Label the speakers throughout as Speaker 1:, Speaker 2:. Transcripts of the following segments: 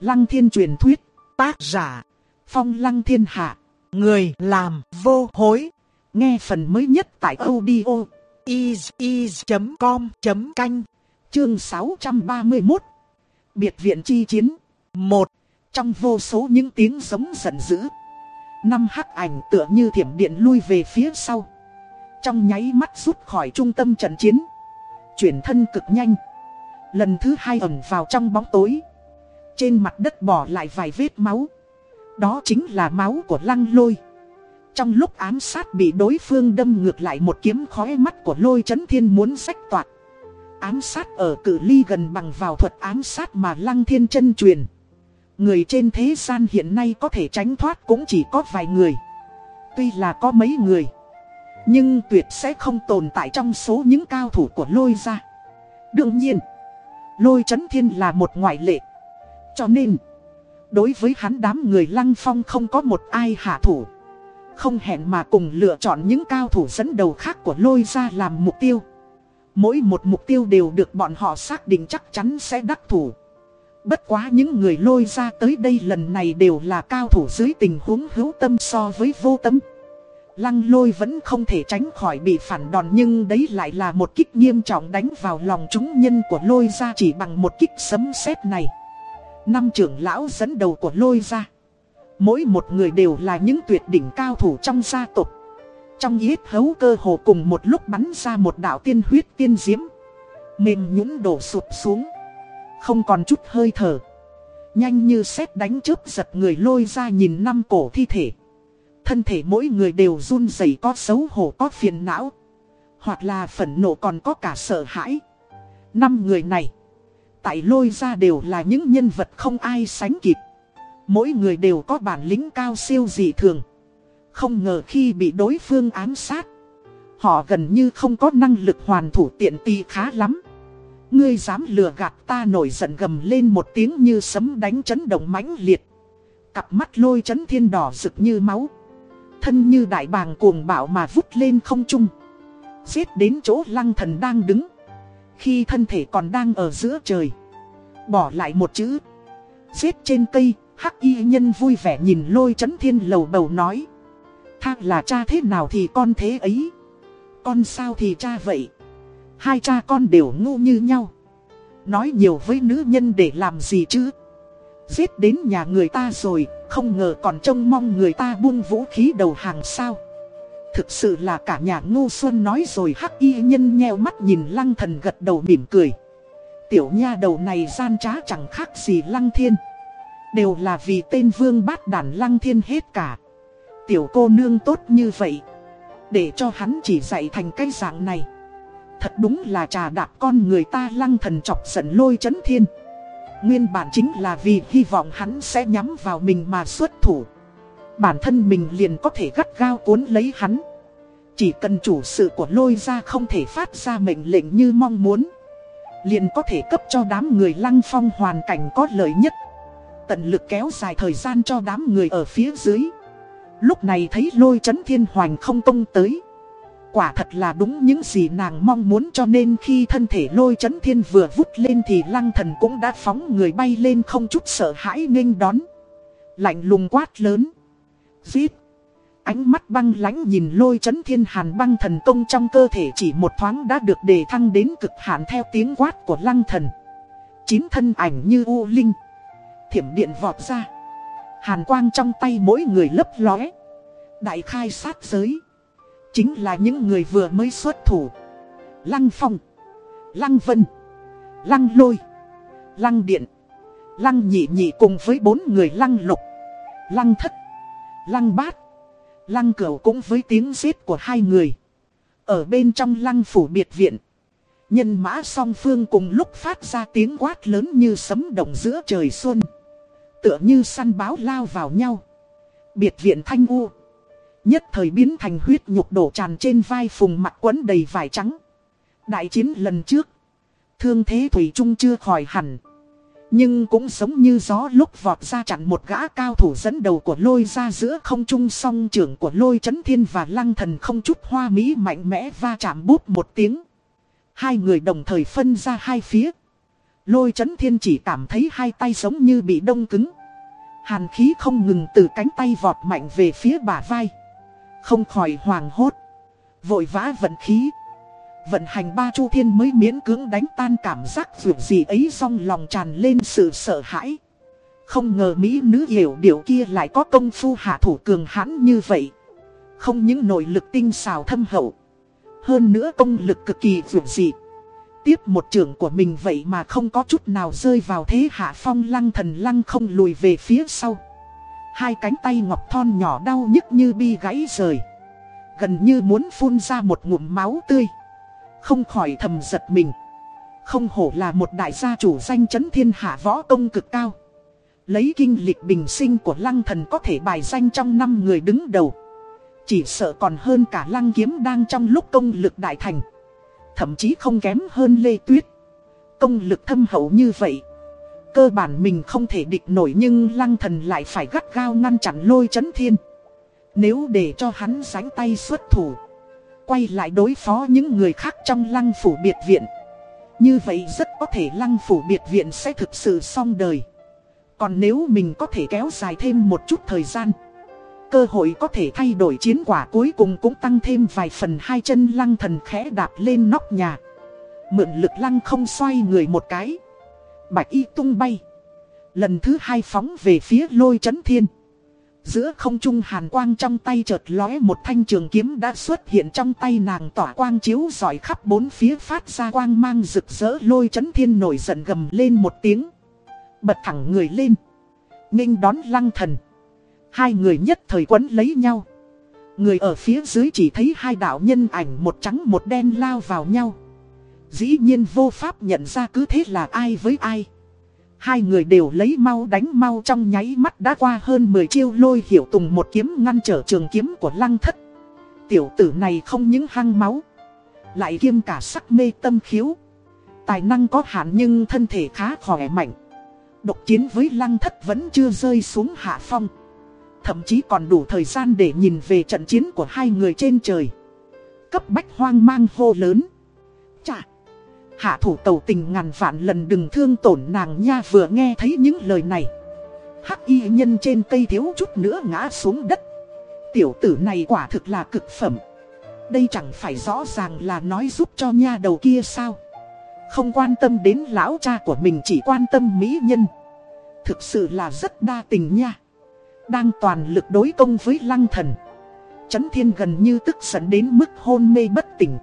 Speaker 1: Lăng thiên truyền thuyết, tác giả, phong lăng thiên hạ, người làm vô hối. Nghe phần mới nhất tại audio is.com.canh, chương 631. Biệt viện chi chiến, 1. Trong vô số những tiếng giống giận dữ, năm hắc ảnh tựa như thiểm điện lui về phía sau. Trong nháy mắt rút khỏi trung tâm trận chiến, chuyển thân cực nhanh. Lần thứ hai ẩn vào trong bóng tối. Trên mặt đất bỏ lại vài vết máu. Đó chính là máu của lăng lôi. Trong lúc ám sát bị đối phương đâm ngược lại một kiếm khói mắt của lôi chấn thiên muốn sách toạt. Ám sát ở cự ly gần bằng vào thuật ám sát mà lăng thiên chân truyền. Người trên thế gian hiện nay có thể tránh thoát cũng chỉ có vài người. Tuy là có mấy người. Nhưng tuyệt sẽ không tồn tại trong số những cao thủ của lôi ra. Đương nhiên, lôi chấn thiên là một ngoại lệ. Cho nên, đối với hắn đám người lăng phong không có một ai hạ thủ. Không hẹn mà cùng lựa chọn những cao thủ dẫn đầu khác của lôi ra làm mục tiêu. Mỗi một mục tiêu đều được bọn họ xác định chắc chắn sẽ đắc thủ. Bất quá những người lôi ra tới đây lần này đều là cao thủ dưới tình huống hữu tâm so với vô tâm. Lăng lôi vẫn không thể tránh khỏi bị phản đòn nhưng đấy lại là một kích nghiêm trọng đánh vào lòng chúng nhân của lôi ra chỉ bằng một kích sấm sét này. Năm trưởng lão dẫn đầu của lôi ra. Mỗi một người đều là những tuyệt đỉnh cao thủ trong gia tộc. Trong yết hấu cơ hồ cùng một lúc bắn ra một đạo tiên huyết tiên diễm. Mềm nhũng đổ sụp xuống. Không còn chút hơi thở. Nhanh như sét đánh chớp giật người lôi ra nhìn năm cổ thi thể. Thân thể mỗi người đều run rẩy có xấu hổ có phiền não. Hoặc là phẫn nộ còn có cả sợ hãi. Năm người này. Tại lôi ra đều là những nhân vật không ai sánh kịp. Mỗi người đều có bản lĩnh cao siêu dị thường. Không ngờ khi bị đối phương ám sát. Họ gần như không có năng lực hoàn thủ tiện tì khá lắm. Ngươi dám lừa gạt ta nổi giận gầm lên một tiếng như sấm đánh chấn động mãnh liệt. Cặp mắt lôi chấn thiên đỏ rực như máu. Thân như đại bàng cuồng bạo mà vút lên không trung. Giết đến chỗ lăng thần đang đứng. Khi thân thể còn đang ở giữa trời. Bỏ lại một chữ. Giết trên cây, hắc y nhân vui vẻ nhìn lôi chấn thiên lầu bầu nói. Thác là cha thế nào thì con thế ấy. Con sao thì cha vậy. Hai cha con đều ngu như nhau. Nói nhiều với nữ nhân để làm gì chứ. Giết đến nhà người ta rồi, không ngờ còn trông mong người ta buông vũ khí đầu hàng sao. Thực sự là cả nhà ngu xuân nói rồi hắc y nhân nheo mắt nhìn lăng thần gật đầu mỉm cười. Tiểu nha đầu này gian trá chẳng khác gì lăng thiên. Đều là vì tên vương bát đàn lăng thiên hết cả. Tiểu cô nương tốt như vậy. Để cho hắn chỉ dạy thành cái dạng này. Thật đúng là trà đạp con người ta lăng thần chọc giận lôi chấn thiên. Nguyên bản chính là vì hy vọng hắn sẽ nhắm vào mình mà xuất thủ. Bản thân mình liền có thể gắt gao cuốn lấy hắn. Chỉ cần chủ sự của lôi ra không thể phát ra mệnh lệnh như mong muốn. Liền có thể cấp cho đám người lăng phong hoàn cảnh có lợi nhất. Tận lực kéo dài thời gian cho đám người ở phía dưới. Lúc này thấy lôi chấn thiên hoành không công tới. Quả thật là đúng những gì nàng mong muốn cho nên khi thân thể lôi chấn thiên vừa vút lên thì lăng thần cũng đã phóng người bay lên không chút sợ hãi nghênh đón. Lạnh lùng quát lớn. Giết. Ánh mắt băng lãnh nhìn lôi chấn thiên hàn băng thần công trong cơ thể chỉ một thoáng đã được đề thăng đến cực hạn theo tiếng quát của lăng thần. Chín thân ảnh như u linh. Thiểm điện vọt ra. Hàn quang trong tay mỗi người lấp lóe. Đại khai sát giới. Chính là những người vừa mới xuất thủ Lăng Phong Lăng Vân Lăng Lôi Lăng Điện Lăng Nhị Nhị cùng với bốn người Lăng Lục Lăng Thất Lăng Bát Lăng Cửu cũng với tiếng giết của hai người Ở bên trong Lăng Phủ Biệt Viện, Nhân mã song phương cùng lúc phát ra tiếng quát lớn như sấm động giữa trời xuân Tựa như săn báo lao vào nhau Biệt viện thanh u, Nhất thời biến thành huyết nhục đổ tràn trên vai phùng mặt quấn đầy vải trắng. Đại chiến lần trước. Thương thế Thủy Trung chưa khỏi hẳn. Nhưng cũng giống như gió lúc vọt ra chặn một gã cao thủ dẫn đầu của lôi ra giữa không trung song trưởng của lôi chấn thiên và lăng thần không chút hoa mỹ mạnh mẽ va chạm bút một tiếng. Hai người đồng thời phân ra hai phía. Lôi chấn thiên chỉ cảm thấy hai tay giống như bị đông cứng. Hàn khí không ngừng từ cánh tay vọt mạnh về phía bả vai. Không khỏi hoàng hốt. Vội vã vận khí. Vận hành ba chu thiên mới miễn cưỡng đánh tan cảm giác vượt gì ấy trong lòng tràn lên sự sợ hãi. Không ngờ Mỹ nữ hiểu điều kia lại có công phu hạ thủ cường hãn như vậy. Không những nội lực tinh xào thâm hậu. Hơn nữa công lực cực kỳ vượt dị. Tiếp một trường của mình vậy mà không có chút nào rơi vào thế hạ phong lăng thần lăng không lùi về phía sau. Hai cánh tay ngọc thon nhỏ đau nhức như bi gãy rời. Gần như muốn phun ra một ngụm máu tươi. Không khỏi thầm giật mình. Không hổ là một đại gia chủ danh chấn thiên hạ võ công cực cao. Lấy kinh lịch bình sinh của lăng thần có thể bài danh trong năm người đứng đầu. Chỉ sợ còn hơn cả lăng kiếm đang trong lúc công lực đại thành. Thậm chí không kém hơn Lê Tuyết. Công lực thâm hậu như vậy. Cơ bản mình không thể địch nổi nhưng lăng thần lại phải gắt gao ngăn chặn lôi chấn thiên. Nếu để cho hắn sánh tay xuất thủ. Quay lại đối phó những người khác trong lăng phủ biệt viện. Như vậy rất có thể lăng phủ biệt viện sẽ thực sự xong đời. Còn nếu mình có thể kéo dài thêm một chút thời gian, Cơ hội có thể thay đổi chiến quả cuối cùng cũng tăng thêm vài phần. Hai chân lăng thần khẽ đạp lên nóc nhà. Mượn lực lăng không xoay người một cái. Bạch y tung bay. Lần thứ hai phóng về phía lôi chấn thiên. Giữa không trung hàn quang trong tay chợt lóe một thanh trường kiếm đã xuất hiện trong tay nàng tỏa quang chiếu giỏi khắp bốn phía phát ra quang mang rực rỡ lôi chấn thiên nổi giận gầm lên một tiếng Bật thẳng người lên. nghênh đón lăng thần. Hai người nhất thời quấn lấy nhau. Người ở phía dưới chỉ thấy hai đạo nhân ảnh một trắng một đen lao vào nhau. Dĩ nhiên vô pháp nhận ra cứ thế là ai với ai. Hai người đều lấy mau đánh mau trong nháy mắt đã qua hơn 10 chiêu lôi hiểu tùng một kiếm ngăn trở trường kiếm của lăng thất. Tiểu tử này không những hăng máu. Lại kiêm cả sắc mê tâm khiếu. Tài năng có hạn nhưng thân thể khá khỏe mạnh. Độc chiến với lăng thất vẫn chưa rơi xuống hạ phong Thậm chí còn đủ thời gian để nhìn về trận chiến của hai người trên trời Cấp bách hoang mang hô lớn Hạ thủ cầu tình ngàn vạn lần đừng thương tổn nàng nha vừa nghe thấy những lời này. Hắc y nhân trên cây thiếu chút nữa ngã xuống đất. Tiểu tử này quả thực là cực phẩm. Đây chẳng phải rõ ràng là nói giúp cho nha đầu kia sao? Không quan tâm đến lão cha của mình chỉ quan tâm mỹ nhân. Thực sự là rất đa tình nha. Đang toàn lực đối công với lăng thần. Chấn thiên gần như tức giận đến mức hôn mê bất tỉnh.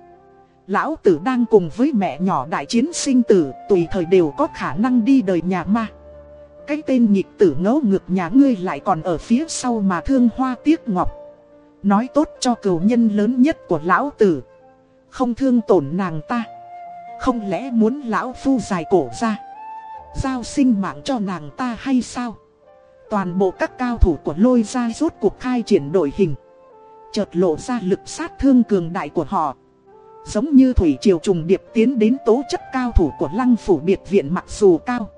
Speaker 1: Lão tử đang cùng với mẹ nhỏ đại chiến sinh tử, Tùy thời đều có khả năng đi đời nhà ma. Cái tên nhịp tử ngấu ngược nhà ngươi lại còn ở phía sau mà thương hoa tiếc ngọc. Nói tốt cho cửu nhân lớn nhất của lão tử. Không thương tổn nàng ta. Không lẽ muốn lão phu dài cổ ra? Giao sinh mạng cho nàng ta hay sao? Toàn bộ các cao thủ của lôi ra rốt cuộc khai triển đổi hình. Chợt lộ ra lực sát thương cường đại của họ. Giống như thủy triều trùng điệp tiến đến tố chất cao thủ của lăng phủ biệt viện mặc dù cao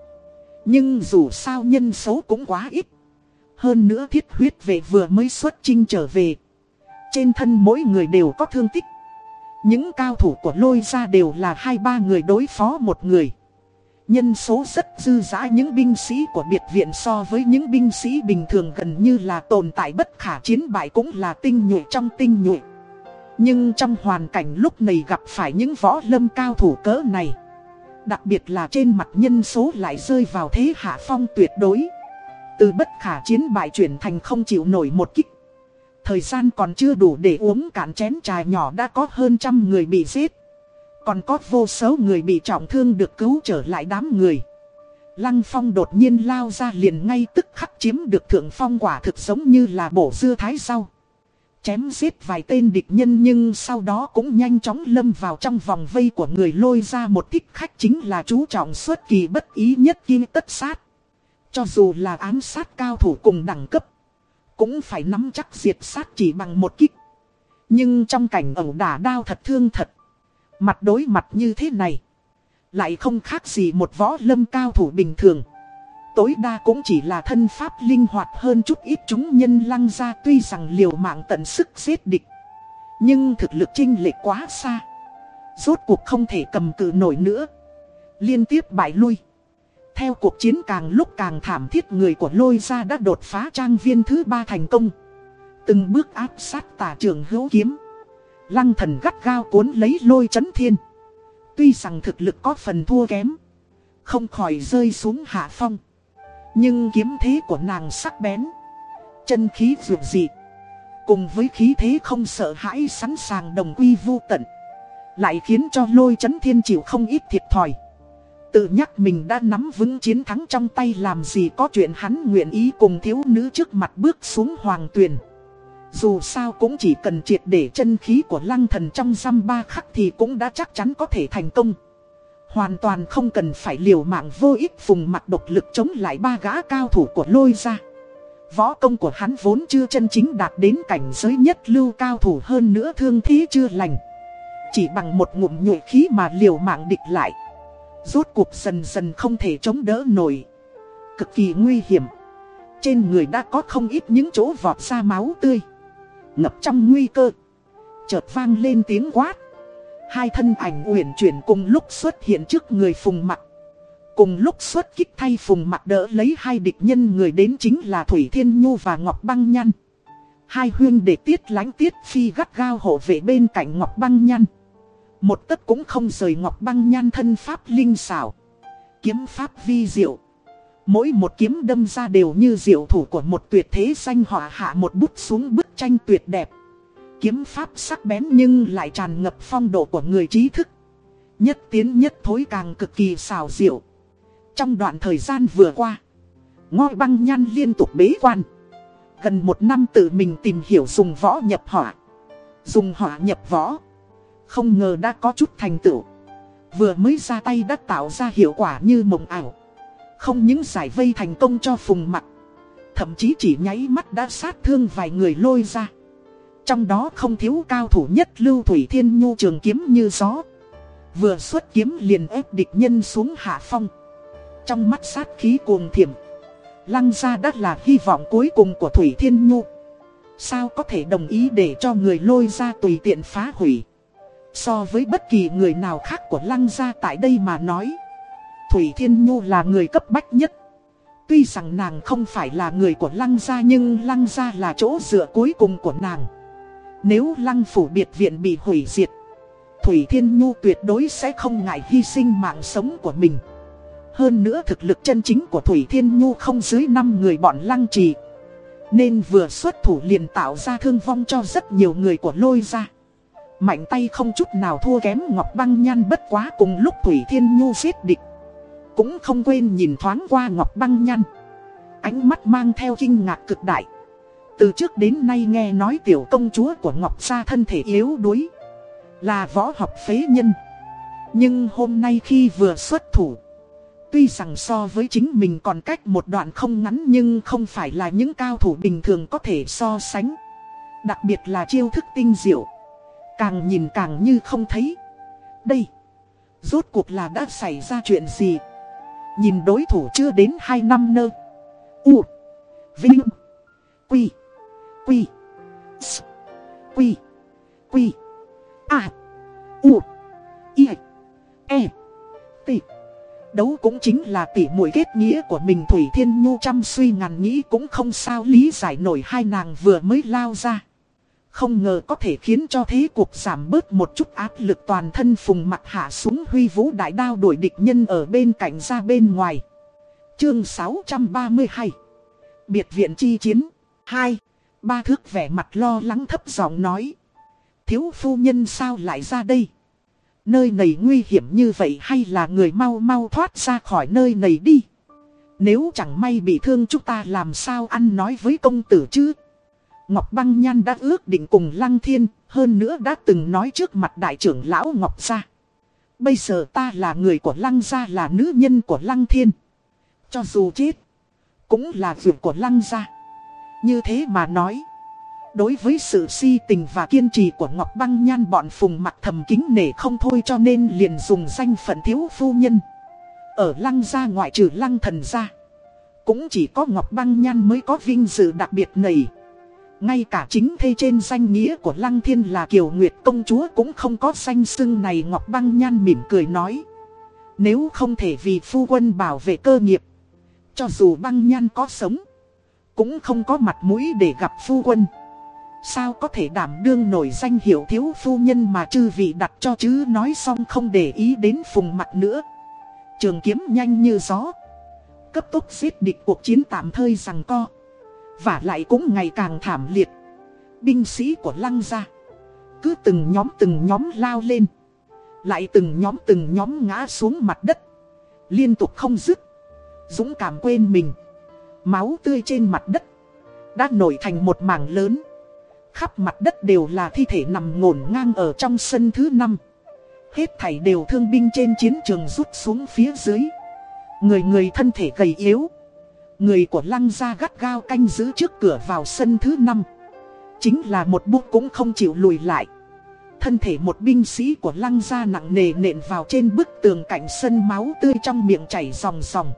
Speaker 1: Nhưng dù sao nhân số cũng quá ít Hơn nữa thiết huyết vệ vừa mới xuất chinh trở về Trên thân mỗi người đều có thương tích những cao thủ của lôi ra đều là hai ba người đối phó một người. Nhân số rất dư dã những binh sĩ của biệt viện so với những binh sĩ bình thường gần như là tồn tại bất khả chiến bại cũng là tinh nhuệ trong tinh nhuệ. Nhưng trong hoàn cảnh lúc này gặp phải những võ lâm cao thủ cỡ này. Đặc biệt là trên mặt nhân số lại rơi vào thế hạ phong tuyệt đối. Từ bất khả chiến bại chuyển thành không chịu nổi một kích. Thời gian còn chưa đủ để uống cạn chén trà nhỏ đã có hơn trăm người bị giết. Còn có vô số người bị trọng thương được cứu trở lại đám người. Lăng phong đột nhiên lao ra liền ngay tức khắc chiếm được thượng phong quả thực giống như là bổ dưa thái rau. Chém giết vài tên địch nhân nhưng sau đó cũng nhanh chóng lâm vào trong vòng vây của người lôi ra một thích khách chính là chú trọng xuất kỳ bất ý nhất kia tất sát. Cho dù là ám sát cao thủ cùng đẳng cấp. Cũng phải nắm chắc diệt sát chỉ bằng một kích. Nhưng trong cảnh ẩu đả đao thật thương thật. Mặt đối mặt như thế này. Lại không khác gì một võ lâm cao thủ bình thường. Tối đa cũng chỉ là thân pháp linh hoạt hơn chút ít chúng nhân lăng ra tuy rằng liều mạng tận sức giết địch. Nhưng thực lực chinh lệch quá xa. Rốt cuộc không thể cầm cự nổi nữa. Liên tiếp bại lui. Theo cuộc chiến càng lúc càng thảm thiết, người của lôi ra đã đột phá trang viên thứ ba thành công. Từng bước áp sát tà trường hữu kiếm. Lăng thần gắt gao cuốn lấy lôi chấn thiên. Tuy rằng thực lực có phần thua kém. Không khỏi rơi xuống hạ phong. Nhưng kiếm thế của nàng sắc bén. Chân khí vượt dị. Cùng với khí thế không sợ hãi sẵn sàng đồng quy vô tận. Lại khiến cho lôi chấn thiên chịu không ít thiệt thòi. Tự nhắc mình đã nắm vững chiến thắng trong tay làm gì có chuyện hắn nguyện ý cùng thiếu nữ trước mặt bước xuống hoàng tuyền. Dù sao cũng chỉ cần triệt để chân khí của lăng thần trong giam ba khắc thì cũng đã chắc chắn có thể thành công. Hoàn toàn không cần phải liều mạng vô ích phùng mặt độc lực chống lại ba gã cao thủ của lôi ra. Võ công của hắn vốn chưa chân chính đạt đến cảnh giới nhất lưu cao thủ hơn nữa thương thế chưa lành. Chỉ bằng một ngụm nhụy khí mà liều mạng địch lại. Rốt cuộc dần dần không thể chống đỡ nổi. Cực kỳ nguy hiểm. Trên người đã có không ít những chỗ vọt ra máu tươi. Ngập trong nguy cơ. Chợt vang lên tiếng quát. Hai thân ảnh uyển chuyển cùng lúc xuất hiện trước người phùng mặt. Cùng lúc xuất kích thay phùng mặt đỡ lấy hai địch nhân người đến chính là Thủy Thiên Nhu và Ngọc Băng Nhăn. Hai huyên để tiết lánh tiết phi gắt gao hộ vệ bên cạnh Ngọc Băng Nhăn. Một tấc cũng không rời Ngọc Băng Nhăn thân pháp linh xảo. Kiếm pháp vi diệu. Mỗi một kiếm đâm ra đều như diệu thủ của một tuyệt thế danh họa hạ một bút xuống bức tranh tuyệt đẹp. Kiếm pháp sắc bén nhưng lại tràn ngập phong độ của người trí thức. Nhất tiến nhất thối càng cực kỳ xào diệu. Trong đoạn thời gian vừa qua, ngôi băng nhan liên tục bế quan. Gần một năm tự mình tìm hiểu dùng võ nhập hỏa Dùng hỏa nhập võ. Không ngờ đã có chút thành tựu. Vừa mới ra tay đã tạo ra hiệu quả như mộng ảo. Không những giải vây thành công cho phùng mặt. Thậm chí chỉ nháy mắt đã sát thương vài người lôi ra. Trong đó không thiếu cao thủ nhất lưu thủy thiên nhu trường kiếm như gió. Vừa xuất kiếm liền ép địch nhân xuống hạ phong. Trong mắt sát khí cuồng thiểm. Lăng ra đắt là hy vọng cuối cùng của Thủy Thiên Nhu. Sao có thể đồng ý để cho người lôi ra tùy tiện phá hủy. So với bất kỳ người nào khác của lăng gia tại đây mà nói. Thủy Thiên Nhu là người cấp bách nhất. Tuy rằng nàng không phải là người của lăng gia nhưng lăng gia là chỗ dựa cuối cùng của nàng. Nếu lăng phủ biệt viện bị hủy diệt, Thủy Thiên Nhu tuyệt đối sẽ không ngại hy sinh mạng sống của mình. Hơn nữa thực lực chân chính của Thủy Thiên Nhu không dưới 5 người bọn lăng trì. Nên vừa xuất thủ liền tạo ra thương vong cho rất nhiều người của lôi gia. Mạnh tay không chút nào thua kém Ngọc Băng Nhan bất quá cùng lúc Thủy Thiên Nhu giết địch. Cũng không quên nhìn thoáng qua Ngọc Băng Nhan. Ánh mắt mang theo kinh ngạc cực đại. Từ trước đến nay nghe nói tiểu công chúa của Ngọc Gia thân thể yếu đuối. Là võ học phế nhân. Nhưng hôm nay khi vừa xuất thủ. Tuy rằng so với chính mình còn cách một đoạn không ngắn nhưng không phải là những cao thủ bình thường có thể so sánh. Đặc biệt là chiêu thức tinh diệu. Càng nhìn càng như không thấy. Đây. Rốt cuộc là đã xảy ra chuyện gì? Nhìn đối thủ chưa đến 2 năm nơ. U. Vinh. Quy. Quy. S. Quy. Quy. A. U. I. E. T. Đấu cũng chính là tỉ mũi kết nghĩa của mình Thủy Thiên Nhu chăm suy ngàn nghĩ cũng không sao lý giải nổi hai nàng vừa mới lao ra. Không ngờ có thể khiến cho thế cuộc giảm bớt một chút áp lực toàn thân phùng mặt hạ xuống huy vũ đại đao đuổi địch nhân ở bên cạnh ra bên ngoài. Chương 632 Biệt viện chi chiến 2. Ba thước vẻ mặt lo lắng thấp giọng nói. Thiếu phu nhân sao lại ra đây? Nơi này nguy hiểm như vậy hay là người mau mau thoát ra khỏi nơi này đi? Nếu chẳng may bị thương chúng ta làm sao ăn nói với công tử chứ? Ngọc Băng Nhan đã ước định cùng Lăng Thiên, hơn nữa đã từng nói trước mặt đại trưởng lão Ngọc Gia. Bây giờ ta là người của Lăng Gia là nữ nhân của Lăng Thiên. Cho dù chết, cũng là việc của Lăng Gia. Như thế mà nói, đối với sự si tình và kiên trì của Ngọc Băng Nhan bọn phùng mặt thầm kính nể không thôi cho nên liền dùng danh phận thiếu phu nhân. Ở Lăng Gia ngoại trừ Lăng Thần Gia, cũng chỉ có Ngọc Băng Nhan mới có vinh dự đặc biệt này. Ngay cả chính thê trên danh nghĩa của Lăng Thiên là Kiều Nguyệt công chúa cũng không có danh xưng này Ngọc Băng Nhan mỉm cười nói. Nếu không thể vì phu quân bảo vệ cơ nghiệp Cho dù băng nhan có sống cũng không có mặt mũi để gặp phu quân. Sao có thể đảm đương nổi danh hiệu thiếu phu nhân mà chư vị đặt cho chứ? Nói xong không để ý đến phùng mặt nữa. Trường kiếm nhanh như gió. Cấp tốc giết địch cuộc chiến tạm thời rằng co. Và lại cũng ngày càng thảm liệt. Binh sĩ của lăng gia. Cứ từng nhóm từng nhóm lao lên. Lại từng nhóm từng nhóm ngã xuống mặt đất. Liên tục không dứt. Dũng cảm quên mình. Máu tươi trên mặt đất. Đã nổi thành một mảng lớn. Khắp mặt đất đều là thi thể nằm ngổn ngang ở trong sân thứ năm. Hết thảy đều thương binh trên chiến trường rút xuống phía dưới. Người người thân thể gầy yếu. Người của lăng gia gắt gao canh giữ trước cửa vào sân thứ năm. Chính là một bút cũng không chịu lùi lại. Thân thể một binh sĩ của lăng gia nặng nề nện vào trên bức tường cạnh sân máu tươi trong miệng chảy ròng ròng.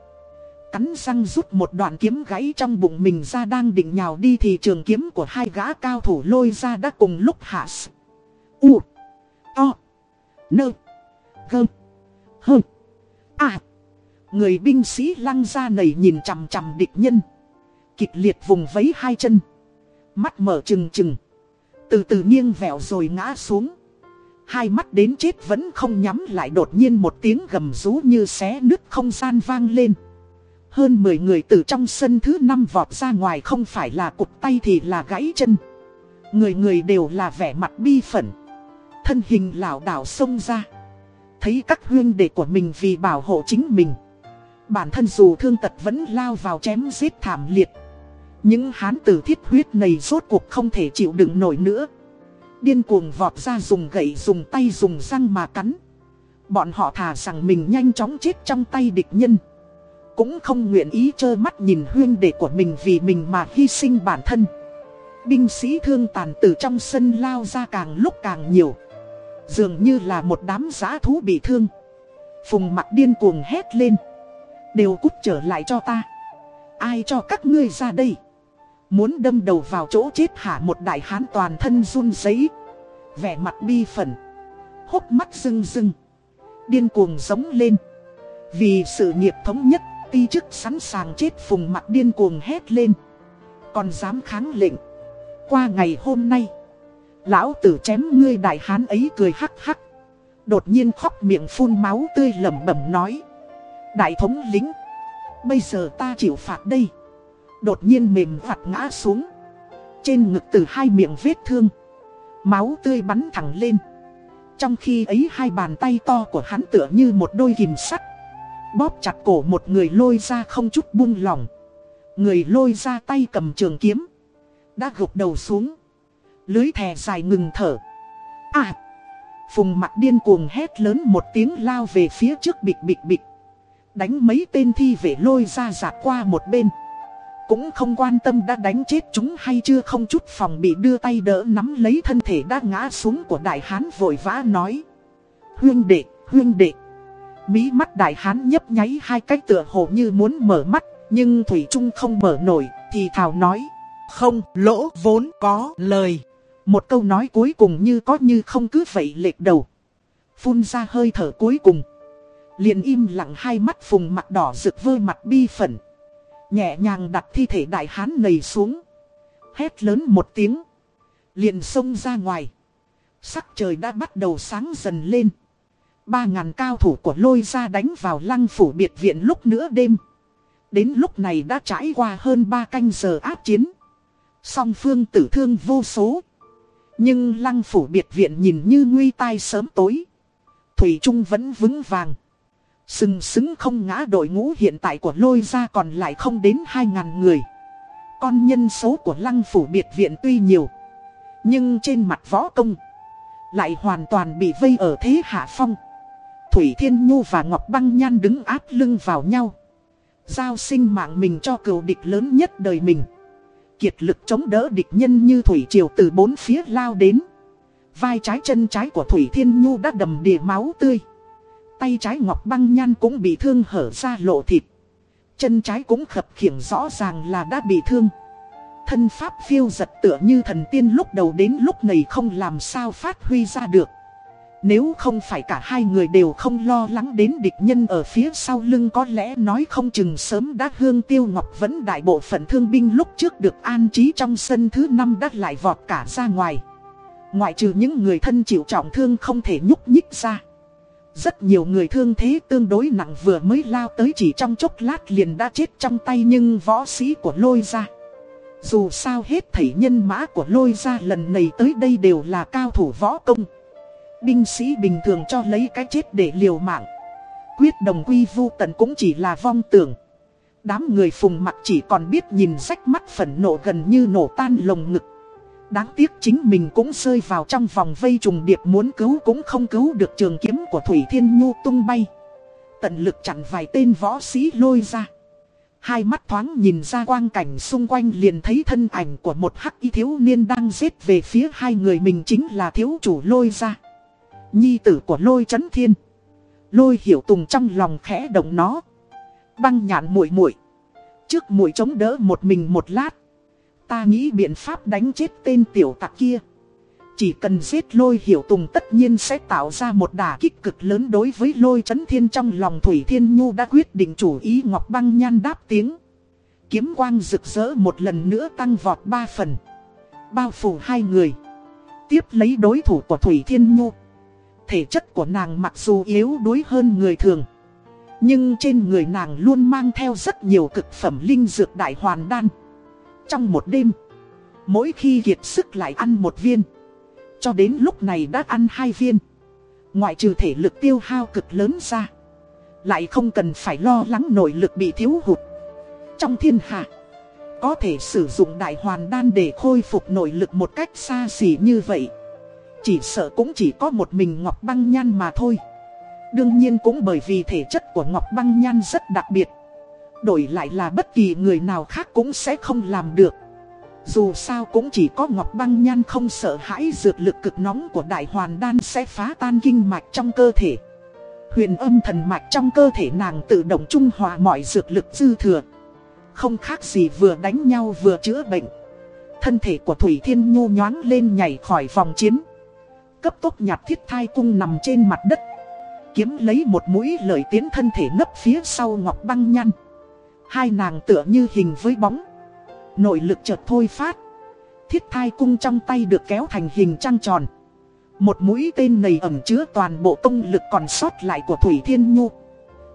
Speaker 1: Cắn răng rút một đoạn kiếm gãy trong bụng mình ra đang định nhào đi thì trường kiếm của hai gã cao thủ lôi ra đã cùng lúc hạ s. U. O. Nơ. Gơ. Hơ. À. Người binh sĩ lăng ra nầy nhìn chằm chằm địch nhân. Kịch liệt vùng vấy hai chân. Mắt mở trừng trừng. Từ từ nghiêng vẹo rồi ngã xuống. Hai mắt đến chết vẫn không nhắm lại đột nhiên một tiếng gầm rú như xé nứt không gian vang lên. Hơn 10 người từ trong sân thứ 5 vọt ra ngoài không phải là cụt tay thì là gãy chân. Người người đều là vẻ mặt bi phẫn. Thân hình lảo đảo xông ra. Thấy các huyên đệ của mình vì bảo hộ chính mình. Bản thân dù thương tật vẫn lao vào chém giết thảm liệt. Những hán tử thiết huyết này rốt cuộc không thể chịu đựng nổi nữa. Điên cuồng vọt ra dùng gậy dùng tay dùng răng mà cắn. Bọn họ thà rằng mình nhanh chóng chết trong tay địch nhân. Cũng không nguyện ý trơ mắt nhìn huyên đệ của mình vì mình mà hy sinh bản thân. Binh sĩ thương tàn từ trong sân lao ra càng lúc càng nhiều. Dường như là một đám giã thú bị thương. Phùng mặt điên cuồng hét lên. Đều cút trở lại cho ta. Ai cho các ngươi ra đây? Muốn đâm đầu vào chỗ chết hả một đại hán toàn thân run giấy Vẻ mặt bi phẫn. Hốc mắt rưng rưng. Điên cuồng giống lên. Vì sự nghiệp thống nhất ti chức sẵn sàng chết phùng mặt điên cuồng hét lên. Còn dám kháng lệnh. Qua ngày hôm nay, lão tử chém ngươi đại hán ấy cười hắc hắc. Đột nhiên khóc miệng phun máu tươi lẩm bẩm nói. Đại thống lính, bây giờ ta chịu phạt đây. Đột nhiên mềm vặt ngã xuống. Trên ngực từ hai miệng vết thương. Máu tươi bắn thẳng lên. Trong khi ấy hai bàn tay to của hắn tựa như một đôi kìm sắt Bóp chặt cổ một người lôi ra không chút buông lỏng. Người lôi ra tay cầm trường kiếm. Đã gục đầu xuống. Lưới thè dài ngừng thở. À! Phùng mặt điên cuồng hét lớn một tiếng lao về phía trước bịch bịch bịch. Đánh mấy tên thi vệ lôi ra giạt qua một bên. Cũng không quan tâm đã đánh chết chúng hay chưa không chút phòng bị đưa tay đỡ nắm lấy thân thể đã ngã xuống của đại hán vội vã nói. Huyên đệ, huyên đệ. Mí mắt đại hán nhấp nháy hai cái tựa hồ như muốn mở mắt, nhưng Thủy Trung không mở nổi, thì Thảo nói. Không, lỗ vốn có lời. Một câu nói cuối cùng như có như không cứ vậy lệch đầu. Phun ra hơi thở cuối cùng. liền im lặng hai mắt phùng mặt đỏ rực vơ mặt bi phẩn. Nhẹ nhàng đặt thi thể đại hán nầy xuống. Hét lớn một tiếng. liền xông ra ngoài. Sắc trời đã bắt đầu sáng dần lên. Ba ngàn cao thủ của lôi ra đánh vào lăng phủ biệt viện lúc nữa đêm. Đến lúc này đã trải qua hơn ba canh giờ áp chiến. Song phương tử thương vô số. Nhưng lăng phủ biệt viện nhìn như nguy tai sớm tối. Thủy Trung vẫn vững vàng. Sừng sững không ngã đội ngũ hiện tại của lôi ra còn lại không đến hai ngàn người. Con nhân số của lăng phủ biệt viện tuy nhiều. Nhưng trên mặt võ công. Lại hoàn toàn bị vây ở thế hạ phong. Thủy Thiên Nhu và Ngọc Băng Nhan đứng áp lưng vào nhau. Giao sinh mạng mình cho cựu địch lớn nhất đời mình. Kiệt lực chống đỡ địch nhân như Thủy Triều từ bốn phía lao đến. Vai trái chân trái của Thủy Thiên Nhu đã đầm đìa máu tươi. Tay trái Ngọc Băng Nhan cũng bị thương hở ra lộ thịt. Chân trái cũng khập khiển rõ ràng là đã bị thương. Thân pháp phiêu giật tựa như thần tiên lúc đầu đến lúc này không làm sao phát huy ra được. Nếu không phải cả hai người đều không lo lắng đến địch nhân ở phía sau lưng, có lẽ nói không chừng sớm đã hương tiêu ngọc vẫn đại bộ phận thương binh lúc trước được an trí trong sân thứ năm đã lại vọt cả ra ngoài. Ngoại trừ những người thân chịu trọng thương không thể nhúc nhích ra. Rất nhiều người thương thế tương đối nặng vừa mới lao tới chỉ trong chốc lát liền đã chết trong tay nhưng võ sĩ của lôi ra. Dù sao hết thảy nhân mã của lôi ra lần này tới đây đều là cao thủ võ công. Binh sĩ bình thường cho lấy cái chết để liều mạng. Quyết đồng quy vu tận cũng chỉ là vong tưởng. Đám người phùng mặt chỉ còn biết nhìn rách mắt phẫn nộ gần như nổ tan lồng ngực. Đáng tiếc chính mình cũng rơi vào trong vòng vây trùng điệp muốn cứu cũng không cứu được trường kiếm của Thủy Thiên Nhu tung bay. Tận lực chặn vài tên võ sĩ lôi ra. Hai mắt thoáng nhìn ra quang cảnh xung quanh liền thấy thân ảnh của một hắc y thiếu niên đang giết về phía hai người mình chính là thiếu chủ lôi ra. Nhi tử của lôi chấn thiên. Lôi hiểu tùng trong lòng khẽ động nó. Băng nhạn muội muội Trước muội chống đỡ một mình một lát. Ta nghĩ biện pháp đánh chết tên tiểu tặc kia. Chỉ cần giết lôi hiểu tùng tất nhiên sẽ tạo ra một đả kích cực lớn đối với lôi chấn thiên trong lòng Thủy Thiên Nhu đã quyết định chủ ý Ngọc Băng Nhan đáp tiếng. Kiếm quang rực rỡ một lần nữa tăng vọt ba phần. Bao phủ hai người. Tiếp lấy đối thủ của Thủy Thiên Nhu. Thể chất của nàng mặc dù yếu đuối hơn người thường. Nhưng trên người nàng luôn mang theo rất nhiều cực phẩm linh dược đại hoàn đan. Trong một đêm, mỗi khi kiệt sức lại ăn một viên. Cho đến lúc này đã ăn hai viên. Ngoại trừ thể lực tiêu hao cực lớn ra. Lại không cần phải lo lắng nội lực bị thiếu hụt. Trong thiên hạ, có thể sử dụng đại hoàn đan để khôi phục nội lực một cách xa xỉ như vậy. Chỉ sợ cũng chỉ có một mình Ngọc Băng Nhan mà thôi. Đương nhiên cũng bởi vì thể chất của Ngọc Băng Nhan rất đặc biệt. Đổi lại là bất kỳ người nào khác cũng sẽ không làm được. Dù sao cũng chỉ có Ngọc Băng Nhan không sợ hãi dược lực cực nóng của Đại Hoàn Đan sẽ phá tan kinh mạch trong cơ thể. Huyền âm thần mạch trong cơ thể nàng tự động trung hòa mọi dược lực dư thừa. Không khác gì vừa đánh nhau vừa chữa bệnh. Thân thể của Thủy Thiên Nhu nhoáng lên nhảy khỏi vòng chiến. Cấp tốc nhặt thiết thai cung nằm trên mặt đất. Kiếm lấy một mũi lợi tiến thân thể nấp phía sau Ngọc Băng Nhan. Hai nàng tựa như hình với bóng. Nội lực chợt thôi phát. Thiết thai cung trong tay được kéo thành hình trăng tròn. Một mũi tên này ẩm chứa toàn bộ công lực còn sót lại của Thủy Thiên Nhu.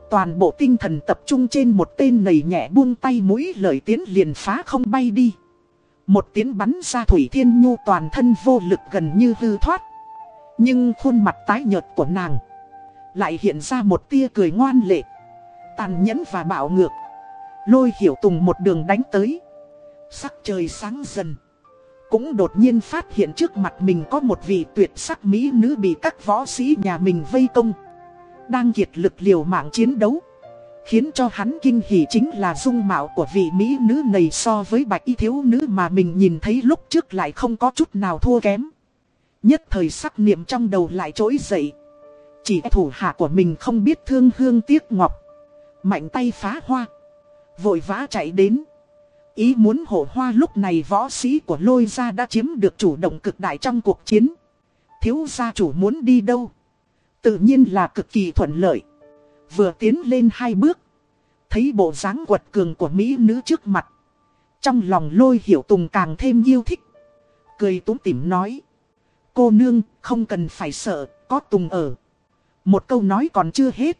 Speaker 1: Toàn bộ tinh thần tập trung trên một tên nầy nhẹ buông tay mũi lợi tiến liền phá không bay đi. Một tiếng bắn ra Thủy Thiên Nhu toàn thân vô lực gần như hư thoát. Nhưng khuôn mặt tái nhợt của nàng lại hiện ra một tia cười ngoan lệ. Tàn nhẫn và bạo ngược. Lôi hiểu tùng một đường đánh tới. Sắc trời sáng dần. Cũng đột nhiên phát hiện trước mặt mình có một vị tuyệt sắc mỹ nữ bị các võ sĩ nhà mình vây công. Đang kiệt lực liều mạng chiến đấu. Khiến cho hắn kinh hỉ chính là dung mạo của vị mỹ nữ này so với bạch y thiếu nữ mà mình nhìn thấy lúc trước lại không có chút nào thua kém. Nhất thời sắc niệm trong đầu lại trỗi dậy. Chỉ thủ hạ của mình không biết thương hương tiếc ngọc. Mạnh tay phá hoa. Vội vã chạy đến. Ý muốn hộ hoa lúc này võ sĩ của lôi gia đã chiếm được chủ động cực đại trong cuộc chiến. Thiếu gia chủ muốn đi đâu? Tự nhiên là cực kỳ thuận lợi. Vừa tiến lên hai bước. Thấy bộ dáng quật cường của Mỹ nữ trước mặt. Trong lòng lôi hiểu tùng càng thêm yêu thích. Cười túm tỉm nói. Cô nương không cần phải sợ, có tùng ở. Một câu nói còn chưa hết.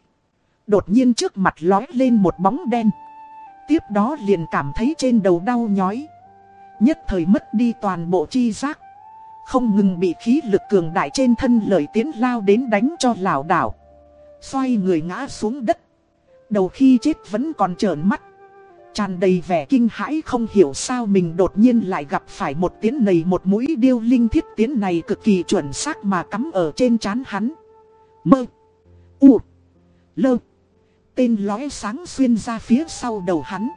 Speaker 1: Đột nhiên trước mặt lói lên một bóng đen. Tiếp đó liền cảm thấy trên đầu đau nhói. Nhất thời mất đi toàn bộ chi giác. Không ngừng bị khí lực cường đại trên thân lời tiến lao đến đánh cho lảo đảo. Xoay người ngã xuống đất. Đầu khi chết vẫn còn trợn mắt. Tràn đầy vẻ kinh hãi không hiểu sao mình đột nhiên lại gặp phải một tiến này một mũi điêu linh thiết tiến này cực kỳ chuẩn xác mà cắm ở trên trán hắn. Mơ. U. Lơ. Tên lóe sáng xuyên ra phía sau đầu hắn.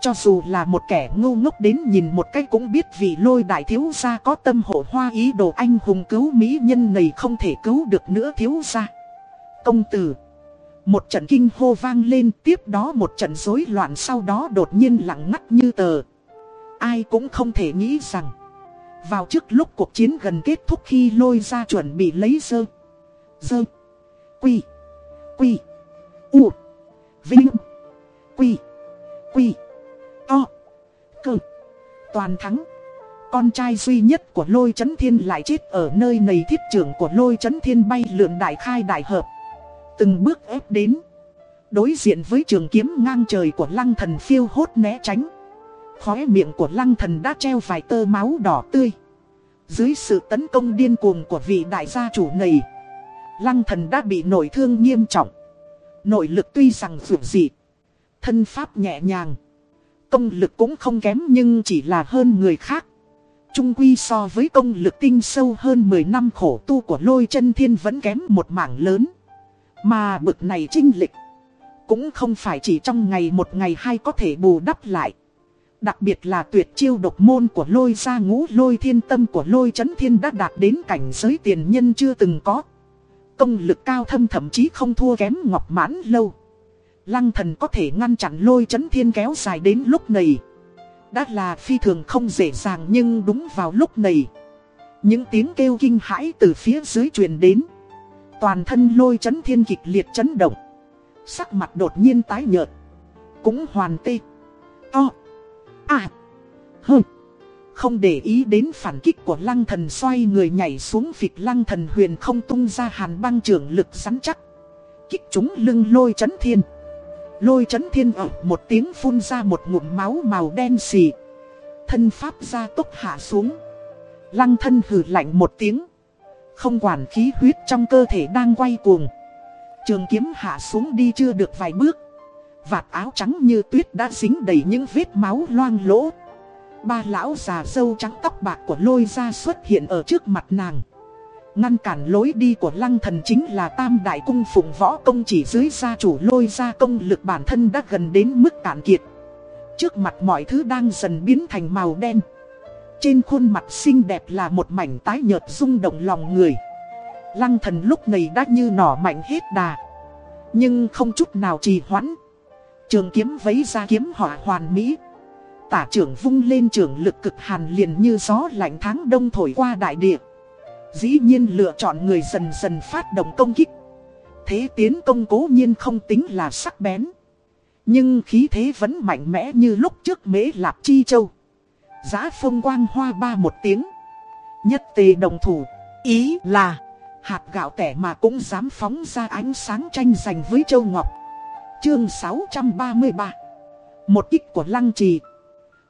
Speaker 1: Cho dù là một kẻ ngu ngốc đến nhìn một cách cũng biết vì lôi đại thiếu gia có tâm hộ hoa ý đồ anh hùng cứu mỹ nhân này không thể cứu được nữa thiếu gia. Công tử. Một trận kinh hô vang lên, tiếp đó một trận rối loạn sau đó đột nhiên lặng ngắt như tờ. Ai cũng không thể nghĩ rằng. Vào trước lúc cuộc chiến gần kết thúc khi lôi ra chuẩn bị lấy dơ. Dơ. Quy. Quy. U. Vinh. Quy. Quy. To. Cơ. Toàn thắng. Con trai duy nhất của lôi chấn thiên lại chết ở nơi này thiết trưởng của lôi chấn thiên bay lượn đại khai đại hợp. Từng bước ép đến. Đối diện với trường kiếm ngang trời của lăng thần phiêu hốt né tránh. Khóe miệng của lăng thần đã treo vài tơ máu đỏ tươi. Dưới sự tấn công điên cuồng của vị đại gia chủ này, lăng thần đã bị nổi thương nghiêm trọng. Nội lực tuy rằng dù dị, thân pháp nhẹ nhàng, công lực cũng không kém nhưng chỉ là hơn người khác. Trung quy so với công lực tinh sâu hơn 10 năm khổ tu của lôi chân thiên vẫn kém một mảng lớn. Mà bực này trinh lịch, cũng không phải chỉ trong ngày một ngày hai có thể bù đắp lại. Đặc biệt là tuyệt chiêu độc môn của lôi gia ngũ lôi thiên tâm của lôi chấn thiên đã đạt đến cảnh giới tiền nhân chưa từng có. Công lực cao thâm thậm chí không thua kém ngọc mãn lâu. Lăng thần có thể ngăn chặn lôi chấn thiên kéo dài đến lúc này. Đã là phi thường không dễ dàng nhưng đúng vào lúc này. Những tiếng kêu kinh hãi từ phía dưới truyền đến. Toàn thân lôi chấn thiên kịch liệt chấn động. Sắc mặt đột nhiên tái nhợt. Cũng hoàn tê. To. À. Hừ. Không để ý đến phản kích của lăng thần xoay người nhảy xuống vịt lăng thần huyền không tung ra hàn băng trưởng lực rắn chắc. Kích chúng lưng lôi chấn thiên. Lôi chấn thiên ở một tiếng phun ra một ngụm máu màu đen xì. Thân pháp ra tốc hạ xuống. Lăng thân hừ lạnh một tiếng. Không quản khí huyết trong cơ thể đang quay cuồng. Trường kiếm hạ xuống đi chưa được vài bước. Vạt áo trắng như tuyết đã dính đầy những vết máu loang lỗ. Ba lão già dâu trắng tóc bạc của lôi ra xuất hiện ở trước mặt nàng. Ngăn cản lối đi của lăng thần chính là tam đại cung phụng võ công chỉ dưới gia chủ lôi ra công lực bản thân đã gần đến mức cạn kiệt. Trước mặt mọi thứ đang dần biến thành màu đen. Trên khuôn mặt xinh đẹp là một mảnh tái nhợt rung động lòng người. Lăng thần lúc này đã như nỏ mạnh hết đà. Nhưng không chút nào trì hoãn. Trường kiếm vấy ra kiếm hỏa hoàn mỹ. Tả trưởng vung lên trường lực cực hàn liền như gió lạnh tháng đông thổi qua đại địa. Dĩ nhiên lựa chọn người dần dần phát động công kích. Thế tiến công cố nhiên không tính là sắc bén. Nhưng khí thế vẫn mạnh mẽ như lúc trước mễ lạp chi châu. Giá phong quang hoa ba một tiếng. Nhất tề đồng thủ. Ý là hạt gạo tẻ mà cũng dám phóng ra ánh sáng tranh giành với châu Ngọc. Chương 633 Một kích của lăng trì.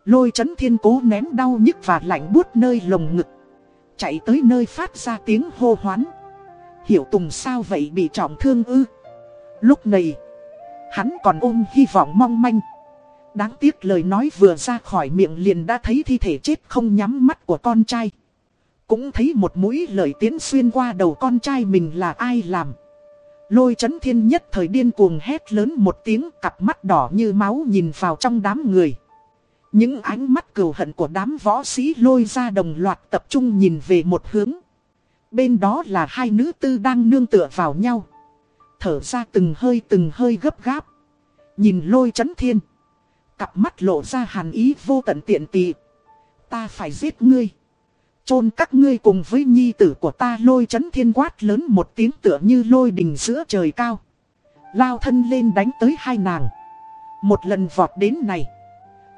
Speaker 1: Lôi chấn thiên cố nén đau nhức và lạnh buốt nơi lồng ngực. Chạy tới nơi phát ra tiếng hô hoán. Hiểu Tùng sao vậy bị trọng thương ư. Lúc này, hắn còn ôm hy vọng mong manh. Đáng tiếc lời nói vừa ra khỏi miệng liền đã thấy thi thể chết không nhắm mắt của con trai. Cũng thấy một mũi lời tiến xuyên qua đầu con trai mình là ai làm. Lôi chấn thiên nhất thời điên cuồng hét lớn một tiếng, cặp mắt đỏ như máu nhìn vào trong đám người. Những ánh mắt cừu hận của đám võ sĩ lôi ra đồng loạt tập trung nhìn về một hướng. Bên đó là hai nữ tư đang nương tựa vào nhau. Thở ra từng hơi từng hơi gấp gáp. Nhìn lôi chấn thiên. Cặp mắt lộ ra hàn ý vô tận tiện tị. Ta phải giết ngươi chôn các ngươi cùng với nhi tử của ta lôi chấn thiên quát lớn một tiếng tựa như lôi đình giữa trời cao. Lao thân lên đánh tới hai nàng. Một lần vọt đến này.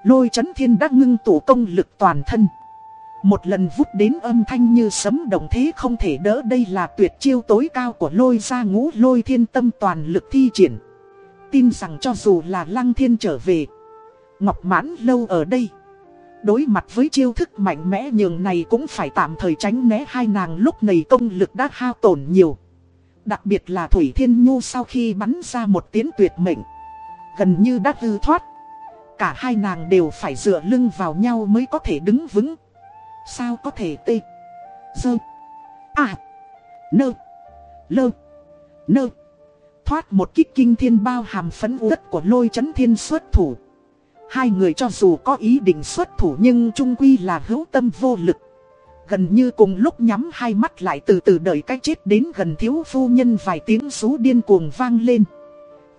Speaker 1: Lôi chấn thiên đã ngưng tụ công lực toàn thân. Một lần vút đến âm thanh như sấm động thế không thể đỡ đây là tuyệt chiêu tối cao của lôi gia ngũ lôi thiên tâm toàn lực thi triển. Tin rằng cho dù là lăng thiên trở về. Ngọc mãn lâu ở đây đối mặt với chiêu thức mạnh mẽ nhường này cũng phải tạm thời tránh né hai nàng lúc này công lực đã hao tổn nhiều. Đặc biệt là Thủy Thiên Nhu sau khi bắn ra một tiếng tuyệt mệnh. Gần như đã hư thoát. Cả hai nàng đều phải dựa lưng vào nhau mới có thể đứng vững. Sao có thể tê. Dơ. À. Nơ. Lơ. Nơ. Thoát một kích kinh thiên bao hàm phấn đất của lôi chấn thiên xuất thủ. Hai người cho dù có ý định xuất thủ nhưng trung quy là hữu tâm vô lực. Gần như cùng lúc nhắm hai mắt lại từ từ đợi cái chết đến gần thiếu phu nhân vài tiếng rú điên cuồng vang lên.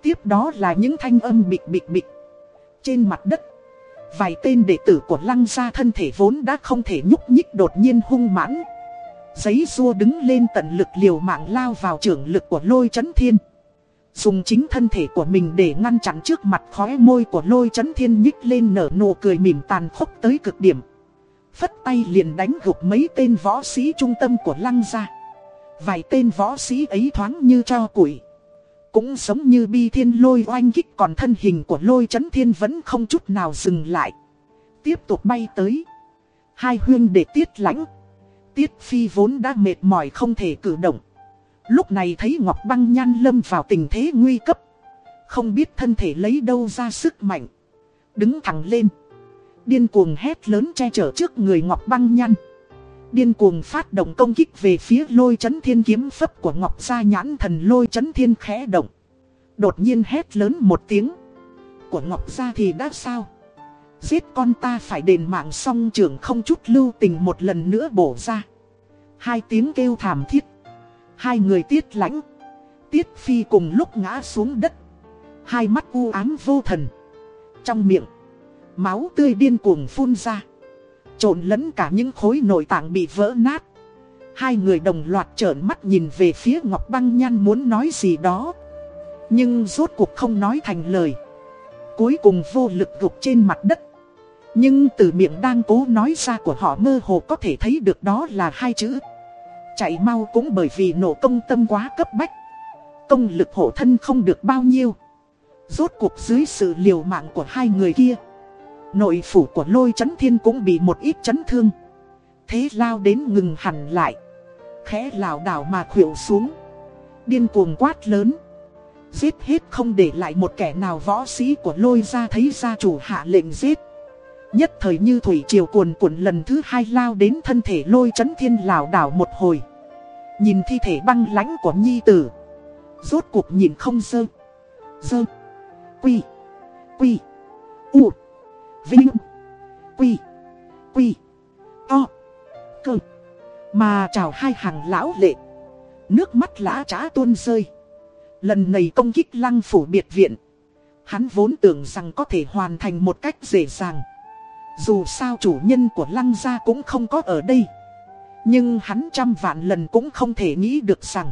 Speaker 1: Tiếp đó là những thanh âm bịch bịch bịch. Trên mặt đất, vài tên đệ tử của lăng gia thân thể vốn đã không thể nhúc nhích đột nhiên hung mãn. Giấy rua đứng lên tận lực liều mạng lao vào trưởng lực của lôi chấn thiên. Dùng chính thân thể của mình để ngăn chặn trước mặt khóe môi của lôi chấn thiên nhích lên nở nụ cười mỉm tàn khốc tới cực điểm. Phất tay liền đánh gục mấy tên võ sĩ trung tâm của lăng gia. Vài tên võ sĩ ấy thoáng như cho củi. Cũng giống như bi thiên lôi oanh kích còn thân hình của lôi chấn thiên vẫn không chút nào dừng lại. Tiếp tục bay tới. Hai huyên để tiết lãnh. Tiết phi vốn đã mệt mỏi không thể cử động. Lúc này thấy Ngọc Băng Nhan lâm vào tình thế nguy cấp. Không biết thân thể lấy đâu ra sức mạnh. Đứng thẳng lên. Điên cuồng hét lớn che chở trước người Ngọc Băng Nhan. Điên cuồng phát động công kích về phía lôi chấn thiên kiếm phấp của Ngọc Gia nhãn thần lôi chấn thiên khẽ động. Đột nhiên hét lớn một tiếng. Của Ngọc Gia thì đã sao? Giết con ta phải đền mạng song trưởng không chút lưu tình một lần nữa bổ ra. Hai tiếng kêu thảm thiết. Hai người tiết lãnh. Tiết phi cùng lúc ngã xuống đất. Hai mắt u ám vô thần. Trong miệng. Máu tươi điên cuồng phun ra. Trộn lẫn cả những khối nội tạng bị vỡ nát. Hai người đồng loạt trợn mắt nhìn về phía Ngọc Băng Nhan muốn nói gì đó. Nhưng rốt cuộc không nói thành lời. Cuối cùng vô lực gục trên mặt đất. Nhưng từ miệng đang cố nói ra của họ mơ hồ có thể thấy được đó là hai chữ. Chạy mau cũng bởi vì nổ công tâm quá cấp bách. Công lực hộ thân không được bao nhiêu. Rốt cuộc dưới sự liều mạng của hai người kia. Nội phủ của lôi chấn thiên cũng bị một ít chấn thương. Thế lao đến ngừng hẳn lại. Khẽ lảo đảo mà khuỵu xuống. Điên cuồng quát lớn. Giết hết không để lại một kẻ nào võ sĩ của lôi ra thấy gia chủ hạ lệnh giết. Nhất thời như thủy triều cuồn cuộn lần thứ hai lao đến thân thể lôi chấn thiên lảo đảo một hồi. Nhìn thi thể băng lãnh của nhi tử. Rốt cuộc nhìn không dơ. Dơ. Quy. Quy. U. Vinh. Quy. Quy. To. Cơ. Mà chào hai hàng lão lệ. Nước mắt lã trá tuôn rơi. Lần này công kích lăng phủ biệt viện. Hắn vốn tưởng rằng có thể hoàn thành một cách dễ dàng. Dù sao chủ nhân của lăng gia cũng không có ở đây. Nhưng hắn trăm vạn lần cũng không thể nghĩ được rằng.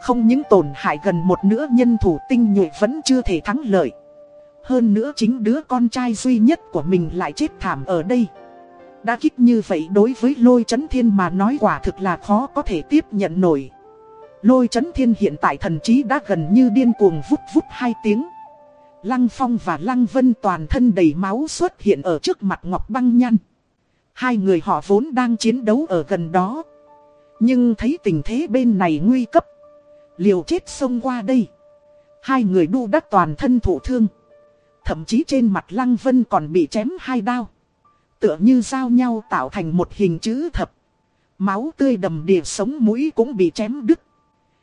Speaker 1: Không những tổn hại gần một nửa nhân thủ tinh nhuệ vẫn chưa thể thắng lợi. Hơn nữa chính đứa con trai duy nhất của mình lại chết thảm ở đây. Đã kích như vậy đối với lôi chấn thiên mà nói quả thực là khó có thể tiếp nhận nổi. Lôi chấn thiên hiện tại thần trí đã gần như điên cuồng vút vút hai tiếng. Lăng Phong và Lăng Vân toàn thân đầy máu xuất hiện ở trước mặt Ngọc Băng Nhăn. Hai người họ vốn đang chiến đấu ở gần đó. Nhưng thấy tình thế bên này nguy cấp. Liều chết xông qua đây. Hai người đu đắc toàn thân thụ thương. Thậm chí trên mặt Lăng Vân còn bị chém hai đao. Tựa như giao nhau tạo thành một hình chữ thập. Máu tươi đầm đìa sống mũi cũng bị chém đứt.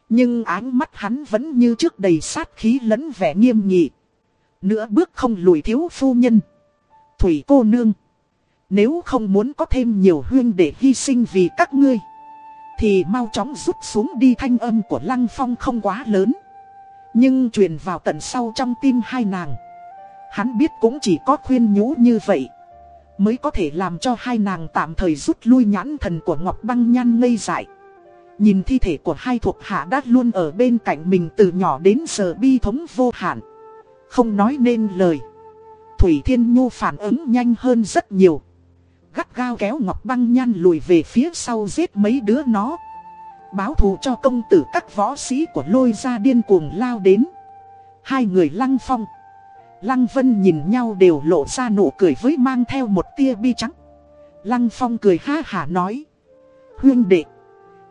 Speaker 1: Nhưng ánh mắt hắn vẫn như trước đầy sát khí lẫn vẻ nghiêm nghị. Nữa bước không lùi thiếu phu nhân. Thủy cô nương. Nếu không muốn có thêm nhiều huyên để hy sinh vì các ngươi. Thì mau chóng rút xuống đi thanh âm của Lăng Phong không quá lớn. Nhưng truyền vào tận sau trong tim hai nàng. Hắn biết cũng chỉ có khuyên nhủ như vậy. Mới có thể làm cho hai nàng tạm thời rút lui nhãn thần của Ngọc Băng Nhan ngây dại. Nhìn thi thể của hai thuộc hạ đã luôn ở bên cạnh mình từ nhỏ đến giờ bi thống vô hạn. Không nói nên lời. Thủy Thiên Nhu phản ứng nhanh hơn rất nhiều. Gắt gao kéo Ngọc Băng Nhan lùi về phía sau giết mấy đứa nó. Báo thù cho công tử các võ sĩ của lôi ra điên cuồng lao đến. Hai người lăng phong. Lăng Vân nhìn nhau đều lộ ra nụ cười với mang theo một tia bi trắng. Lăng Phong cười ha hả nói. Hương đệ.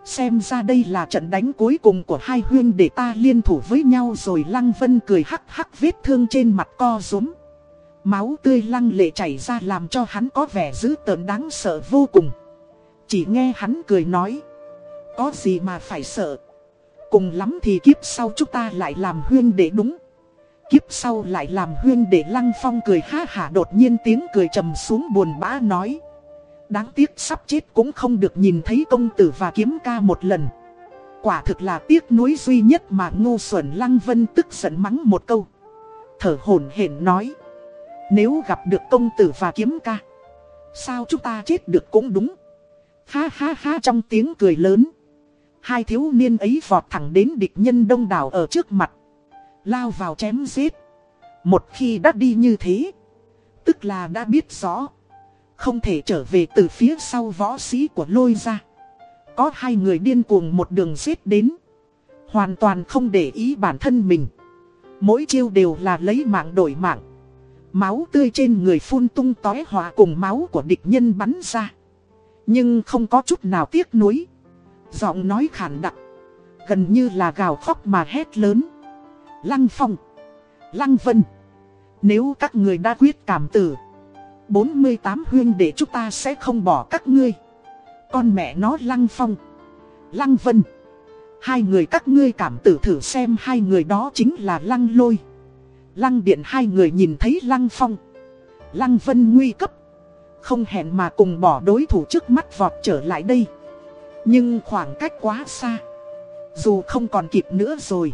Speaker 1: Xem ra đây là trận đánh cuối cùng của hai huyên để ta liên thủ với nhau rồi Lăng Vân cười hắc hắc vết thương trên mặt co rúm. Máu tươi lăng lệ chảy ra làm cho hắn có vẻ dữ tợn đáng sợ vô cùng. Chỉ nghe hắn cười nói. Có gì mà phải sợ. Cùng lắm thì kiếp sau chúng ta lại làm huyên để đúng. Kiếp sau lại làm huyên để lăng phong cười ha hả đột nhiên tiếng cười trầm xuống buồn bã nói. Đáng tiếc sắp chết cũng không được nhìn thấy công tử và kiếm ca một lần. Quả thực là tiếc nuối duy nhất mà ngô xuẩn lăng vân tức giận mắng một câu. Thở hổn hển nói. Nếu gặp được công tử và kiếm ca. Sao chúng ta chết được cũng đúng. Ha ha ha trong tiếng cười lớn. Hai thiếu niên ấy vọt thẳng đến địch nhân đông đảo ở trước mặt. Lao vào chém giết. Một khi đã đi như thế. Tức là đã biết rõ. Không thể trở về từ phía sau võ sĩ của lôi ra. Có hai người điên cuồng một đường giết đến. Hoàn toàn không để ý bản thân mình. Mỗi chiêu đều là lấy mạng đổi mạng. Máu tươi trên người phun tung tói hòa cùng máu của địch nhân bắn ra. Nhưng không có chút nào tiếc nuối. Giọng nói khản đặc. Gần như là gào khóc mà hét lớn. Lăng Phong. Lăng Vân. Nếu các người đã quyết cảm tử. 48 huyên để chúng ta sẽ không bỏ các ngươi. Con mẹ nó Lăng Phong. Lăng Vân. Hai người các ngươi cảm tử thử xem hai người đó chính là Lăng Lôi. Lăng Điện hai người nhìn thấy Lăng Phong. Lăng Vân nguy cấp. Không hẹn mà cùng bỏ đối thủ trước mắt vọt trở lại đây. Nhưng khoảng cách quá xa. Dù không còn kịp nữa rồi.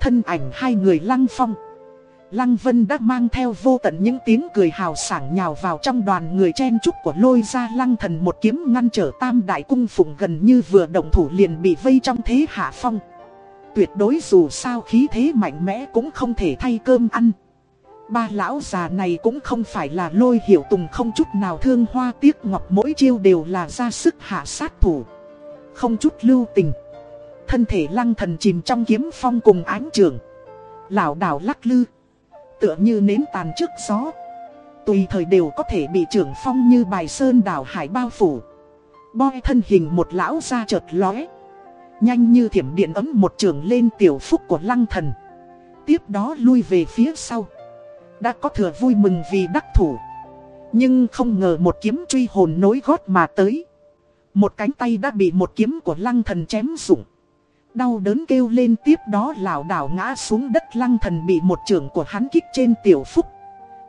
Speaker 1: Thân ảnh hai người Lăng Phong. Lăng Vân đã mang theo vô tận những tiếng cười hào sảng nhào vào trong đoàn người chen chúc của lôi ra lăng thần một kiếm ngăn trở tam đại cung phụng gần như vừa động thủ liền bị vây trong thế hạ phong. Tuyệt đối dù sao khí thế mạnh mẽ cũng không thể thay cơm ăn. Ba lão già này cũng không phải là lôi hiểu tùng không chút nào thương hoa tiếc ngọc mỗi chiêu đều là ra sức hạ sát thủ. Không chút lưu tình. Thân thể lăng thần chìm trong kiếm phong cùng ánh trường. Lão đảo lắc lư. Tựa như nến tàn trước gió. Tùy thời đều có thể bị trưởng phong như bài sơn đảo hải bao phủ. Boi thân hình một lão ra chợt lóe. Nhanh như thiểm điện ấm một trường lên tiểu phúc của lăng thần. Tiếp đó lui về phía sau. Đã có thừa vui mừng vì đắc thủ. Nhưng không ngờ một kiếm truy hồn nối gót mà tới. Một cánh tay đã bị một kiếm của lăng thần chém rụng đau đớn kêu lên tiếp đó lảo đảo ngã xuống đất lăng thần bị một trưởng của hắn kích trên tiểu phúc.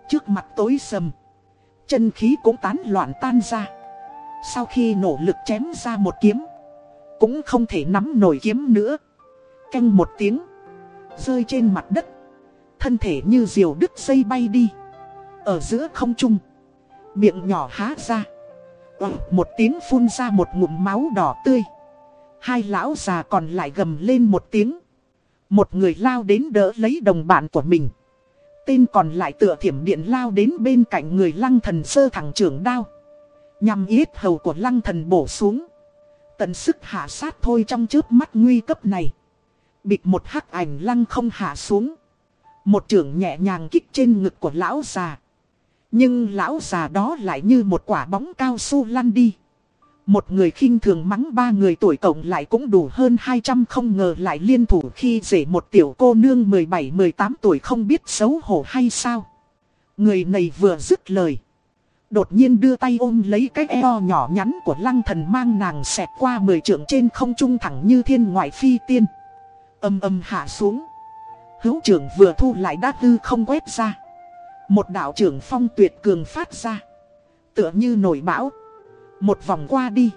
Speaker 1: Trước mặt tối sầm, chân khí cũng tán loạn tan ra. Sau khi nỗ lực chém ra một kiếm, cũng không thể nắm nổi kiếm nữa. Canh một tiếng, rơi trên mặt đất, thân thể như diều đứt dây bay đi. Ở giữa không trung, miệng nhỏ há ra. Ờ, một tiếng phun ra một ngụm máu đỏ tươi. Hai lão già còn lại gầm lên một tiếng. Một người lao đến đỡ lấy đồng bạn của mình. Tên còn lại tựa thiểm điện lao đến bên cạnh người lăng thần sơ thẳng trưởng đao. Nhằm yết hầu của lăng thần bổ xuống. Tận sức hạ sát thôi trong chớp mắt nguy cấp này. Bịt một hắc ảnh lăng không hạ xuống. Một trưởng nhẹ nhàng kích trên ngực của lão già. Nhưng lão già đó lại như một quả bóng cao su lăn đi. Một người khinh thường mắng ba người tuổi cộng lại cũng đủ hơn 200 không ngờ lại liên thủ khi rể một tiểu cô nương 17-18 tuổi không biết xấu hổ hay sao. Người này vừa dứt lời. Đột nhiên đưa tay ôm lấy cái eo nhỏ nhắn của lăng thần mang nàng xẹt qua mười trượng trên không trung thẳng như thiên ngoại phi tiên. Âm âm hạ xuống. Hữu trưởng vừa thu lại đát hư không quét ra. Một đạo trưởng phong tuyệt cường phát ra. Tựa như nổi bão. Một vòng qua đi.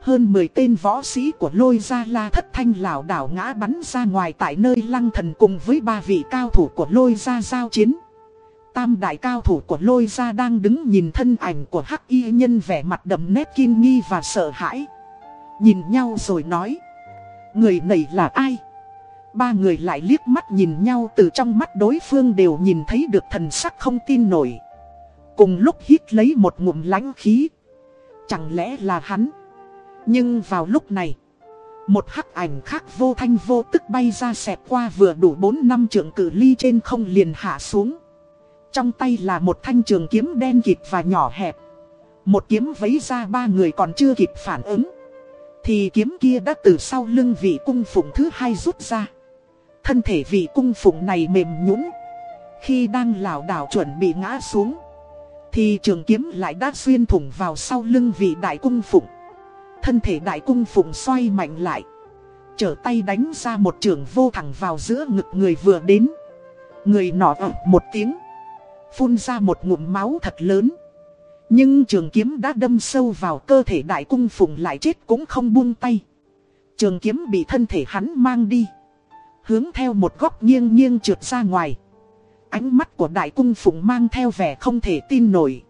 Speaker 1: Hơn 10 tên võ sĩ của lôi gia la thất thanh lảo đảo ngã bắn ra ngoài tại nơi lăng thần cùng với ba vị cao thủ của lôi gia giao chiến. Tam đại cao thủ của lôi gia đang đứng nhìn thân ảnh của hắc y nhân vẻ mặt đầm nét kinh nghi và sợ hãi. Nhìn nhau rồi nói. Người này là ai? Ba người lại liếc mắt nhìn nhau từ trong mắt đối phương đều nhìn thấy được thần sắc không tin nổi. Cùng lúc hít lấy một ngụm lánh khí. Chẳng lẽ là hắn? Nhưng vào lúc này, một hắc ảnh khác vô thanh vô tức bay ra xẹp qua vừa đủ 4 năm trượng cử ly trên không liền hạ xuống. Trong tay là một thanh trường kiếm đen kịt và nhỏ hẹp. Một kiếm vấy ra ba người còn chưa kịp phản ứng. Thì kiếm kia đã từ sau lưng vị cung phụng thứ hai rút ra. Thân thể vị cung phụng này mềm nhũn Khi đang lảo đảo chuẩn bị ngã xuống. Thì trường kiếm lại đã xuyên thủng vào sau lưng vị đại cung phụng. Thân thể đại cung phụng xoay mạnh lại. Trở tay đánh ra một trường vô thẳng vào giữa ngực người vừa đến. Người nọ ẩm một tiếng. Phun ra một ngụm máu thật lớn. Nhưng trường kiếm đã đâm sâu vào cơ thể đại cung phụng lại chết cũng không buông tay. Trường kiếm bị thân thể hắn mang đi. Hướng theo một góc nghiêng nghiêng trượt ra ngoài. Ánh mắt của đại cung phụng mang theo vẻ không thể tin nổi.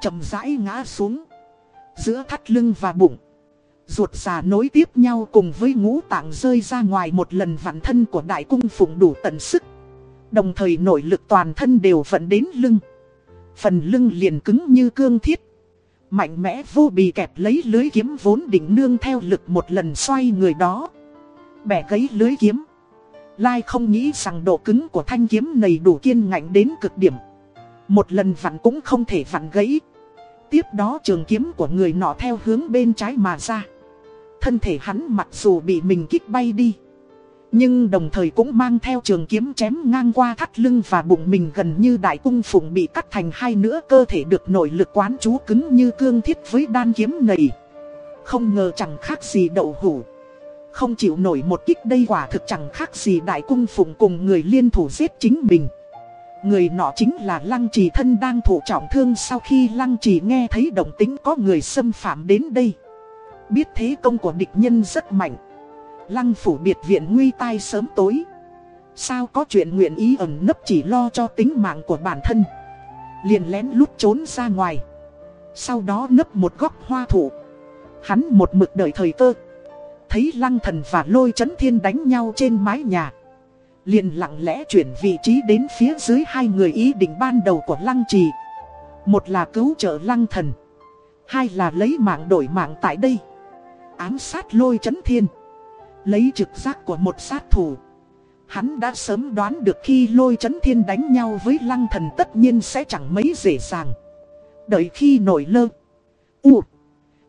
Speaker 1: Chậm rãi ngã xuống. Giữa thắt lưng và bụng. Ruột già nối tiếp nhau cùng với ngũ tạng rơi ra ngoài một lần Vạn thân của đại cung phụng đủ tận sức. Đồng thời nội lực toàn thân đều vận đến lưng. Phần lưng liền cứng như cương thiết. Mạnh mẽ vô bì kẹp lấy lưới kiếm vốn định nương theo lực một lần xoay người đó. Bẻ gấy lưới kiếm. Lai không nghĩ rằng độ cứng của thanh kiếm này đủ kiên ngạnh đến cực điểm. Một lần vặn cũng không thể vặn gãy. Tiếp đó trường kiếm của người nọ theo hướng bên trái mà ra. Thân thể hắn mặc dù bị mình kích bay đi, Nhưng đồng thời cũng mang theo trường kiếm chém ngang qua thắt lưng và bụng mình gần như đại cung phụng bị cắt thành hai nửa, cơ thể được nội lực quán chú cứng như cương thiết với đan kiếm này. Không ngờ chẳng khác gì đậu hủ. Không chịu nổi một kích đây quả thực chẳng khác gì đại cung phụng cùng người liên thủ giết chính mình Người nọ chính là Lăng Trì thân đang thụ trọng thương sau khi Lăng Trì nghe thấy động tính có người xâm phạm đến đây. Biết thế công của địch nhân rất mạnh. Lăng phủ biệt viện nguy tai sớm tối. Sao có chuyện nguyện ý ẩn nấp chỉ lo cho tính mạng của bản thân. Liền lén lút trốn ra ngoài. Sau đó nấp một góc hoa thụ Hắn một mực đợi thời cơ. Thấy lăng thần và lôi chấn thiên đánh nhau trên mái nhà liền lặng lẽ chuyển vị trí đến phía dưới hai người ý định ban đầu của lăng trì. Một là cứu trợ lăng thần. Hai là lấy mạng đổi mạng tại đây. Ám sát lôi chấn thiên. Lấy trực giác của một sát thủ. Hắn đã sớm đoán được khi lôi chấn thiên đánh nhau với lăng thần tất nhiên sẽ chẳng mấy dễ dàng. Đợi khi nổi lơ. U.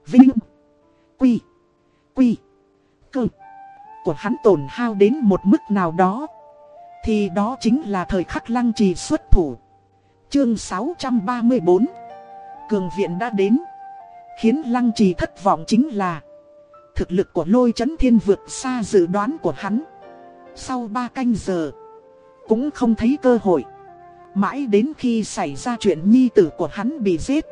Speaker 1: Vinh. Quy. Quy. Cơ. Của hắn tổn hao đến một mức nào đó. Thì đó chính là thời khắc lăng trì xuất thủ. Chương 634 Cường viện đã đến. Khiến lăng trì thất vọng chính là Thực lực của lôi chấn thiên vượt xa dự đoán của hắn. Sau 3 canh giờ, Cũng không thấy cơ hội. Mãi đến khi xảy ra chuyện nhi tử của hắn bị giết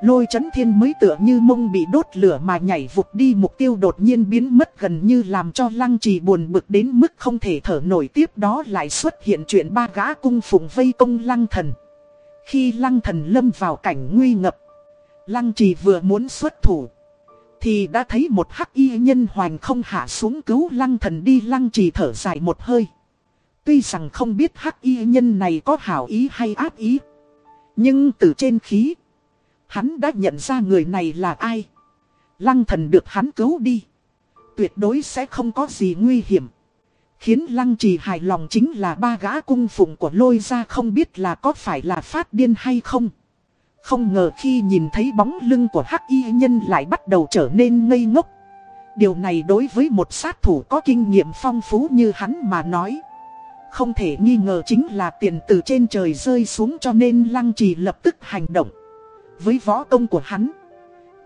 Speaker 1: Lôi chấn thiên mới tựa như mông bị đốt lửa mà nhảy vụt đi mục tiêu đột nhiên biến mất gần như làm cho lăng trì buồn bực đến mức không thể thở nổi tiếp đó lại xuất hiện chuyện ba gã cung phụng vây công lăng thần. Khi lăng thần lâm vào cảnh nguy ngập, lăng trì vừa muốn xuất thủ, thì đã thấy một hắc y nhân hoành không hạ xuống cứu lăng thần đi lăng trì thở dài một hơi. Tuy rằng không biết hắc y nhân này có hảo ý hay ác ý, nhưng từ trên khí Hắn đã nhận ra người này là ai. Lăng thần được hắn cứu đi. Tuyệt đối sẽ không có gì nguy hiểm. Khiến lăng trì hài lòng chính là ba gã cung phụng của lôi ra không biết là có phải là phát điên hay không. Không ngờ khi nhìn thấy bóng lưng của hắc y nhân lại bắt đầu trở nên ngây ngốc. Điều này đối với một sát thủ có kinh nghiệm phong phú như hắn mà nói. Không thể nghi ngờ chính là tiền từ trên trời rơi xuống cho nên lăng trì lập tức hành động với võ công của hắn.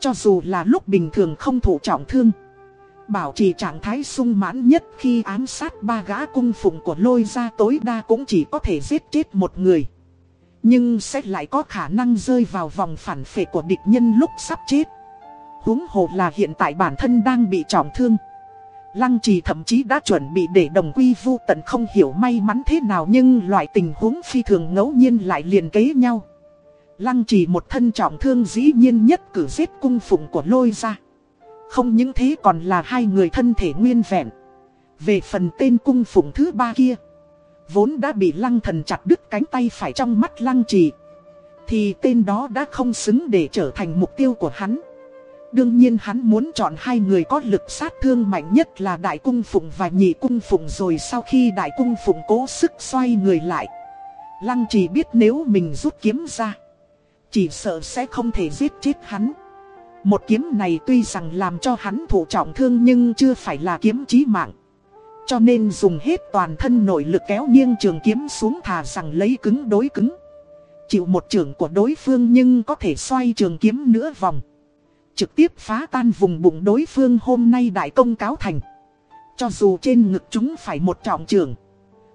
Speaker 1: Cho dù là lúc bình thường không thụ trọng thương. Bảo trì trạng thái sung mãn nhất khi ám sát ba gã cung phụng của lôi ra tối đa cũng chỉ có thể giết chết một người. Nhưng sẽ lại có khả năng rơi vào vòng phản phệ của địch nhân lúc sắp chết. huống hồ là hiện tại bản thân đang bị trọng thương. Lăng trì thậm chí đã chuẩn bị để đồng quy vu tận không hiểu may mắn thế nào nhưng loại tình huống phi thường ngẫu nhiên lại liền kế nhau. Lăng trì một thân trọng thương dĩ nhiên nhất cử giết cung phụng của lôi ra. Không những thế còn là hai người thân thể nguyên vẹn. Về phần tên cung phụng thứ ba kia. Vốn đã bị lăng thần chặt đứt cánh tay phải trong mắt lăng trì. Thì tên đó đã không xứng để trở thành mục tiêu của hắn. Đương nhiên hắn muốn chọn hai người có lực sát thương mạnh nhất là Đại Cung Phụng và Nhị Cung Phụng rồi sau khi Đại Cung Phụng cố sức xoay người lại. Lăng chỉ biết nếu mình rút kiếm ra. Chỉ sợ sẽ không thể giết chết hắn. Một kiếm này tuy rằng làm cho hắn thụ trọng thương nhưng chưa phải là kiếm chí mạng. Cho nên dùng hết toàn thân nội lực kéo nghiêng trường kiếm xuống thà rằng lấy cứng đối cứng. Chịu một trường của đối phương nhưng có thể xoay trường kiếm nửa vòng. Trực tiếp phá tan vùng bụng đối phương hôm nay đại công cáo thành. Cho dù trên ngực chúng phải một trọng trường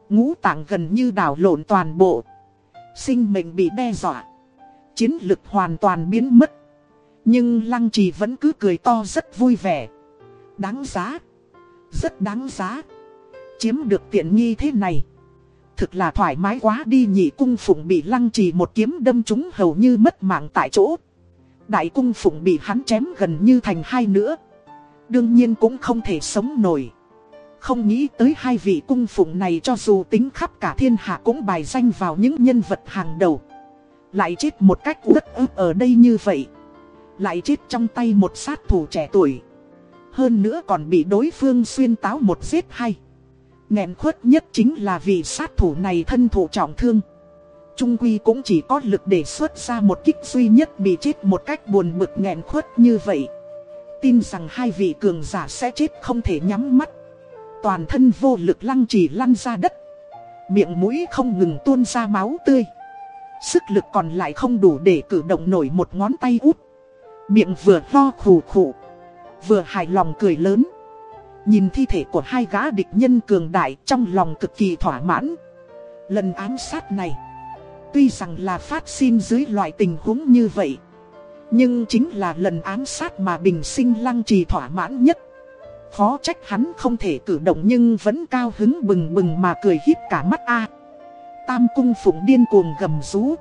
Speaker 1: Ngũ tạng gần như đảo lộn toàn bộ. Sinh mệnh bị đe dọa chiến lực hoàn toàn biến mất. Nhưng Lăng Trì vẫn cứ cười to rất vui vẻ. Đáng giá. Rất đáng giá. Chiếm được tiện nghi thế này. Thực là thoải mái quá đi nhị cung phụng bị Lăng Trì một kiếm đâm trúng hầu như mất mạng tại chỗ. Đại cung phụng bị hắn chém gần như thành hai nữa Đương nhiên cũng không thể sống nổi Không nghĩ tới hai vị cung phụng này cho dù tính khắp cả thiên hạ cũng bài danh vào những nhân vật hàng đầu lại chết một cách rất ức ở đây như vậy. Lại chết trong tay một sát thủ trẻ tuổi. Hơn nữa còn bị đối phương xuyên táo một giết hay nghẹn khuất nhất chính là vì sát thủ này thân thủ trọng thương. Trung Quy cũng chỉ có lực để xuất ra một kích duy nhất bị chết một cách buồn bực nghẹn khuất như vậy. Tin rằng hai vị cường giả sẽ chết không thể nhắm mắt. Toàn thân vô lực lăng chỉ lăn ra đất. Miệng mũi không ngừng tuôn ra máu tươi. Sức lực còn lại không đủ để cử động nổi một ngón tay út. Miệng vừa lo khủ khủ Vừa hài lòng cười lớn. Nhìn thi thể của hai gã địch nhân cường đại trong lòng cực kỳ thỏa mãn. Lần ám sát này, Tuy rằng là phát sinh dưới loại tình huống như vậy, Nhưng chính là lần ám sát mà bình sinh lăng trì thỏa mãn nhất. Khó trách hắn không thể cử động nhưng vẫn cao hứng bừng bừng mà cười híp cả mắt a. Tam cung phụng điên cuồng gầm rú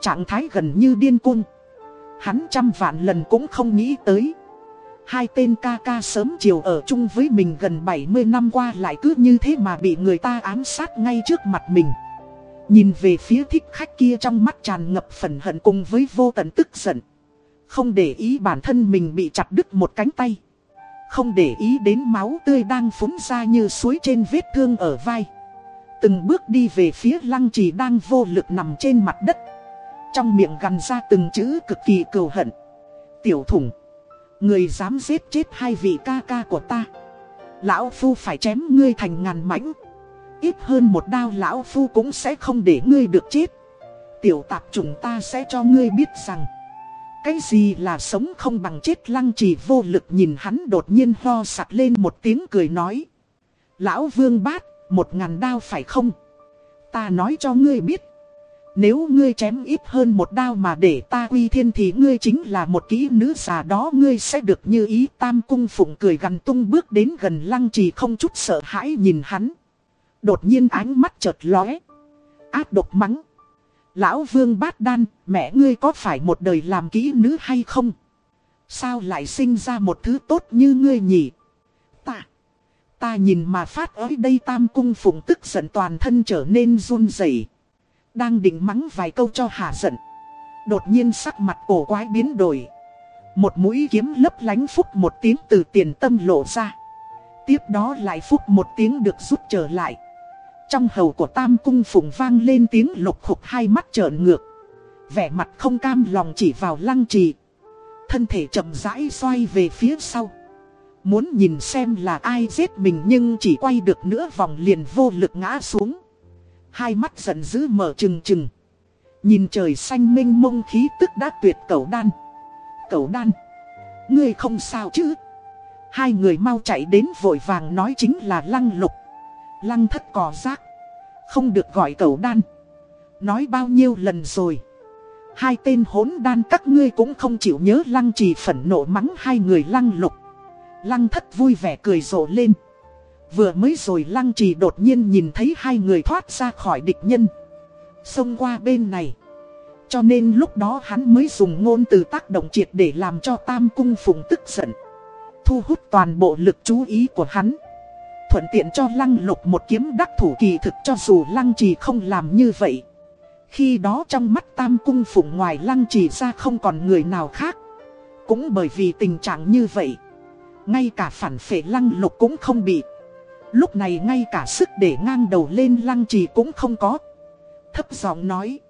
Speaker 1: Trạng thái gần như điên cung Hắn trăm vạn lần cũng không nghĩ tới Hai tên ca ca sớm chiều ở chung với mình gần 70 năm qua lại cứ như thế mà bị người ta ám sát ngay trước mặt mình. Nhìn về phía thích khách kia trong mắt tràn ngập phần hận cùng với vô tận tức giận. Không để ý bản thân mình bị chặt đứt một cánh tay. Không để ý đến máu tươi đang phúng ra như suối trên vết thương ở vai. Từng bước đi về phía lăng trì đang vô lực nằm trên mặt đất. Trong miệng gằn ra từng chữ cực kỳ cừu hận. Tiểu thủng. Người dám giết chết hai vị ca ca của ta Lão Phu phải chém ngươi thành ngàn mảnh Ít hơn một đao Lão Phu cũng sẽ không để ngươi được chết Tiểu tạp chúng ta sẽ cho ngươi biết rằng Cái gì là sống không bằng chết lăng trì vô lực nhìn hắn đột nhiên ho sặc lên một tiếng cười nói Lão Vương Bát, một ngàn đao phải không? Ta nói cho ngươi biết nếu ngươi chém ít hơn một đao mà để ta quy thiên thì ngươi chính là một kỹ nữ già đó ngươi sẽ được như ý tam cung phụng cười gần tung bước đến gần lăng trì không chút sợ hãi nhìn hắn. Đột nhiên ánh mắt chợt lóe. Ác độc mắng. Lão vương bát đan, mẹ ngươi có phải một đời làm kỹ nữ hay không? Sao lại sinh ra một thứ tốt như ngươi nhỉ? Ta, nhìn mà phát ới đây tam cung phụng tức giận toàn thân trở nên run rẩy. Đang định mắng vài câu cho hạ giận. Đột nhiên sắc mặt cổ quái biến đổi. Một mũi kiếm lấp lánh phúc một tiếng từ tiền tâm lộ ra. Tiếp đó lại phúc một tiếng được rút trở lại. Trong hầu của tam cung phụng vang lên tiếng lục khục hai mắt trợn ngược. Vẻ mặt không cam lòng chỉ vào lăng trì. Thân thể chậm rãi xoay về phía sau. Muốn nhìn xem là ai giết mình nhưng chỉ quay được nửa vòng liền vô lực ngã xuống Hai mắt giận dữ mở trừng trừng. Nhìn trời xanh minh mông khí tức đã tuyệt cẩu đan. Cẩu đan. Ngươi không sao chứ. Hai người mau chạy đến vội vàng nói chính là lăng lục. Lăng thất cỏ rác. Không được gọi cẩu đan. Nói bao nhiêu lần rồi. Hai tên hỗn đan các ngươi cũng không chịu nhớ lăng trì phẫn nộ mắng hai người lăng lục. Lăng thất vui vẻ cười rộ lên. Vừa mới rồi lăng trì đột nhiên nhìn thấy hai người thoát ra khỏi địch nhân. Xông qua bên này. Cho nên lúc đó hắn mới dùng ngôn từ tác động triệt để làm cho tam cung phùng tức giận. Thu hút toàn bộ lực chú ý của hắn. Thuận tiện cho lăng lục một kiếm đắc thủ kỳ thực cho dù lăng trì không làm như vậy. Khi đó trong mắt tam cung phụng ngoài lăng trì ra không còn người nào khác. Cũng bởi vì tình trạng như vậy ngay cả phản phệ lăng lục cũng không bị Lúc này ngay cả sức để ngang đầu lên lăng trì cũng không có. Thấp giọng nói.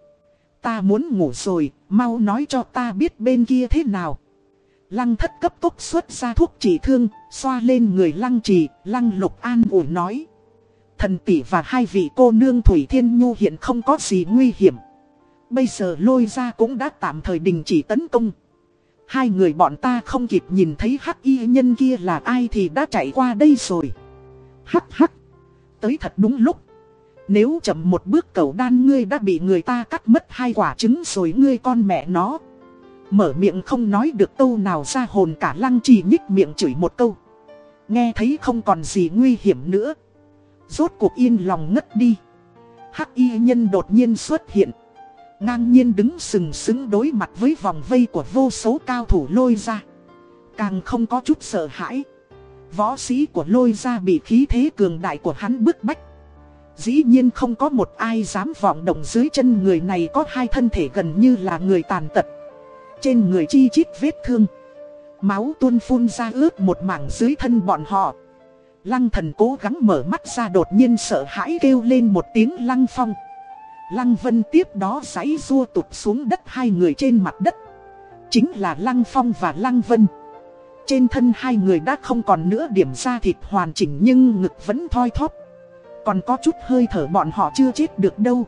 Speaker 1: Ta muốn ngủ rồi, mau nói cho ta biết bên kia thế nào. Lăng thất cấp tốc xuất ra thuốc trị thương, xoa lên người lăng trì, lăng lục an ủi nói. Thần tỷ và hai vị cô nương Thủy Thiên Nhu hiện không có gì nguy hiểm. Bây giờ lôi ra cũng đã tạm thời đình chỉ tấn công. Hai người bọn ta không kịp nhìn thấy hắc y nhân kia là ai thì đã chạy qua đây rồi. Hắc hắc. Tới thật đúng lúc. Nếu chậm một bước cầu đan ngươi đã bị người ta cắt mất hai quả trứng rồi ngươi con mẹ nó. Mở miệng không nói được câu nào ra hồn cả lăng trì nhích miệng chửi một câu. Nghe thấy không còn gì nguy hiểm nữa. Rốt cuộc yên lòng ngất đi. Hắc y nhân đột nhiên xuất hiện. Ngang nhiên đứng sừng sững đối mặt với vòng vây của vô số cao thủ lôi ra. Càng không có chút sợ hãi. Võ sĩ của lôi ra bị khí thế cường đại của hắn bức bách. Dĩ nhiên không có một ai dám vọng động dưới chân người này có hai thân thể gần như là người tàn tật. Trên người chi chít vết thương. Máu tuôn phun ra ướt một mảng dưới thân bọn họ. Lăng thần cố gắng mở mắt ra đột nhiên sợ hãi kêu lên một tiếng lăng phong. Lăng vân tiếp đó giấy rua tụt xuống đất hai người trên mặt đất. Chính là lăng phong và lăng vân. Trên thân hai người đã không còn nữa điểm da thịt hoàn chỉnh nhưng ngực vẫn thoi thóp. Còn có chút hơi thở bọn họ chưa chết được đâu.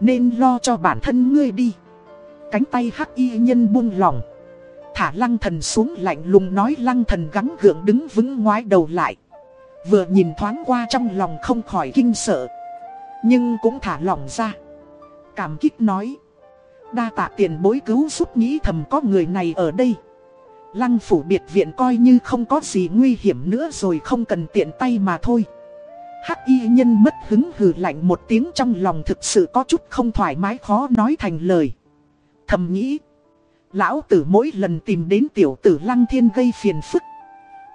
Speaker 1: Nên lo cho bản thân ngươi đi. Cánh tay hắc y nhân buông lỏng. Thả lăng thần xuống lạnh lùng nói lăng thần gắng gượng đứng vững ngoái đầu lại. Vừa nhìn thoáng qua trong lòng không khỏi kinh sợ. Nhưng cũng thả lỏng ra. Cảm kích nói. Đa tạ tiền bối cứu giúp nghĩ thầm có người này ở đây. Lăng phủ biệt viện coi như không có gì nguy hiểm nữa rồi không cần tiện tay mà thôi. Hắc y nhân mất hứng hừ lạnh một tiếng trong lòng thực sự có chút không thoải mái khó nói thành lời. Thầm nghĩ. Lão tử mỗi lần tìm đến tiểu tử lăng thiên gây phiền phức.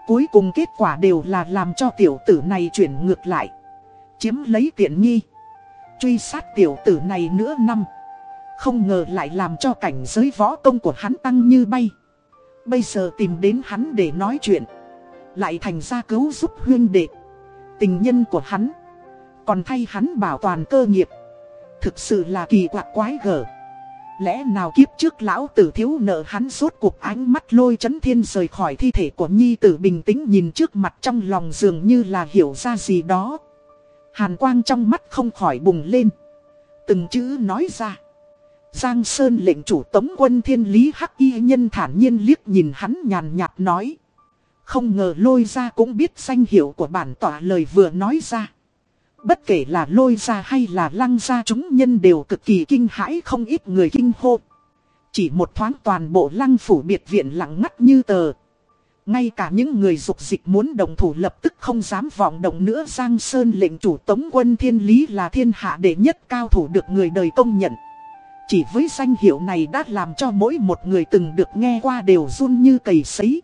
Speaker 1: Cuối cùng kết quả đều là làm cho tiểu tử này chuyển ngược lại. Chiếm lấy tiện nghi. Truy sát tiểu tử này nữa năm. Không ngờ lại làm cho cảnh giới võ công của hắn tăng như bay. Bây giờ tìm đến hắn để nói chuyện. Lại thành ra cứu giúp huyên đệ. Tình nhân của hắn. Còn thay hắn bảo toàn cơ nghiệp. Thực sự là kỳ quặc quái gở. Lẽ nào kiếp trước lão tử thiếu nợ hắn suốt cuộc ánh mắt lôi chấn thiên rời khỏi thi thể của nhi tử bình tĩnh nhìn trước mặt trong lòng dường như là hiểu ra gì đó. Hàn quang trong mắt không khỏi bùng lên. Từng chữ nói ra. Giang Sơn lệnh chủ tống quân thiên lý hắc y nhân thản nhiên liếc nhìn hắn nhàn nhạt nói. Không ngờ lôi ra cũng biết danh hiệu của bản tỏa lời vừa nói ra. Bất kể là lôi ra hay là lăng ra chúng nhân đều cực kỳ kinh hãi không ít người kinh hô. Chỉ một thoáng toàn bộ lăng phủ biệt viện lặng ngắt như tờ. Ngay cả những người dục dịch muốn đồng thủ lập tức không dám vọng động nữa Giang Sơn lệnh chủ tống quân thiên lý là thiên hạ đệ nhất cao thủ được người đời công nhận. Chỉ với danh hiệu này đã làm cho mỗi một người từng được nghe qua đều run như cầy sấy.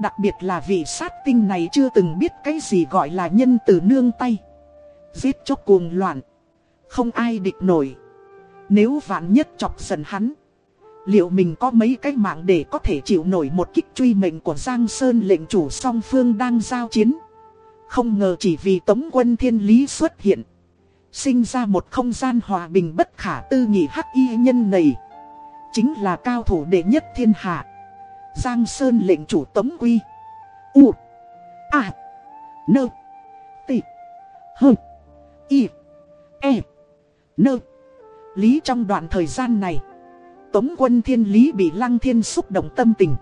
Speaker 1: Đặc biệt là vị sát tinh này chưa từng biết cái gì gọi là nhân từ nương tay. Giết chóc cuồng loạn. Không ai địch nổi. Nếu vạn nhất chọc giận hắn. Liệu mình có mấy cái mạng để có thể chịu nổi một kích truy mệnh của Giang Sơn lệnh chủ song phương đang giao chiến. Không ngờ chỉ vì tống quân thiên lý xuất hiện. Sinh ra một không gian hòa bình bất khả tư nghị hắc y nhân này. Chính là cao thủ đệ nhất thiên hạ. Giang Sơn lệnh chủ tống quy. U. A. Nơ. T. h Y. E. Nơ. Lý trong đoạn thời gian này. Tống quân thiên lý bị lăng thiên xúc động tâm tình.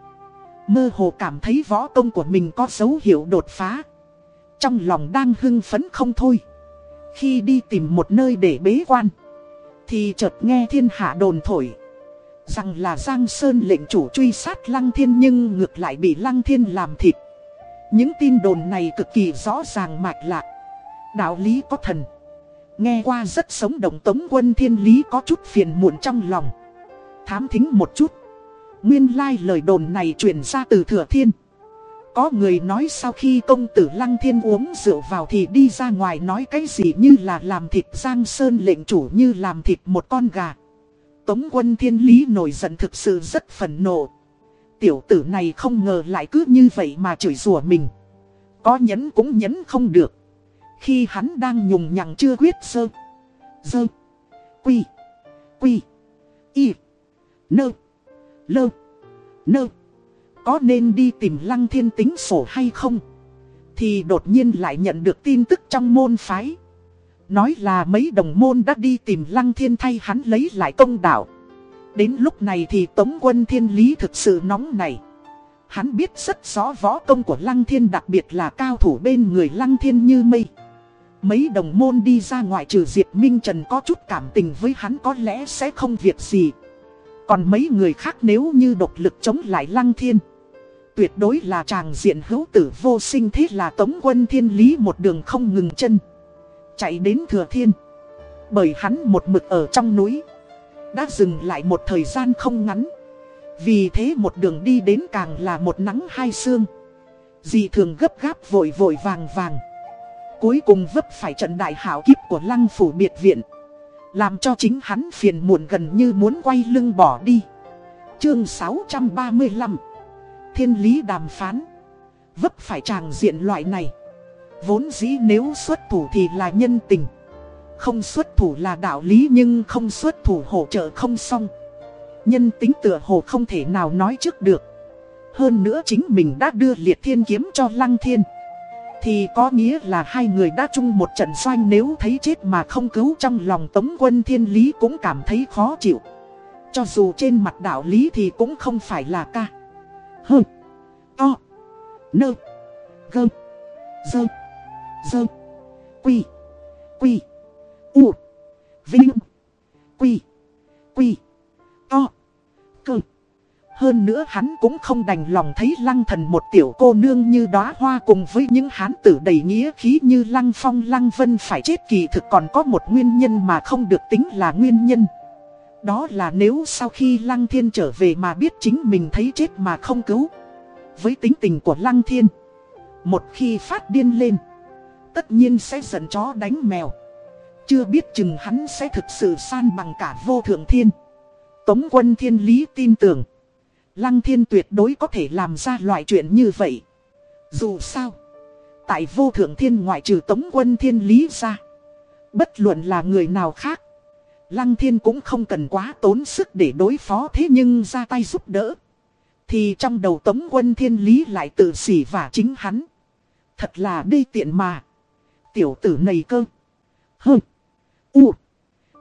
Speaker 1: Mơ hồ cảm thấy võ công của mình có dấu hiệu đột phá. Trong lòng đang hưng phấn không thôi. Khi đi tìm một nơi để bế quan. Thì chợt nghe thiên hạ đồn thổi. Rằng là Giang Sơn lệnh chủ truy sát Lăng Thiên nhưng ngược lại bị Lăng Thiên làm thịt. Những tin đồn này cực kỳ rõ ràng mạch lạc. Đạo lý có thần. Nghe qua rất sống động tống quân thiên lý có chút phiền muộn trong lòng. Thám thính một chút. Nguyên lai like lời đồn này truyền ra từ thừa thiên. Có người nói sau khi công tử Lăng Thiên uống rượu vào thì đi ra ngoài nói cái gì như là làm thịt Giang Sơn lệnh chủ như làm thịt một con gà. Tống quân thiên lý nổi giận thực sự rất phẫn nộ. Tiểu tử này không ngờ lại cứ như vậy mà chửi rủa mình. Có nhấn cũng nhấn không được. Khi hắn đang nhùng nhằng chưa quyết sơ. Dơ. Quy. Quy. Y. Nơ. Lơ. Nơ. Có nên đi tìm lăng thiên tính sổ hay không? Thì đột nhiên lại nhận được tin tức trong môn phái. Nói là mấy đồng môn đã đi tìm lăng thiên thay hắn lấy lại công đạo. Đến lúc này thì tống quân thiên lý thực sự nóng này. Hắn biết rất rõ võ công của lăng thiên đặc biệt là cao thủ bên người lăng thiên như mây. Mấy đồng môn đi ra ngoài trừ Diệp Minh Trần có chút cảm tình với hắn có lẽ sẽ không việc gì. Còn mấy người khác nếu như độc lực chống lại lăng thiên. Tuyệt đối là chàng diện hữu tử vô sinh thế là tống quân thiên lý một đường không ngừng chân. Chạy đến thừa thiên. Bởi hắn một mực ở trong núi. Đã dừng lại một thời gian không ngắn Vì thế một đường đi đến càng là một nắng hai sương Dì thường gấp gáp vội vội vàng vàng Cuối cùng vấp phải trận đại hảo kiếp của lăng phủ biệt viện làm cho chính hắn phiền muộn gần như muốn quay lưng bỏ đi. Chương 635 Thiên lý đàm phán. Vấp phải tràng diện loại này. Vốn dĩ nếu xuất thủ thì là nhân tình. Không xuất thủ là đạo lý nhưng không xuất thủ hỗ trợ không xong. Nhân tính tựa hồ không thể nào nói trước được. Hơn nữa chính mình đã đưa liệt thiên kiếm cho lăng thiên. Thì có nghĩa là hai người đã chung một trận doanh nếu thấy chết mà không cứu trong lòng tống quân thiên lý cũng cảm thấy khó chịu. Cho dù trên mặt đạo lý thì cũng không phải là ca. Hơ, To, Nơ, Gơ, Dơ Dơ, Quy Quy, U, Vinh, Quy Quy, To, Cơ. Hơn nữa hắn cũng không đành lòng thấy lăng thần một tiểu cô nương như đóa hoa cùng với những hán tử đầy nghĩa khí như lăng phong lăng vân phải chết kỳ thực còn có một nguyên nhân mà không được tính là nguyên nhân. Đó là nếu sau khi lăng thiên trở về mà biết chính mình thấy chết mà không cứu. Với tính tình của lăng thiên, một khi phát điên lên tất nhiên sẽ giận chó đánh mèo. Chưa biết chừng hắn sẽ thực sự san bằng cả vô thượng thiên. Tống quân thiên lý tin tưởng. Lăng thiên tuyệt đối có thể làm ra loại chuyện như vậy. Dù sao. Tại vô thượng thiên ngoại trừ tống quân thiên lý ra. Bất luận là người nào khác. Lăng thiên cũng không cần quá tốn sức để đối phó thế nhưng ra tay giúp đỡ. Thì trong đầu tống quân thiên lý lại tự xỉ và chính hắn. Thật là đê tiện mà tiểu tử này cơ. Hơ. U.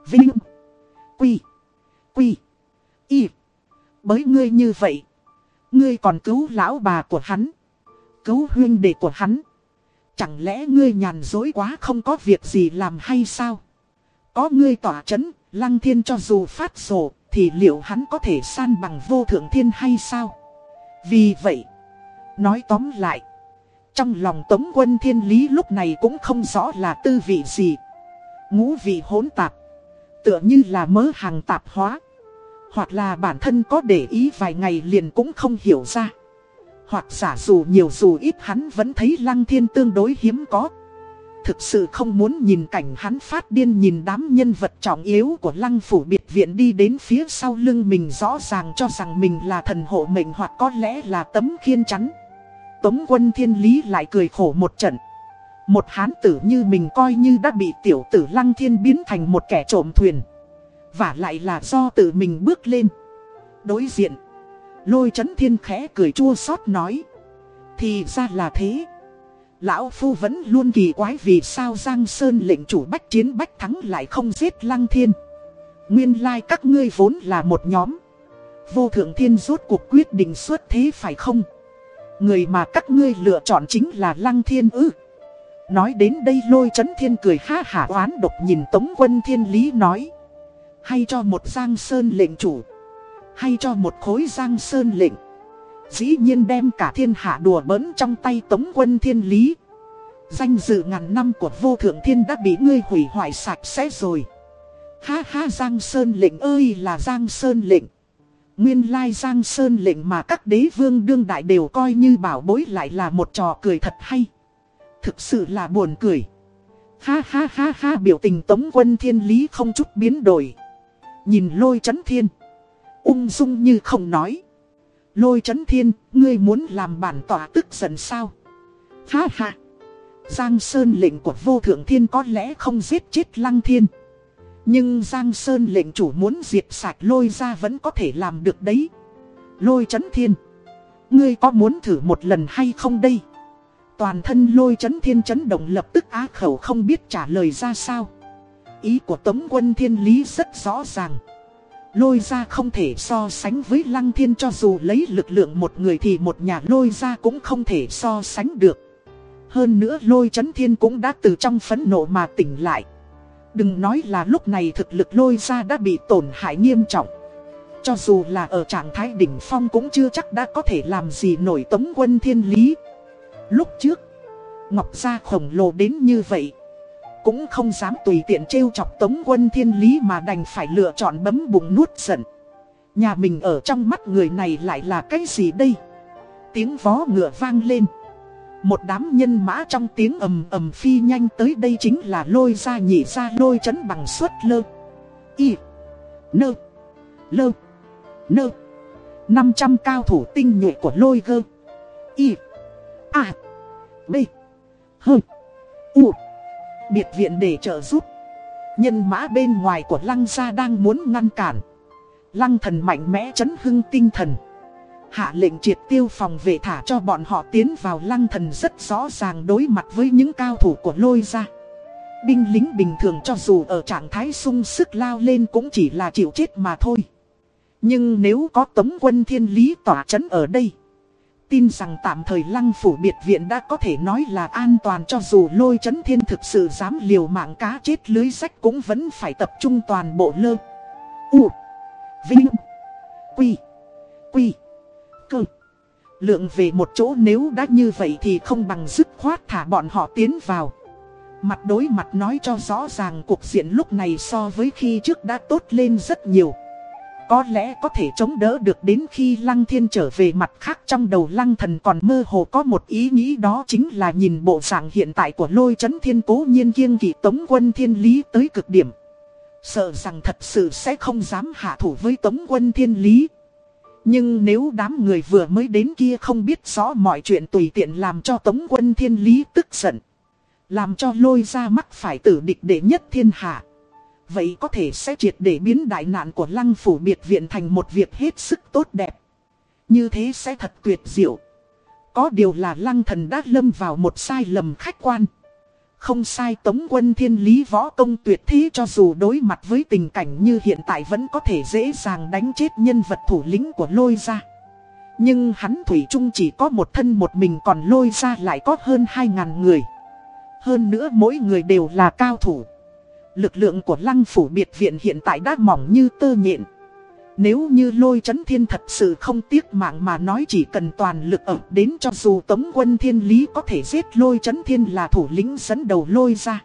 Speaker 1: Vinh. Quy. Quy. Y. Bởi ngươi như vậy. Ngươi còn cứu lão bà của hắn. Cứu huyên đệ của hắn. Chẳng lẽ ngươi nhàn dối quá không có việc gì làm hay sao? Có ngươi tỏa chấn, lăng thiên cho dù phát sổ, thì liệu hắn có thể san bằng vô thượng thiên hay sao? Vì vậy, nói tóm lại, trong lòng tống quân thiên lý lúc này cũng không rõ là tư vị gì. Ngũ vị hỗn tạp. Tựa như là mớ hàng tạp hóa. Hoặc là bản thân có để ý vài ngày liền cũng không hiểu ra. Hoặc giả dù nhiều dù ít hắn vẫn thấy lăng thiên tương đối hiếm có. Thực sự không muốn nhìn cảnh hắn phát điên nhìn đám nhân vật trọng yếu của lăng phủ biệt viện đi đến phía sau lưng mình rõ ràng cho rằng mình là thần hộ mệnh hoặc có lẽ là tấm khiên chắn. Tống quân thiên lý lại cười khổ một trận. Một hán tử như mình coi như đã bị tiểu tử lăng thiên biến thành một kẻ trộm thuyền. Và lại là do tự mình bước lên. Đối diện. Lôi chấn thiên khẽ cười chua xót nói. Thì ra là thế. Lão Phu vẫn luôn kỳ quái vì sao Giang Sơn lệnh chủ bách chiến bách thắng lại không giết lăng thiên. Nguyên lai các ngươi vốn là một nhóm. Vô thượng thiên rốt cuộc quyết định xuất thế phải không? Người mà các ngươi lựa chọn chính là Lăng Thiên ư. Nói đến đây lôi chấn thiên cười ha hả oán độc nhìn Tống quân thiên lý nói. Hay cho một giang sơn lệnh chủ. Hay cho một khối giang sơn lệnh. Dĩ nhiên đem cả thiên hạ đùa bỡn trong tay Tống quân thiên lý. Danh dự ngàn năm của vô thượng thiên đã bị ngươi hủy hoại sạch sẽ rồi. Ha ha, Giang Sơn lệnh ơi là Giang Sơn lệnh. Nguyên lai Giang Sơn lệnh mà các đế vương đương đại đều coi như bảo bối lại là một trò cười thật hay. Thực sự là buồn cười. Ha ha ha ha, biểu tình tống quân thiên lý không chút biến đổi. Nhìn lôi chấn thiên. Ung dung như không nói. Lôi chấn thiên, ngươi muốn làm bản tỏa tức giận sao? Ha ha. Giang Sơn lệnh của vô thượng thiên có lẽ không giết chết lăng thiên. Nhưng Giang Sơn lệnh chủ muốn diệt sạch lôi ra vẫn có thể làm được đấy. Lôi chấn thiên. Ngươi có muốn thử một lần hay không đây? Toàn thân lôi chấn thiên chấn động lập tức á khẩu không biết trả lời ra sao. Ý của Tống quân thiên lý rất rõ ràng. Lôi ra không thể so sánh với lăng thiên cho dù lấy lực lượng một người thì một nhà lôi ra cũng không thể so sánh được. Hơn nữa lôi chấn thiên cũng đã từ trong phấn nộ mà tỉnh lại. Đừng nói là lúc này thực lực lôi ra đã bị tổn hại nghiêm trọng. Cho dù là ở trạng thái đỉnh phong cũng chưa chắc đã có thể làm gì nổi tống quân thiên lý. Lúc trước, Ngọc Gia khổng lồ đến như vậy cũng không dám tùy tiện trêu chọc tống quân thiên lý mà đành phải lựa chọn bấm bụng nuốt giận. Nhà mình ở trong mắt người này lại là cái gì đây? Tiếng vó ngựa vang lên. Một đám nhân mã trong tiếng ầm ầm phi nhanh tới đây chính là lôi ra nhị ra lôi chấn bằng suất lơ. Y. Nơ. Lơ. Nơ. 500 cao thủ tinh nhuệ của lôi gơ. Y. A. B. H. U. Biệt viện để trợ giúp. Nhân mã bên ngoài của lăng gia đang muốn ngăn cản. Lăng thần mạnh mẽ chấn hưng tinh thần. Hạ lệnh triệt tiêu phòng vệ thả cho bọn họ tiến vào lăng thần rất rõ ràng đối mặt với những cao thủ của lôi gia. Binh lính bình thường cho dù ở trạng thái sung sức lao lên cũng chỉ là chịu chết mà thôi. Nhưng nếu có tống quân thiên lý tỏa chấn ở đây Tin rằng tạm thời lăng phủ biệt viện đã có thể nói là an toàn cho dù lôi chấn thiên thực sự dám liều mạng cá chết lưới sách cũng vẫn phải tập trung toàn bộ lơ. U. Vinh. Quy. Quy. Cơ. Lượng về một chỗ nếu đã như vậy thì không bằng dứt khoát thả bọn họ tiến vào. Mặt đối mặt nói cho rõ ràng cuộc diện lúc này so với khi trước đã tốt lên rất nhiều có lẽ có thể chống đỡ được đến khi Lăng Thiên trở về mặt khác trong đầu Lăng Thần còn mơ hồ có một ý nghĩ đó chính là nhìn bộ dạng hiện tại của lôi chấn thiên cố nhiên kiêng kỵ tống quân thiên lý tới cực điểm. Sợ rằng thật sự sẽ không dám hạ thủ với tống quân thiên lý. Nhưng nếu đám người vừa mới đến kia không biết rõ mọi chuyện tùy tiện làm cho tống quân thiên lý tức giận. Làm cho lôi ra mắc phải tử địch đệ nhất thiên hạ. Vậy có thể sẽ triệt để biến đại nạn của lăng phủ biệt viện thành một việc hết sức tốt đẹp. Như thế sẽ thật tuyệt diệu. Có điều là lăng thần đã lâm vào một sai lầm khách quan. Không sai tống quân thiên lý võ công tuyệt thế cho dù đối mặt với tình cảnh như hiện tại vẫn có thể dễ dàng đánh chết nhân vật thủ lĩnh của lôi ra. Nhưng hắn Thủy Trung chỉ có một thân một mình còn lôi ra lại có hơn 2.000 người. Hơn nữa mỗi người đều là cao thủ. Lực lượng của lăng phủ biệt viện hiện tại đã mỏng như tơ nhện. Nếu như lôi chấn thiên thật sự không tiếc mạng mà nói chỉ cần toàn lực ở đến cho dù tống quân thiên lý có thể giết lôi chấn thiên là thủ lĩnh dẫn đầu lôi ra.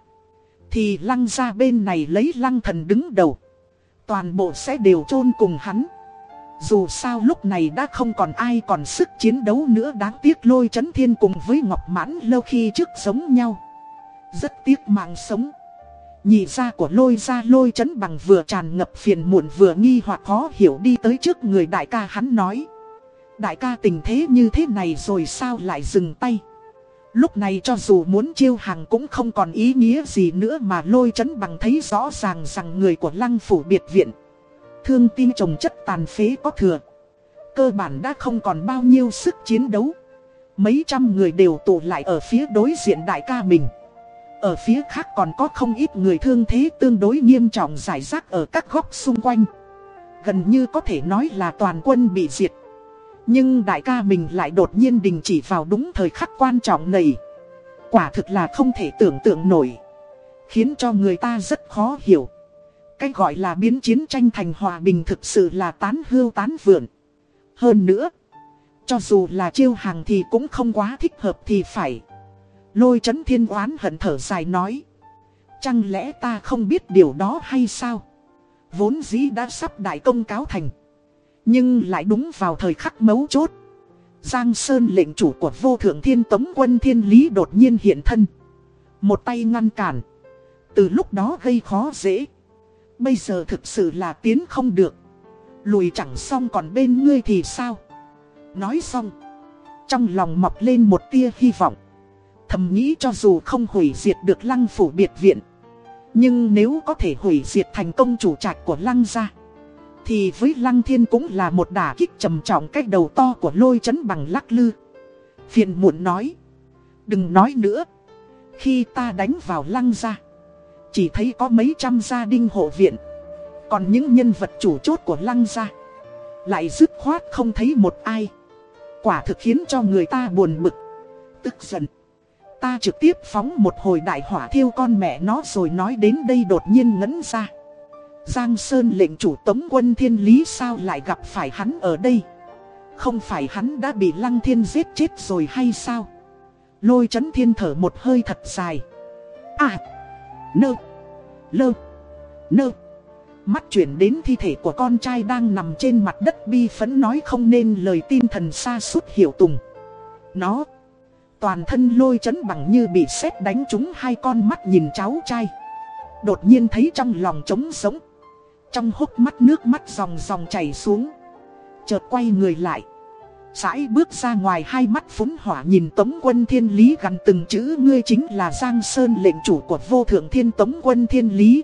Speaker 1: Thì lăng ra bên này lấy lăng thần đứng đầu. Toàn bộ sẽ đều chôn cùng hắn. Dù sao lúc này đã không còn ai còn sức chiến đấu nữa đáng tiếc lôi chấn thiên cùng với Ngọc Mãn lâu khi trước sống nhau. Rất tiếc mạng sống. Nhị ra của lôi ra lôi chấn bằng vừa tràn ngập phiền muộn vừa nghi hoặc khó hiểu đi tới trước người đại ca hắn nói. Đại ca tình thế như thế này rồi sao lại dừng tay. Lúc này cho dù muốn chiêu hàng cũng không còn ý nghĩa gì nữa mà lôi chấn bằng thấy rõ ràng rằng người của lăng phủ biệt viện. Thương tin trồng chất tàn phế có thừa. Cơ bản đã không còn bao nhiêu sức chiến đấu. Mấy trăm người đều tụ lại ở phía đối diện đại ca mình. Ở phía khác còn có không ít người thương thế tương đối nghiêm trọng giải rác ở các góc xung quanh. Gần như có thể nói là toàn quân bị diệt. Nhưng đại ca mình lại đột nhiên đình chỉ vào đúng thời khắc quan trọng này. Quả thực là không thể tưởng tượng nổi. Khiến cho người ta rất khó hiểu. Cái gọi là biến chiến tranh thành hòa bình thực sự là tán hưu tán vượn. Hơn nữa, cho dù là chiêu hàng thì cũng không quá thích hợp thì phải. Lôi chấn thiên oán hận thở dài nói. Chẳng lẽ ta không biết điều đó hay sao? Vốn dĩ đã sắp đại công cáo thành. Nhưng lại đúng vào thời khắc mấu chốt. Giang Sơn lệnh chủ của vô thượng thiên tống quân thiên lý đột nhiên hiện thân. Một tay ngăn cản. Từ lúc đó gây khó dễ. Bây giờ thực sự là tiến không được. Lùi chẳng xong còn bên ngươi thì sao? Nói xong. Trong lòng mọc lên một tia hy vọng. Thầm nghĩ cho dù không hủy diệt được lăng phủ biệt viện, Nhưng nếu có thể hủy diệt thành công chủ trạch của lăng gia, Thì với lăng thiên cũng là một đả kích trầm trọng cái đầu to của lôi chấn bằng lắc lư. Phiền muộn nói, Đừng nói nữa, Khi ta đánh vào lăng gia, Chỉ thấy có mấy trăm gia đình hộ viện, Còn những nhân vật chủ chốt của lăng gia Lại dứt khoát không thấy một ai. Quả thực khiến cho người ta buồn bực, Tức giận. Ta trực tiếp phóng một hồi đại hỏa thiêu con mẹ nó rồi nói đến đây đột nhiên ngấn ra. Giang Sơn lệnh chủ tống quân thiên lý sao lại gặp phải hắn ở đây? Không phải hắn đã bị lăng thiên giết chết rồi hay sao? Lôi chấn thiên thở một hơi thật dài. À! Nơ Lơ Nơ Mắt chuyển đến thi thể của con trai đang nằm trên mặt đất bi phấn nói không nên lời tin thần xa suốt hiểu tùng Nó Toàn thân lôi chấn bằng như bị sét đánh trúng hai con mắt nhìn cháu trai Đột nhiên thấy trong lòng trống sống Trong hốc mắt nước mắt dòng dòng chảy xuống Chợt quay người lại Sãi bước ra ngoài hai mắt phúng hỏa nhìn Tống quân thiên lý gần từng chữ ngươi chính là Giang Sơn lệnh chủ của vô thượng thiên Tống quân thiên lý.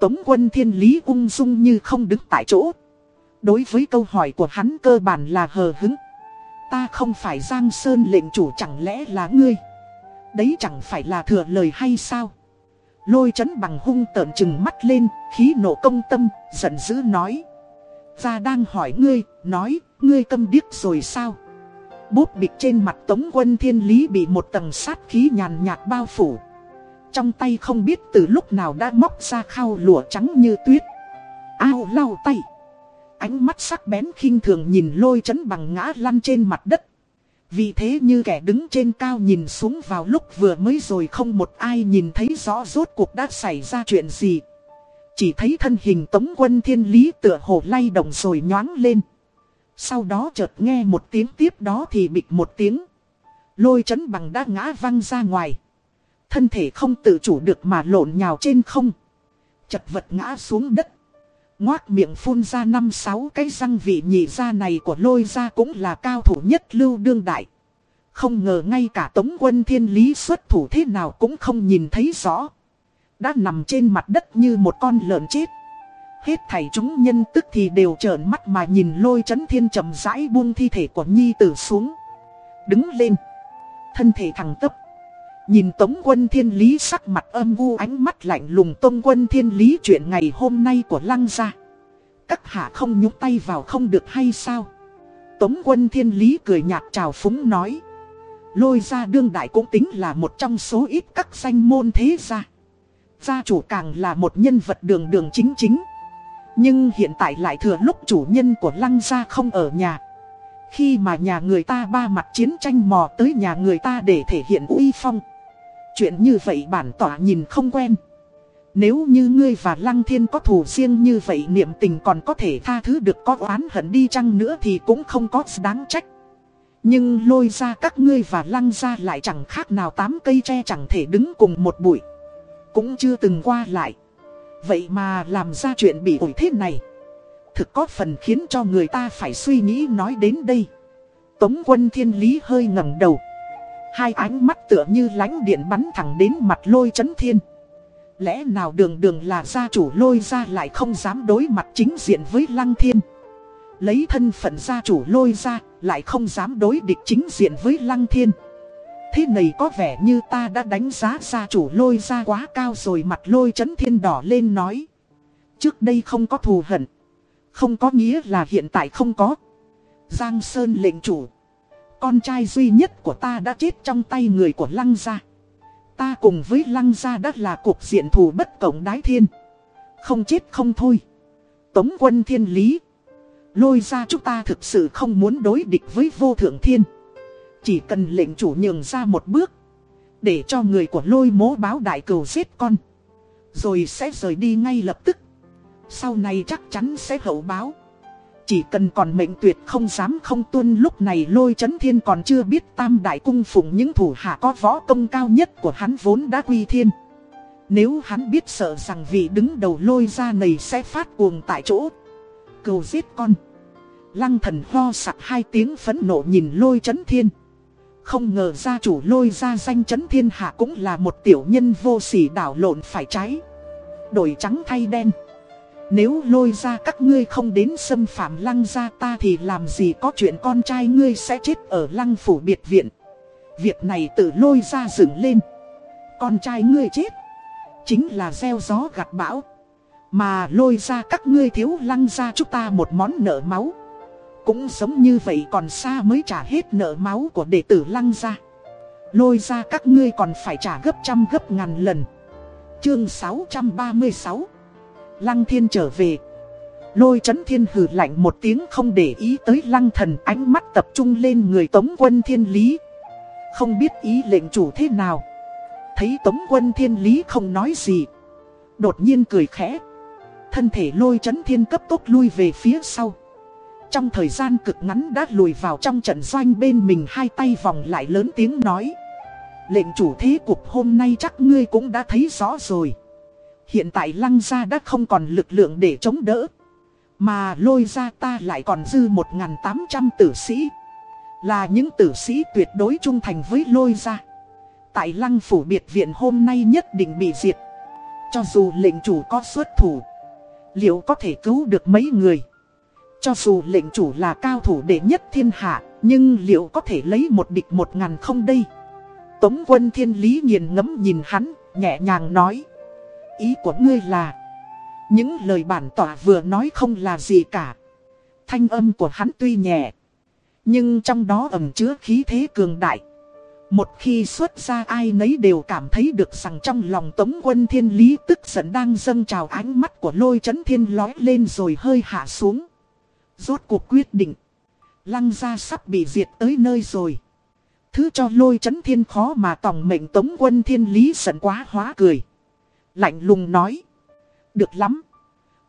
Speaker 1: Tống quân thiên lý ung dung như không đứng tại chỗ. Đối với câu hỏi của hắn cơ bản là hờ hứng. Ta không phải Giang Sơn lệnh chủ chẳng lẽ là ngươi. Đấy chẳng phải là thừa lời hay sao. Lôi chấn bằng hung tợn chừng mắt lên, khí nổ công tâm, giận dữ nói. Ra đang hỏi ngươi, nói, ngươi câm điếc rồi sao? Bút bịch trên mặt tống quân thiên lý bị một tầng sát khí nhàn nhạt bao phủ. Trong tay không biết từ lúc nào đã móc ra khao lụa trắng như tuyết. Ao lau tay. Ánh mắt sắc bén khinh thường nhìn lôi chấn bằng ngã lăn trên mặt đất. Vì thế như kẻ đứng trên cao nhìn xuống vào lúc vừa mới rồi không một ai nhìn thấy rõ rốt cuộc đã xảy ra chuyện gì. Chỉ thấy thân hình tống quân thiên lý tựa hồ lay động rồi nhoáng lên. Sau đó chợt nghe một tiếng tiếp đó thì bịch một tiếng. Lôi chấn bằng đã ngã văng ra ngoài. Thân thể không tự chủ được mà lộn nhào trên không. Chật vật ngã xuống đất. Ngoác miệng phun ra năm sáu cái răng vị nhị ra này của lôi ra cũng là cao thủ nhất lưu đương đại. Không ngờ ngay cả tống quân thiên lý xuất thủ thế nào cũng không nhìn thấy rõ. Đã nằm trên mặt đất như một con lợn chết. Hết thảy chúng nhân tức thì đều trợn mắt mà nhìn lôi chấn thiên chậm rãi buông thi thể của nhi tử xuống. Đứng lên. Thân thể thẳng tấp. Nhìn Tống quân thiên lý sắc mặt âm u ánh mắt lạnh lùng, tống quân thiên lý chuyện ngày hôm nay của lăng gia. Các hạ không nhúc tay vào không được hay sao? Tống quân thiên lý cười nhạt chào phúng nói. Lôi ra đương đại cũng tính là một trong số ít các danh môn thế gia. Gia chủ càng là một nhân vật đường đường chính chính. Nhưng hiện tại lại thừa lúc chủ nhân của lăng gia không ở nhà. Khi mà nhà người ta ba mặt chiến tranh mò tới nhà người ta để thể hiện uy phong. Chuyện như vậy bản tỏa nhìn không quen. Nếu như ngươi và Lăng Thiên có thù riêng như vậy, niệm tình còn có thể tha thứ được, có oán hận đi chăng nữa thì cũng không có đáng trách. Nhưng lôi ra các ngươi và Lăng ra lại chẳng khác nào tám cây tre chẳng thể đứng cùng một bụi. Cũng chưa từng qua lại. Vậy mà làm ra chuyện bị ủi thế này. Thực có phần khiến cho người ta phải suy nghĩ nói đến đây. Tống quân thiên lý hơi ngẩng đầu. Hai ánh mắt tựa như lánh điện bắn thẳng đến mặt lôi chấn thiên. Lẽ nào đường đường là gia chủ lôi ra lại không dám đối mặt chính diện với lăng thiên. Lấy thân phận gia chủ lôi ra lại không dám đối địch chính diện với lăng thiên. Thế này có vẻ như ta đã đánh giá gia chủ lôi ra quá cao rồi mặt lôi chấn thiên đỏ lên nói. Trước đây không có thù hận. Không có nghĩa là hiện tại không có. Giang Sơn lệnh chủ. Con trai duy nhất của ta đã chết trong tay người của Lăng Gia. Ta cùng với Lăng Gia đã là cuộc diện thù bất cộng đái thiên. Không chết không thôi. Tống quân thiên lý. Lôi ra chúng ta thực sự không muốn đối địch với vô thượng thiên. Chỉ cần lệnh chủ nhường ra một bước. Để cho người của lôi mố báo đại cừu giết con. Rồi sẽ rời đi ngay lập tức. Sau này chắc chắn sẽ hậu báo. Chỉ cần còn mệnh tuyệt không dám không tuân lúc này lôi chấn thiên còn chưa biết tam đại cung phụng những thủ hạ có võ công cao nhất của hắn vốn đã quy thiên. Nếu hắn biết sợ rằng vị đứng đầu lôi ra này sẽ phát cuồng tại chỗ. Cầu giết con. Lăng thần ho sặc hai tiếng phẫn nộ nhìn lôi chấn thiên. Không ngờ gia chủ lôi ra danh chấn thiên hạ cũng là một tiểu nhân vô sỉ đảo lộn phải trái. Đổi trắng thay đen. Nếu lôi ra các ngươi không đến xâm phạm lăng gia ta thì làm gì có chuyện con trai ngươi sẽ chết ở lăng phủ biệt viện. Việc này tự lôi ra dựng lên. Con trai ngươi chết. Chính là gieo gió gặt bão. Mà lôi ra các ngươi thiếu lăng gia chúng ta một món nợ máu. Cũng giống như vậy còn xa mới trả hết nợ máu của đệ tử lăng gia Lôi ra các ngươi còn phải trả gấp trăm gấp ngàn lần. Chương 636 Lăng thiên trở về. Lôi chấn thiên hử lạnh một tiếng không để ý tới lăng thần, ánh mắt tập trung lên người tống quân thiên lý. Không biết ý lệnh chủ thế nào. Thấy tống quân thiên lý không nói gì Đột nhiên cười khẽ Thân thể lôi chấn thiên cấp tốc lui về phía sau Trong thời gian cực ngắn đã lùi vào trong trận doanh bên mình, hai tay vòng lại lớn tiếng nói Lệnh chủ thế cục hôm nay chắc ngươi cũng đã thấy rõ rồi Hiện tại lăng gia đã không còn lực lượng để chống đỡ. Mà lôi ra ta lại còn dư 1.800 tử sĩ. Là những tử sĩ tuyệt đối trung thành với lôi ra Tại lăng phủ biệt viện hôm nay nhất định bị diệt. Cho dù lệnh chủ có xuất thủ, Liệu có thể cứu được mấy người? Cho dù lệnh chủ là cao thủ đệ nhất thiên hạ, Nhưng liệu có thể lấy một địch một ngàn không đây? Tống quân thiên lý nghiền ngẫm nhìn hắn, Nhẹ nhàng nói. Ý của ngươi là, Những lời bản tỏa vừa nói không là gì cả Thanh âm của hắn tuy nhẹ, Nhưng trong đó ẩm chứa khí thế cường đại Một khi xuất ra ai nấy đều cảm thấy được rằng trong lòng tống quân thiên lý tức giận đang dâng trào ánh mắt của lôi chấn thiên lói lên rồi hơi hạ xuống. Rốt cuộc quyết định. Lăng gia sắp bị diệt tới nơi rồi. Thứ cho lôi chấn thiên khó mà tòng mệnh tống quân thiên lý giận quá hóa cười. Lạnh lùng nói. Được lắm.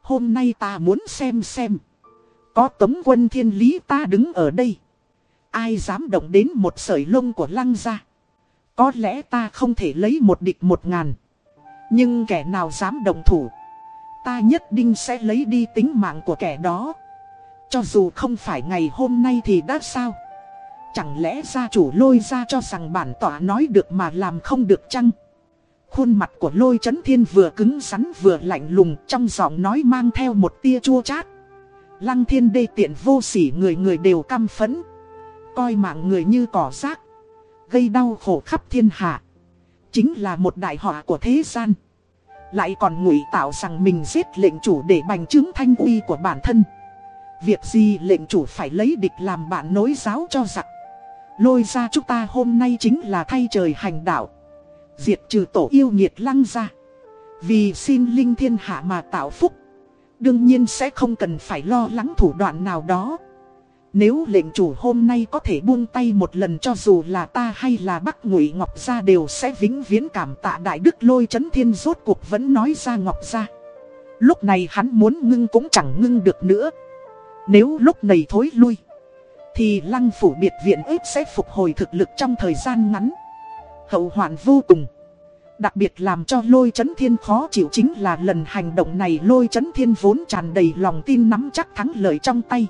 Speaker 1: Hôm nay ta muốn xem xem. Có tống quân thiên lý ta đứng ở đây. Ai dám động đến một sợi lông của lăng gia. Có lẽ ta không thể lấy một địch một ngàn. Nhưng kẻ nào dám động thủ. Ta nhất định sẽ lấy đi tính mạng của kẻ đó. Cho dù không phải ngày hôm nay thì đã sao. Chẳng lẽ gia chủ lôi ra cho rằng bản tỏa nói được mà làm không được chăng? Khuôn mặt của lôi chấn thiên vừa cứng rắn vừa lạnh lùng, trong giọng nói mang theo một tia chua chát. Lăng thiên đê tiện vô sỉ người người đều căm phẫn. Coi mạng người như cỏ rác. Gây đau khổ khắp thiên hạ. Chính là một đại họa của thế gian. Lại còn ngụy tạo rằng mình giết lệnh chủ để bành trướng thanh uy của bản thân. Việc gì lệnh chủ phải lấy địch làm bạn nối giáo cho giặc. Lôi ra chúng ta hôm nay chính là thay trời hành đạo. Diệt trừ tổ yêu nghiệt lăng ra. Vì xin linh thiên hạ mà tạo phúc. Đương nhiên sẽ không cần phải lo lắng thủ đoạn nào đó. Nếu lệnh chủ hôm nay có thể buông tay một lần cho dù là ta hay là Bắc Ngụy Ngọc Gia đều sẽ vĩnh viễn cảm tạ Đại Đức lôi chấn thiên rốt cuộc vẫn nói ra Ngọc Gia. Lúc này hắn muốn ngưng cũng chẳng ngưng được nữa. Nếu lúc này thối lui, thì lăng phủ biệt viện ếp sẽ phục hồi thực lực trong thời gian ngắn. Hậu hoạn vô cùng. Đặc biệt làm cho lôi chấn thiên khó chịu chính là lần hành động này lôi chấn thiên vốn tràn đầy lòng tin nắm chắc thắng lợi trong tay.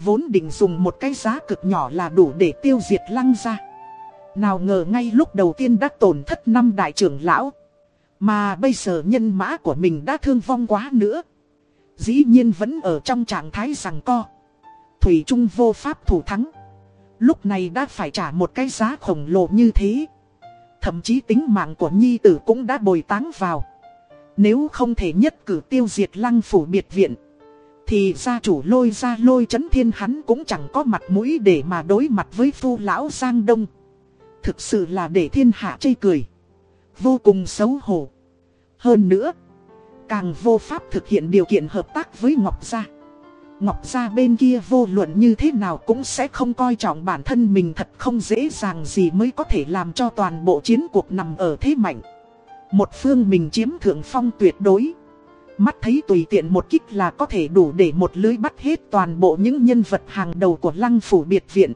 Speaker 1: Vốn định dùng một cái giá cực nhỏ là đủ để tiêu diệt lăng ra. Nào ngờ ngay lúc đầu tiên đã tổn thất năm đại trưởng lão. Mà bây giờ nhân mã của mình đã thương vong quá nữa. Dĩ nhiên vẫn ở trong trạng thái rằng co. Thủy Trung vô pháp thủ thắng. Lúc này đã phải trả một cái giá khổng lồ như thế. Thậm chí tính mạng của Nhi tử cũng đã bồi táng vào. Nếu không thể nhất cử tiêu diệt lăng phủ biệt viện. Thì gia chủ lôi ra lôi chấn thiên hắn cũng chẳng có mặt mũi để mà đối mặt với phu lão Giang Đông. Thực sự là để thiên hạ chây cười. Vô cùng xấu hổ. Hơn nữa, càng vô pháp thực hiện điều kiện hợp tác với Ngọc Gia. Ngọc Gia bên kia vô luận như thế nào cũng sẽ không coi trọng bản thân mình thật không dễ dàng gì mới có thể làm cho toàn bộ chiến cuộc nằm ở thế mạnh. Một phương mình chiếm thượng phong tuyệt đối. Mắt thấy tùy tiện một kích là có thể đủ để một lưới bắt hết toàn bộ những nhân vật hàng đầu của lăng phủ biệt viện.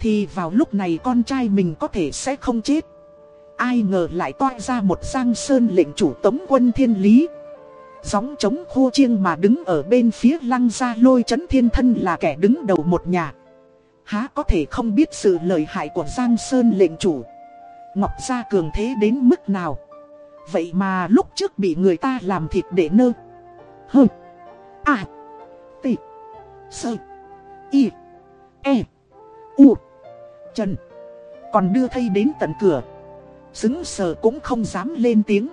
Speaker 1: Thì vào lúc này con trai mình có thể sẽ không chết. Ai ngờ lại toa ra một giang sơn lệnh chủ tống quân thiên lý. Gióng chống khô chiêng mà đứng ở bên phía lăng gia lôi chấn thiên thân là kẻ đứng đầu một nhà. Há có thể không biết sự lợi hại của Giang Sơn lệnh chủ. Ngọc Gia cường thế đến mức nào. Vậy mà lúc trước bị người ta làm thịt để nơ. Hơ. À. t Sơ. Y. E. U. Trần. Còn đưa thây đến tận cửa. Xứng sờ cũng không dám lên tiếng.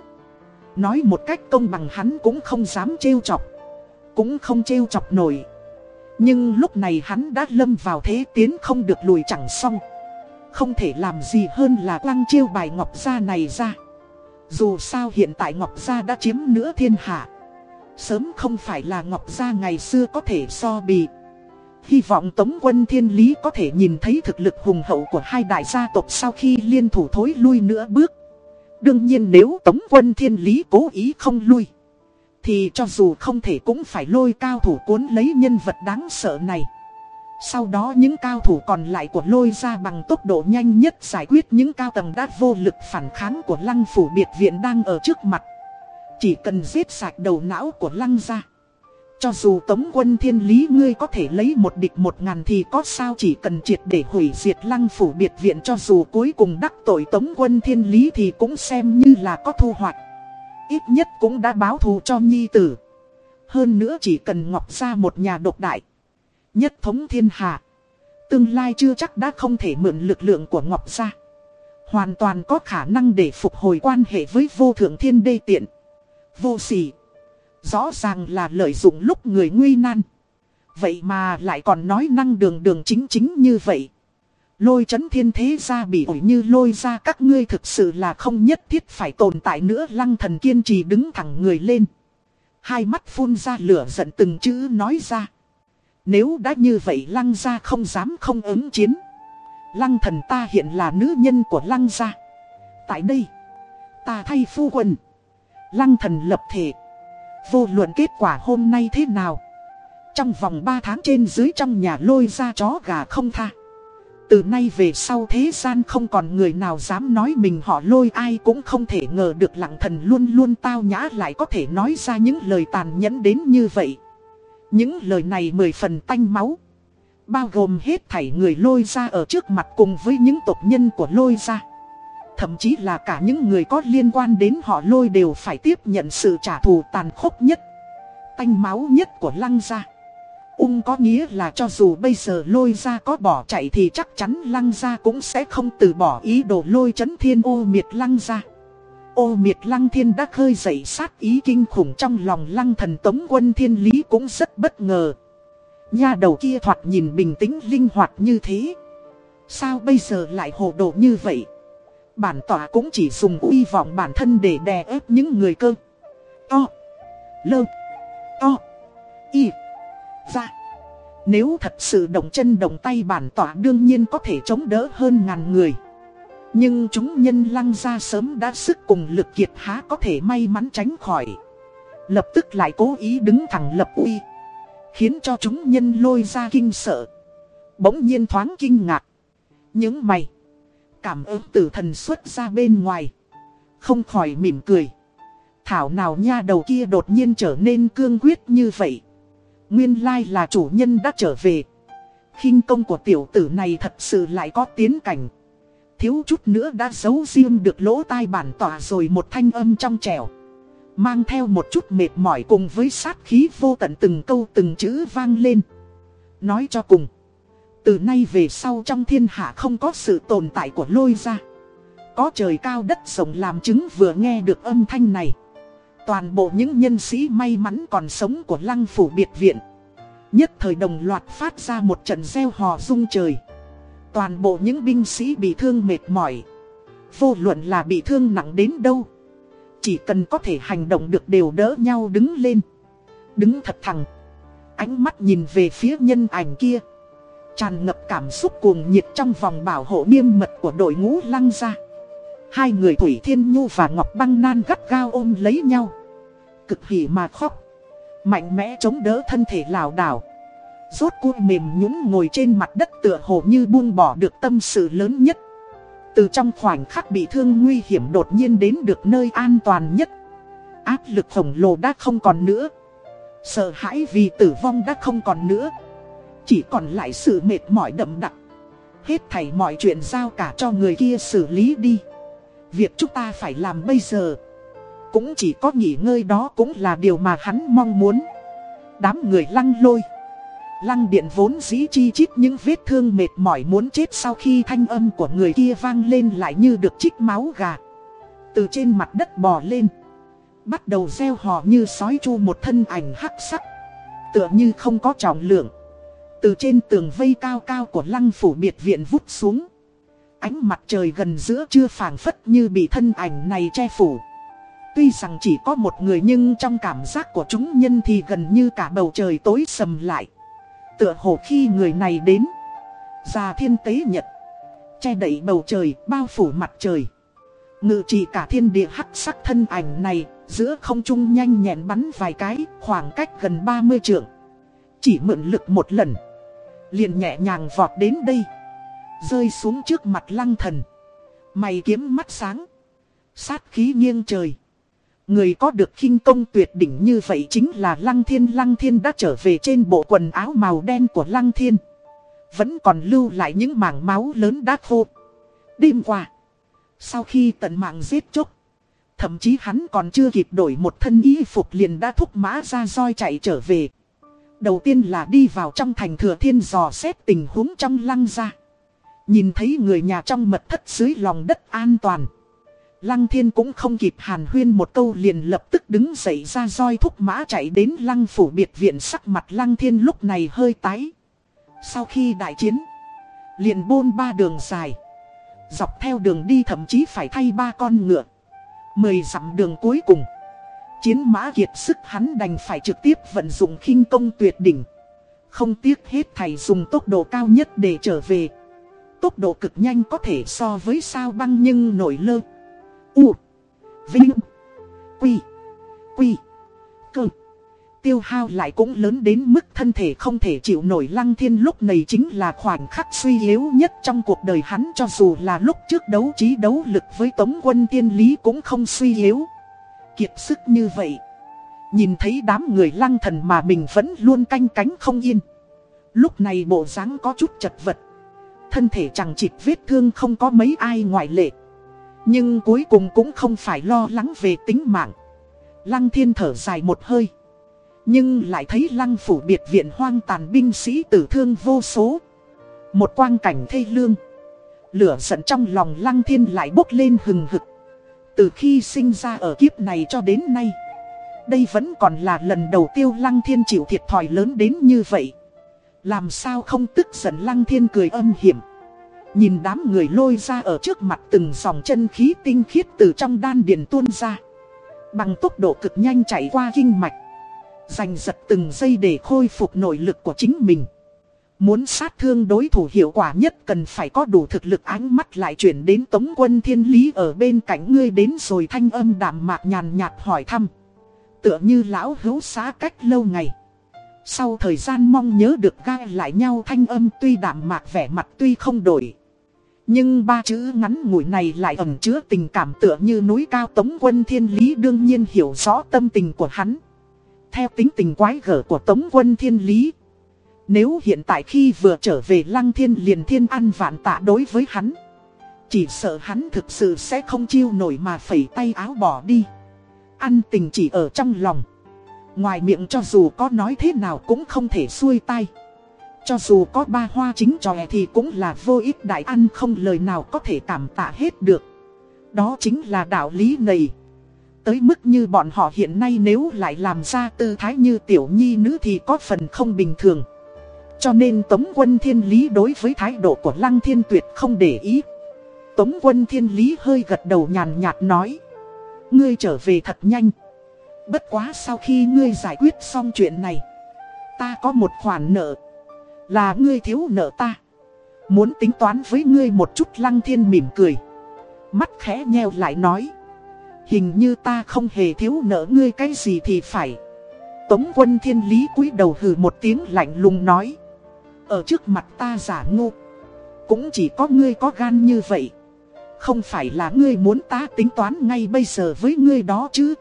Speaker 1: Nói một cách công bằng hắn cũng không dám trêu chọc. Cũng không trêu chọc nổi. Nhưng lúc này hắn đã lâm vào thế tiến không được lùi chẳng xong. Không thể làm gì hơn là quăng chiêu bài Ngọc Gia này ra. Dù sao hiện tại Ngọc Gia đã chiếm nửa thiên hạ. Sớm không phải là Ngọc Gia ngày xưa có thể so bì. Hy vọng Tống quân Thiên Lý có thể nhìn thấy thực lực hùng hậu của hai đại gia tộc sau khi liên thủ thối lui nữa bước. Đương nhiên nếu tống quân thiên lý cố ý không lui. Thì cho dù không thể cũng phải lôi cao thủ cuốn lấy nhân vật đáng sợ này. Sau đó những cao thủ còn lại của lôi ra bằng tốc độ nhanh nhất giải quyết những cao tầng đã vô lực phản kháng của lăng phủ biệt viện đang ở trước mặt. Chỉ cần giết sạch đầu não của lăng ra. Cho dù tống quân thiên lý ngươi có thể lấy một địch một ngàn thì có sao chỉ cần triệt để hủy diệt lăng phủ biệt viện cho dù cuối cùng đắc tội tống quân thiên lý thì cũng xem như là có thu hoạch. Ít nhất cũng đã báo thù cho nhi tử. Hơn nữa chỉ cần ngọc ra một nhà độc đại. Nhất thống thiên hạ. Tương lai chưa chắc đã không thể mượn lực lượng của ngọc ra. Hoàn toàn có khả năng để phục hồi quan hệ với vô thượng thiên đê tiện. Vô sỉ. Rõ ràng là lợi dụng lúc người nguy nan. Vậy mà lại còn nói năng đường đường chính chính như vậy. Lôi chấn thiên thế ra bị ổi như lôi ra các ngươi thực sự là không nhất thiết phải tồn tại nữa lăng thần kiên trì đứng thẳng người lên. Hai mắt phun ra lửa giận từng chữ nói ra. Nếu đã như vậy lăng gia không dám không ứng chiến. Lăng thần ta hiện là nữ nhân của lăng gia. Tại đây, ta thay phu quân. Lăng thần lập thể. Vô luận kết quả hôm nay thế nào. Trong vòng 3 tháng trên dưới trong nhà lôi ra chó gà không tha. Từ nay về sau thế gian không còn người nào dám nói mình họ lôi, ai cũng không thể ngờ được lặng thần luôn luôn tao nhã lại có thể nói ra những lời tàn nhẫn đến như vậy. Những lời này mười phần tanh máu. Bao gồm hết thảy người lôi ra ở trước mặt cùng với những tộc nhân của lôi ra. Thậm chí là cả những người có liên quan đến họ lôi đều phải tiếp nhận sự trả thù tàn khốc nhất. Tanh máu nhất của lăng gia. Ung có nghĩa là cho dù bây giờ lôi ra có bỏ chạy thì chắc chắn lăng gia cũng sẽ không từ bỏ ý đồ lôi chấn thiên ô miệt lăng gia. Ô miệt lăng thiên đã khơi dậy sát ý kinh khủng trong lòng lăng thần tống quân thiên lý cũng rất bất ngờ. Nhà đầu kia thoạt nhìn bình tĩnh linh hoạt như thế. Sao bây giờ lại hồ đồ như vậy? Bản tỏa cũng chỉ dùng uy vọng bản thân để đè ép những người cơ. To. Lơ. To. Y. Ra. Nếu thật sự động chân động tay bản tỏa đương nhiên có thể chống đỡ hơn ngàn người. Nhưng chúng nhân lăng ra sớm đã sức cùng lực kiệt há có thể may mắn tránh khỏi. Lập tức lại cố ý đứng thẳng lập uy. Khiến cho chúng nhân lôi ra kinh sợ. Bỗng nhiên thoáng kinh ngạc. Những mày. Cảm ơn tử thần xuất ra bên ngoài. Không khỏi mỉm cười. Thảo nào nha đầu kia đột nhiên trở nên cương quyết như vậy. Nguyên lai là chủ nhân đã trở về. khinh công của tiểu tử này thật sự lại có tiến cảnh. Thiếu chút nữa đã giấu riêng được lỗ tai bản tỏa rồi một thanh âm trong trẻo. Mang theo một chút mệt mỏi cùng với sát khí vô tận từng câu từng chữ vang lên. Nói cho cùng. Từ nay về sau trong thiên hạ không có sự tồn tại của lôi ra. Có trời cao đất rộng làm chứng vừa nghe được âm thanh này. Toàn bộ những nhân sĩ may mắn còn sống của lăng phủ biệt viện. Nhất thời đồng loạt phát ra một trận gieo hò rung trời. Toàn bộ những binh sĩ bị thương mệt mỏi. Vô luận là bị thương nặng đến đâu. Chỉ cần có thể hành động được đều đỡ nhau đứng lên. Đứng thật thẳng. Ánh mắt nhìn về phía nhân ảnh kia. Tràn ngập cảm xúc cuồng nhiệt trong vòng bảo hộ nghiêm mật của đội ngũ lăng ra. Hai người Thủy Thiên Nhu và Ngọc Băng Nan gắt gao ôm lấy nhau. Cực hỉ mà khóc. Mạnh mẽ chống đỡ thân thể lảo đảo. Rốt cuộc mềm nhũn ngồi trên mặt đất tựa hồ như buông bỏ được tâm sự lớn nhất. Từ trong khoảnh khắc bị thương nguy hiểm đột nhiên đến được nơi an toàn nhất. Áp lực khổng lồ đã không còn nữa. Sợ hãi vì tử vong đã không còn nữa. Chỉ còn lại sự mệt mỏi đậm đặc. Hết thảy mọi chuyện giao cả cho người kia xử lý đi. Việc chúng ta phải làm bây giờ, Cũng chỉ có nghỉ ngơi đó cũng là điều mà hắn mong muốn Đám người lăng lôi Lăng điện vốn dĩ chi chít những vết thương mệt mỏi muốn chết sau khi thanh âm của người kia vang lên lại như được chích máu gà. Từ trên mặt đất bò lên. Bắt đầu gieo hò như sói chu một thân ảnh hắc sắc. Tựa như không có trọng lượng. Từ trên tường vây cao cao của lăng phủ biệt viện vút xuống. Ánh mặt trời gần giữa chưa phảng phất như bị thân ảnh này che phủ. Tuy rằng chỉ có một người nhưng trong cảm giác của chúng nhân thì gần như cả bầu trời tối sầm lại. Tựa hồ khi người này đến Già thiên tế nhật Che đậy bầu trời bao phủ mặt trời Ngự trị cả thiên địa hắc sắc thân ảnh này, giữa không trung nhanh nhẹn bắn vài cái, khoảng cách gần 30 trượng. Chỉ mượn lực một lần, liền nhẹ nhàng vọt đến đây. Rơi xuống trước mặt lăng thần. Mày kiếm mắt sáng. Sát khí nghiêng trời. Người có được khinh công tuyệt đỉnh như vậy chính là Lăng Thiên. Lăng Thiên đã trở về trên bộ quần áo màu đen của Lăng Thiên. Vẫn còn lưu lại những mảng máu lớn đã khô. Đêm qua, sau khi tận mạng giết chốc thậm chí hắn còn chưa kịp đổi một thân y phục liền đã thúc mã ra roi chạy trở về. Đầu tiên là đi vào trong thành thừa thiên dò xét tình huống trong lăng ra. Nhìn thấy người nhà trong mật thất dưới lòng đất an toàn. Lăng thiên cũng không kịp hàn huyên một câu liền lập tức đứng dậy ra roi thúc mã chạy đến lăng phủ biệt viện sắc mặt lăng thiên lúc này hơi tái. Sau khi đại chiến, liền bôn ba đường dài. Dọc theo đường đi thậm chí phải thay ba con ngựa. Mười dặm đường cuối cùng. Chiến mã kiệt sức hắn đành phải trực tiếp vận dụng khinh công tuyệt đỉnh. Không tiếc hết thầy dùng tốc độ cao nhất để trở về. Tốc độ cực nhanh có thể so với sao băng nhưng nổi lơ. U. Vinh. Quy. Quy. Cơ. Tiêu hao lại cũng lớn đến mức thân thể không thể chịu nổi lăng thiên lúc này chính là khoảnh khắc suy yếu nhất trong cuộc đời hắn cho dù là lúc trước đấu trí đấu lực với tống quân tiên lý cũng không suy yếu. Kiệt sức như vậy. Nhìn thấy đám người lăng thần mà mình vẫn luôn canh cánh không yên. Lúc này bộ dáng có chút chật vật. Thân thể chẳng chịt vết thương không có mấy ai ngoại lệ. Nhưng cuối cùng cũng không phải lo lắng về tính mạng. Lăng thiên thở dài một hơi. Nhưng lại thấy lăng phủ biệt viện hoang tàn binh sĩ tử thương vô số. Một quang cảnh thê lương. Lửa giận trong lòng lăng thiên lại bốc lên hừng hực. Từ khi sinh ra ở kiếp này cho đến nay. Đây vẫn còn là lần đầu tiêu lăng thiên chịu thiệt thòi lớn đến như vậy. Làm sao không tức giận lăng thiên cười âm hiểm. Nhìn đám người lôi ra ở trước mặt từng dòng chân khí tinh khiết từ trong đan điền tuôn ra. Bằng tốc độ cực nhanh chạy qua kinh mạch. Giành giật từng giây để khôi phục nội lực của chính mình. Muốn sát thương đối thủ hiệu quả nhất cần phải có đủ thực lực ánh mắt lại chuyển đến tống quân thiên lý ở bên cạnh ngươi đến rồi thanh âm đạm mạc nhàn nhạt hỏi thăm. Tựa như lão hữu xá cách lâu ngày. Sau thời gian mong nhớ được gai lại nhau thanh âm tuy đạm mạc vẻ mặt tuy không đổi. Nhưng ba chữ ngắn ngủi này lại ẩn chứa tình cảm tựa như núi cao tống quân thiên lý đương nhiên hiểu rõ tâm tình của hắn. Theo tính tình quái gở của tống quân thiên lý. Nếu hiện tại khi vừa trở về lăng thiên liền thiên ăn vạn tạ đối với hắn. Chỉ sợ hắn thực sự sẽ không chiêu nổi mà phẩy tay áo bỏ đi. Ăn tình chỉ ở trong lòng. Ngoài miệng cho dù có nói thế nào cũng không thể xuôi tay. Cho dù có ba hoa chính tròe thì cũng là vô ích đại ăn không lời nào có thể cảm tạ hết được. Đó chính là đạo lý này. Tới mức như bọn họ hiện nay nếu lại làm ra tư thái như tiểu nhi nữ thì có phần không bình thường. Cho nên Tống quân thiên lý đối với thái độ của Lăng Thiên Tuyệt không để ý. Tống quân thiên lý hơi gật đầu nhàn nhạt nói. Ngươi trở về thật nhanh. Bất quá sau khi ngươi giải quyết xong chuyện này. Ta có một khoản nợ. Là ngươi thiếu nợ ta. Muốn tính toán với ngươi một chút lăng thiên mỉm cười. Mắt khẽ nheo lại nói. Hình như ta không hề thiếu nợ ngươi cái gì thì phải. Tống quân thiên lý cúi đầu hừ một tiếng lạnh lùng nói. Ở trước mặt ta giả ngu. Cũng chỉ có ngươi có gan như vậy. Không phải là ngươi muốn ta tính toán ngay bây giờ với ngươi đó chứ.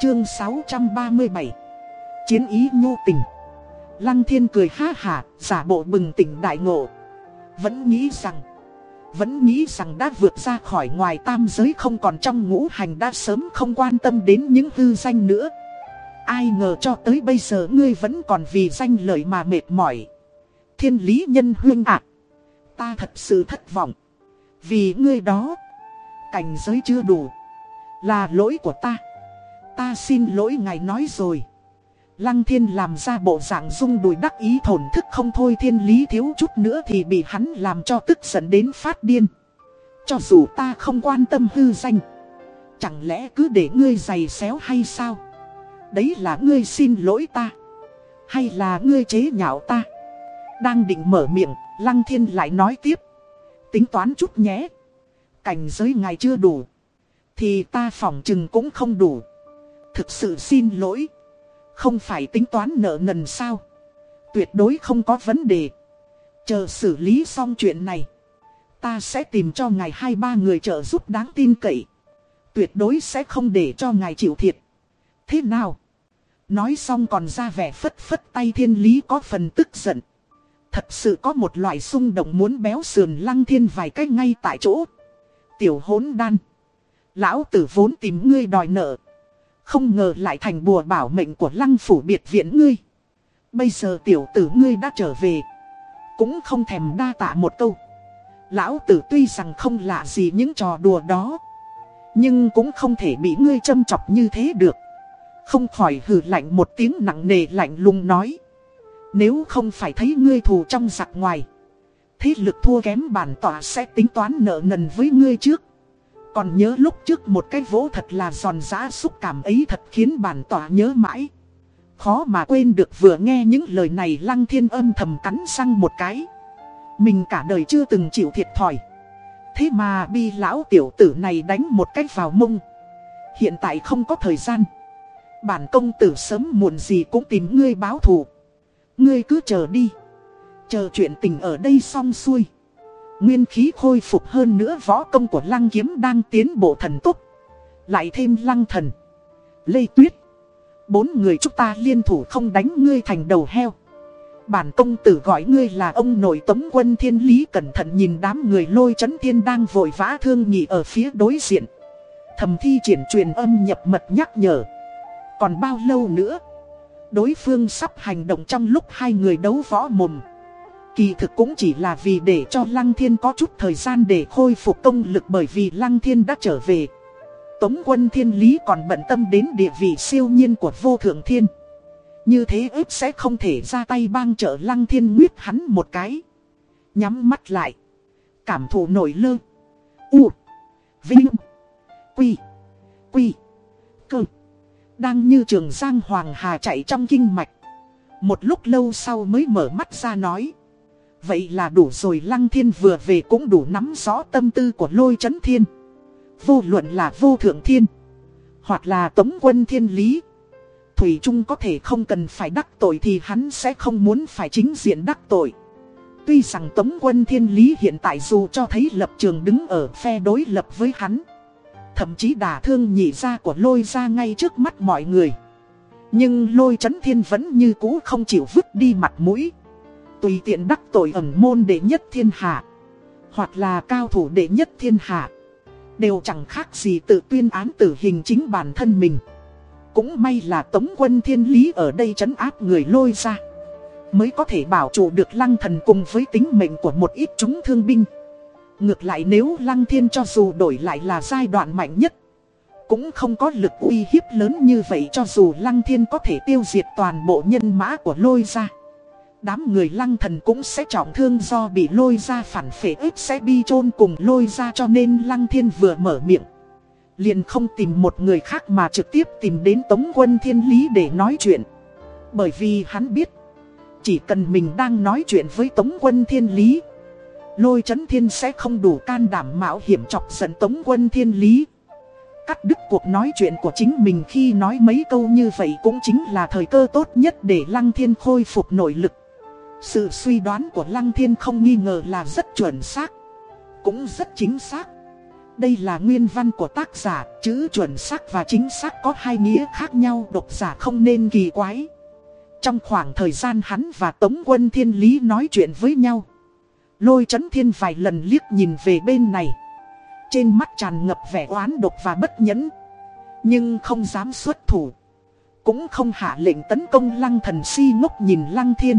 Speaker 1: Chương 637 Chiến ý nhu tình Lăng thiên cười ha hả, giả bộ bừng tỉnh đại ngộ. Vẫn nghĩ rằng, vẫn nghĩ rằng đã vượt ra khỏi ngoài tam giới không còn trong ngũ hành đã sớm không quan tâm đến những hư danh nữa. Ai ngờ cho tới bây giờ ngươi vẫn còn vì danh lợi mà mệt mỏi. Thiên lý nhân huyên ạ. ta thật sự thất vọng. Vì ngươi đó, cảnh giới chưa đủ. Là lỗi của ta. Ta xin lỗi ngài nói rồi. Lăng thiên làm ra bộ dạng rung đùi đắc ý thổn thức không thôi thiên lý thiếu chút nữa thì bị hắn làm cho tức giận đến phát điên. Cho dù ta không quan tâm hư danh. Chẳng lẽ cứ để ngươi giày xéo hay sao? Đấy là ngươi xin lỗi ta. Hay là ngươi chế nhạo ta? Đang định mở miệng, lăng thiên lại nói tiếp. Tính toán chút nhé. Cảnh giới ngài chưa đủ. Thì ta phỏng chừng cũng không đủ. Thực sự xin lỗi. Không phải tính toán nợ nần sao. Tuyệt đối không có vấn đề. Chờ xử lý xong chuyện này. Ta sẽ tìm cho ngài hai ba người trợ giúp đáng tin cậy. Tuyệt đối sẽ không để cho ngài chịu thiệt. Thế nào? Nói xong còn ra vẻ phất phất tay thiên lý có phần tức giận. Thật sự có một loại xung động muốn béo sườn lăng thiên vài cách ngay tại chỗ. Tiểu hốn đan. Lão tử vốn tìm ngươi đòi nợ. Không ngờ lại thành bùa bảo mệnh của lăng phủ biệt viện ngươi. Bây giờ tiểu tử ngươi đã trở về. Cũng không thèm đa tạ một câu. Lão tử tuy rằng không lạ gì những trò đùa đó. Nhưng cũng không thể bị ngươi châm chọc như thế được. Không khỏi hừ lạnh một tiếng nặng nề lạnh lùng nói. Nếu không phải thấy ngươi thù trong giặc ngoài. Thế lực thua kém bản tỏa sẽ tính toán nợ nần với ngươi trước. Còn nhớ lúc trước một cái vỗ thật là giòn giã xúc cảm ấy thật khiến bản tỏa nhớ mãi. Khó mà quên được vừa nghe những lời này lăng thiên âm thầm cắn răng một cái. Mình cả đời chưa từng chịu thiệt thòi. Thế mà bi lão tiểu tử này đánh một cách vào mông. Hiện tại không có thời gian. Bản công tử sớm muộn gì cũng tìm ngươi báo thù. Ngươi cứ chờ đi. Chờ chuyện tình ở đây xong xuôi. Nguyên khí khôi phục hơn nữa võ công của lăng kiếm đang tiến bộ thần tốc. Lại thêm lăng thần. Lê Tuyết. Bốn người chúng ta liên thủ không đánh ngươi thành đầu heo. Bản công tử gọi ngươi là ông nội tống quân thiên lý cẩn thận nhìn đám người lôi chấn thiên đang vội vã thương nhị ở phía đối diện. Thầm thi triển truyền âm nhập mật nhắc nhở. Còn bao lâu nữa? Đối phương sắp hành động trong lúc hai người đấu võ mồm. Kỳ thực cũng chỉ là vì để cho Lăng Thiên có chút thời gian để khôi phục công lực bởi vì Lăng Thiên đã trở về. Tống quân thiên lý còn bận tâm đến địa vị siêu nhiên của vô thượng thiên. Như thế ếp sẽ không thể ra tay bang trợ Lăng Thiên nguyết hắn một cái. Nhắm mắt lại. Cảm thụ nổi lơ. U. Vinh. Quy. Quy. Đang như trường Giang Hoàng Hà chạy trong kinh mạch. Một lúc lâu sau mới mở mắt ra nói. Vậy là đủ rồi, Lăng Thiên vừa về cũng đủ nắm rõ tâm tư của lôi chấn thiên. Vô luận là vô thượng thiên. Hoặc là tống quân thiên lý. Thủy Trung có thể không cần phải đắc tội thì hắn sẽ không muốn phải chính diện đắc tội. Tuy rằng tống quân thiên lý hiện tại dù cho thấy lập trường đứng ở phe đối lập với hắn. Thậm chí đả thương nhị ra của lôi ra ngay trước mắt mọi người. Nhưng lôi chấn thiên vẫn như cũ không chịu vứt đi mặt mũi. Tùy tiện đắc tội ẩn môn đệ nhất thiên hạ, Hoặc là cao thủ đệ nhất thiên hạ, Đều chẳng khác gì tự tuyên án tử hình chính bản thân mình. Cũng may là tống quân thiên lý ở đây trấn áp người lôi ra Mới có thể bảo trụ được lăng thần cùng với tính mệnh của một ít chúng thương binh. Ngược lại nếu lăng thiên cho dù đổi lại là giai đoạn mạnh nhất Cũng không có lực uy hiếp lớn như vậy cho dù lăng thiên có thể tiêu diệt toàn bộ nhân mã của lôi ra đám người lăng thần cũng sẽ trọng thương do bị lôi ra phản phệ ếp sẽ bi chôn cùng lôi ra cho nên lăng thiên vừa mở miệng. Liền không tìm một người khác mà trực tiếp tìm đến Tống quân Thiên Lý để nói chuyện. Bởi vì hắn biết, chỉ cần mình đang nói chuyện với Tống quân Thiên Lý, lôi chấn thiên sẽ không đủ can đảm mạo hiểm chọc giận Tống quân Thiên Lý. Cắt đứt cuộc nói chuyện của chính mình khi nói mấy câu như vậy cũng chính là thời cơ tốt nhất để Lăng Thiên khôi phục nội lực. Sự suy đoán của Lăng Thiên không nghi ngờ là rất chuẩn xác. Cũng rất chính xác. Đây là nguyên văn của tác giả, chữ chuẩn xác và chính xác có hai nghĩa khác nhau độc giả không nên kỳ quái. Trong khoảng thời gian hắn và Tống quân Thiên Lý nói chuyện với nhau. Lôi chấn thiên vài lần liếc nhìn về bên này. Trên mắt tràn ngập vẻ oán độc và bất nhẫn. Nhưng không dám xuất thủ. Cũng không hạ lệnh tấn công lăng thần si ngốc nhìn lăng thiên.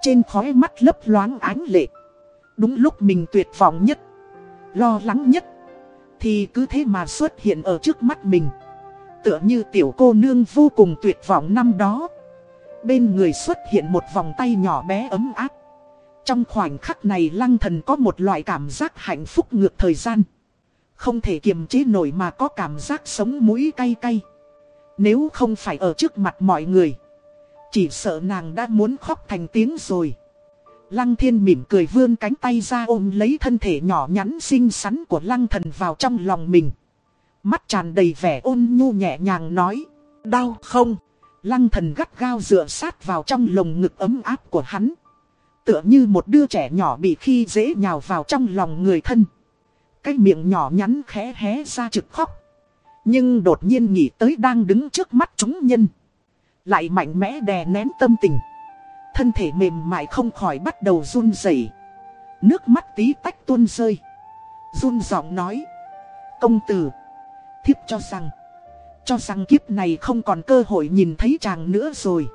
Speaker 1: Trên khóe mắt lấp loáng ánh lệ Đúng lúc mình tuyệt vọng nhất Lo lắng nhất Thì cứ thế mà xuất hiện ở trước mắt mình Tựa như tiểu cô nương vô cùng tuyệt vọng năm đó Bên người xuất hiện một vòng tay nhỏ bé ấm áp trong khoảnh khắc này lăng thần có một loại cảm giác hạnh phúc ngược thời gian Không thể kiềm chế nổi mà có cảm giác sống mũi cay cay Nếu không phải ở trước mặt mọi người, chỉ sợ nàng đã muốn khóc thành tiếng rồi. Lăng thiên mỉm cười vươn cánh tay ra ôm lấy thân thể nhỏ nhắn xinh xắn của lăng thần vào trong lòng mình. Mắt tràn đầy vẻ ôn nhu nhẹ nhàng nói. Đau không? Lăng thần gắt gao dựa sát vào trong lồng ngực ấm áp của hắn. Tựa như một đứa trẻ nhỏ bị khi dễ nhào vào trong lòng người thân. Cái miệng nhỏ nhắn khẽ hé ra trực khóc. Nhưng đột nhiên nghĩ tới đang đứng trước mắt chúng nhân. Lại mạnh mẽ đè nén tâm tình. Thân thể mềm mại không khỏi bắt đầu run rẩy, Nước mắt tí tách tuôn rơi. Run giọng nói. Công tử. Thiếp cho rằng. Cho rằng kiếp này không còn cơ hội nhìn thấy chàng nữa rồi.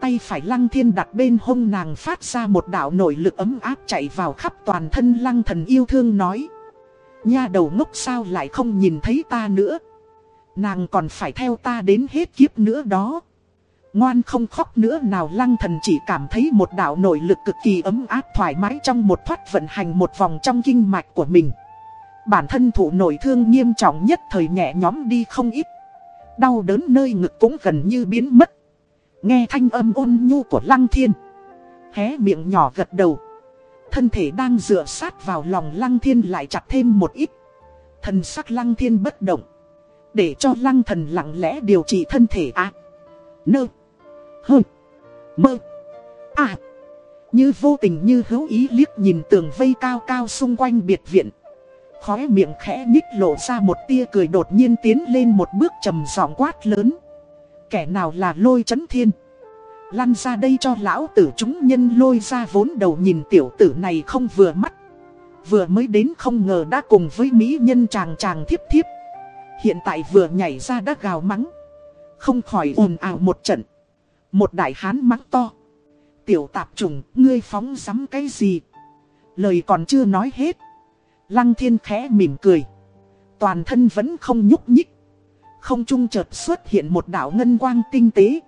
Speaker 1: Tay phải lăng thiên đặt bên hông nàng phát ra một đạo nội lực ấm áp chạy vào khắp toàn thân lăng thần yêu thương nói. Nha đầu ngốc sao lại không nhìn thấy ta nữa. Nàng còn phải theo ta đến hết kiếp nữa đó. Ngoan không khóc nữa nào lăng thần chỉ cảm thấy một đạo nội lực cực kỳ ấm áp thoải mái trong một thoát vận hành một vòng trong kinh mạch của mình. Bản thân thụ nội thương nghiêm trọng nhất thời nhẹ nhóm đi không ít. Đau đớn nơi ngực cũng gần như biến mất. Nghe thanh âm ôn nhu của lăng thiên. Hé miệng nhỏ gật đầu. Thân thể đang dựa sát vào lòng lăng thiên lại chặt thêm một ít. Thần sắc lăng thiên bất động. Để cho lăng thần lặng lẽ điều trị thân thể a Nơ. Hơ. Mơ. À. Như vô tình như hữu ý liếc nhìn tường vây cao cao xung quanh biệt viện. Khóe miệng khẽ nhích lộ ra một tia cười đột nhiên tiến lên một bước trầm giọng quát lớn. Kẻ nào là lôi chấn thiên? Lăn ra đây cho lão tử chúng nhân lôi ra vốn đầu nhìn tiểu tử này không vừa mắt. Vừa mới đến không ngờ đã cùng với mỹ nhân chàng chàng thiếp thiếp. Hiện tại vừa nhảy ra đã gào mắng. Không khỏi ồn ào một trận. Một đại hán mắng to. Tiểu tạp trùng, ngươi phóng sắm cái gì? Lời còn chưa nói hết. Lăng thiên khẽ mỉm cười. Toàn thân vẫn không nhúc nhích. Không trung chợt xuất hiện một đạo ngân quang tinh tế.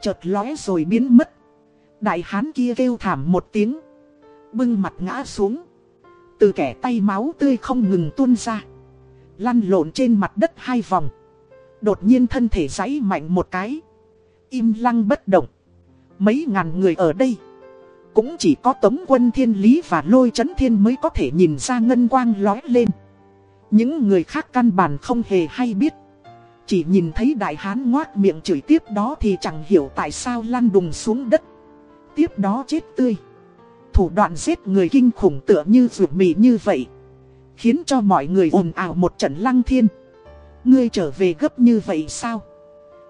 Speaker 1: Chợt lóe rồi biến mất. Đại hán kia kêu thảm một tiếng. Bưng mặt ngã xuống. Từ kẻ tay máu tươi không ngừng tuôn ra. Lăn lộn trên mặt đất hai vòng. Đột nhiên thân thể giãy mạnh một cái. Im lăng bất động. Mấy ngàn người ở đây. Cũng chỉ có tống quân thiên lý và lôi chấn thiên mới có thể nhìn ra ngân quang lói lên. Những người khác căn bản không hề hay biết. Chỉ nhìn thấy đại hán ngoác miệng chửi tiếp đó thì chẳng hiểu tại sao lăn đùng xuống đất. Tiếp đó chết tươi. Thủ đoạn giết người kinh khủng tựa như ruột mì như vậy. Khiến cho mọi người ồn ào một trận lăng thiên. Ngươi trở về gấp như vậy sao?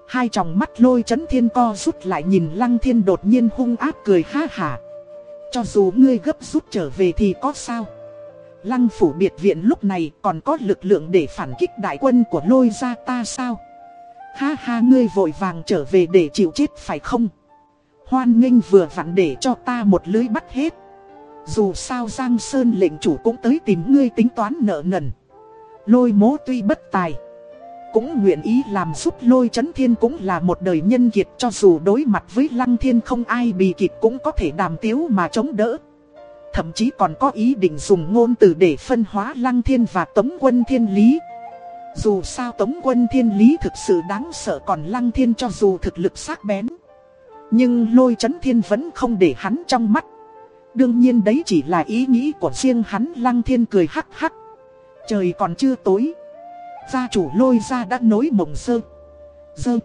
Speaker 1: Hai tròng mắt lôi chấn thiên co rút lại nhìn lăng thiên đột nhiên hung ác cười ha hả. Cho dù ngươi gấp rút trở về thì có sao? Lăng phủ biệt viện lúc này còn có lực lượng để phản kích đại quân của lôi ra ta sao? Ha ha, ngươi vội vàng trở về để chịu chết phải không? Hoan nghênh vừa vặn để cho ta một lưới bắt hết. Dù sao Giang Sơn lệnh chủ cũng tới tìm ngươi tính toán nợ nần. Lôi mố tuy bất tài. Cũng nguyện ý làm giúp lôi chấn thiên cũng là một đời nhân kiệt cho dù đối mặt với lăng thiên không ai bị kịp cũng có thể đàm tiếu mà chống đỡ. Thậm chí còn có ý định dùng ngôn từ để phân hóa lăng thiên và tống quân thiên lý. Dù sao tống quân thiên lý thực sự đáng sợ còn lăng thiên cho dù thực lực sắc bén. Nhưng lôi chấn thiên vẫn không để hắn trong mắt. Đương nhiên đấy chỉ là ý nghĩ của riêng hắn, lăng thiên cười hắc hắc. Trời còn chưa tối. Gia chủ lôi ra đã nối mộng sơ. Dơ.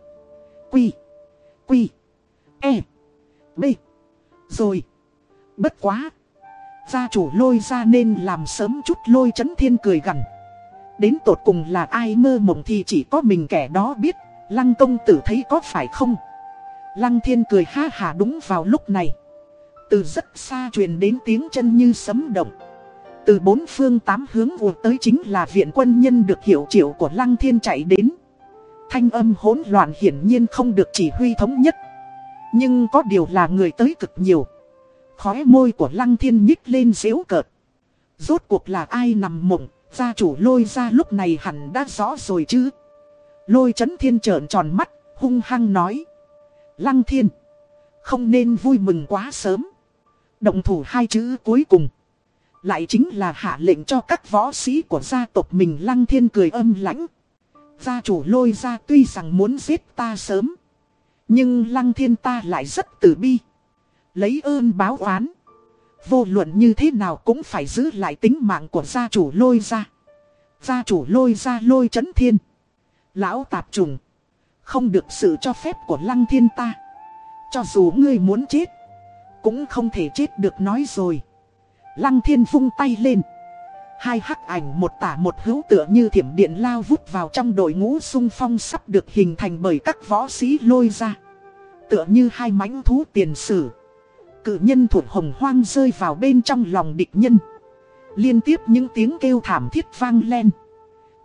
Speaker 1: Quy. Quy. E. B. Rồi. Bất quá. Gia chủ lôi ra nên làm sớm chút lôi chấn thiên cười gằn. Đến tột cùng là ai mơ mộng thì chỉ có mình kẻ đó biết. Lăng công tử thấy có phải không? Lăng thiên cười ha hà đúng vào lúc này. Từ rất xa truyền đến tiếng chân như sấm động. Từ bốn phương tám hướng vụt tới chính là viện quân nhân được hiểu triệu của Lăng Thiên chạy đến. Thanh âm hỗn loạn hiển nhiên không được chỉ huy thống nhất. Nhưng có điều là người tới cực nhiều. Khóe môi của Lăng Thiên nhích lên dễu cợt. Rốt cuộc là ai nằm mộng, gia chủ lôi ra lúc này hẳn đã rõ rồi chứ. Lôi chấn thiên trợn tròn mắt, hung hăng nói. Lăng Thiên, không nên vui mừng quá sớm. Động thủ hai chữ cuối cùng. Lại chính là hạ lệnh cho các võ sĩ của gia tộc mình lăng thiên cười âm lãnh. Gia chủ lôi ra tuy rằng muốn giết ta sớm. Nhưng lăng thiên ta lại rất tử bi. Lấy ơn báo oán. Vô luận như thế nào cũng phải giữ lại tính mạng của gia chủ lôi ra. Gia chủ lôi ra lôi chấn thiên. Lão tạp trùng. Không được sự cho phép của lăng thiên ta. Cho dù ngươi muốn chết. Cũng không thể chết được nói rồi. Lăng thiên vung tay lên. Hai hắc ảnh một tả một hữu tựa như thiểm điện lao vút vào trong đội ngũ sung phong sắp được hình thành bởi các võ sĩ lôi ra. Tựa như hai mãnh thú tiền sử. Cự nhân thuộc hồng hoang rơi vào bên trong lòng địch nhân. Liên tiếp những tiếng kêu thảm thiết vang lên.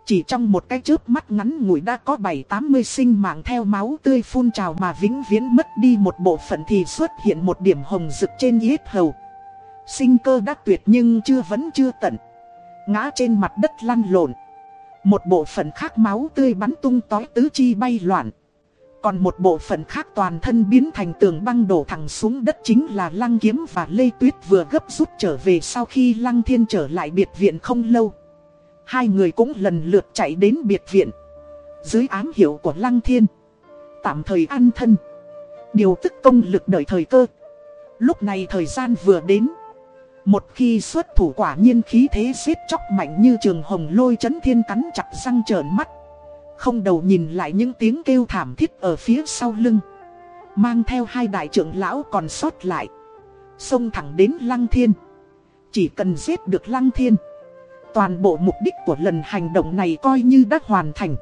Speaker 1: Chỉ trong một cái chớp mắt ngắn ngủi đã có 7-80 sinh mạng theo máu tươi phun trào mà vĩnh viễn mất đi một bộ phận thì xuất hiện một điểm hồng rực trên yết hầu. Sinh cơ đã tuyệt nhưng chưa vẫn chưa tận. Ngã trên mặt đất lăn lộn. Một bộ phận khác máu tươi bắn tung tói tứ chi bay loạn. Còn một bộ phận khác toàn thân biến thành tường băng đổ thẳng xuống đất chính là Lăng Kiếm và Lê Tuyết vừa gấp rút trở về sau khi Lăng Thiên trở lại biệt viện không lâu. Hai người cũng lần lượt chạy đến biệt viện. Dưới ám hiệu của Lăng Thiên. Tạm thời an thân. Điều tức công lực đợi thời cơ. Lúc này thời gian vừa đến. Một khi xuất thủ quả nhiên khí thế xiết chóc mạnh như trường hồng lôi chấn thiên cắn chặt răng trợn mắt. Không đầu nhìn lại những tiếng kêu thảm thiết ở phía sau lưng. Mang theo hai đại trưởng lão còn sót lại. Xông thẳng đến lăng thiên. Chỉ cần giết được lăng thiên. Toàn bộ mục đích của lần hành động này coi như đã hoàn thành.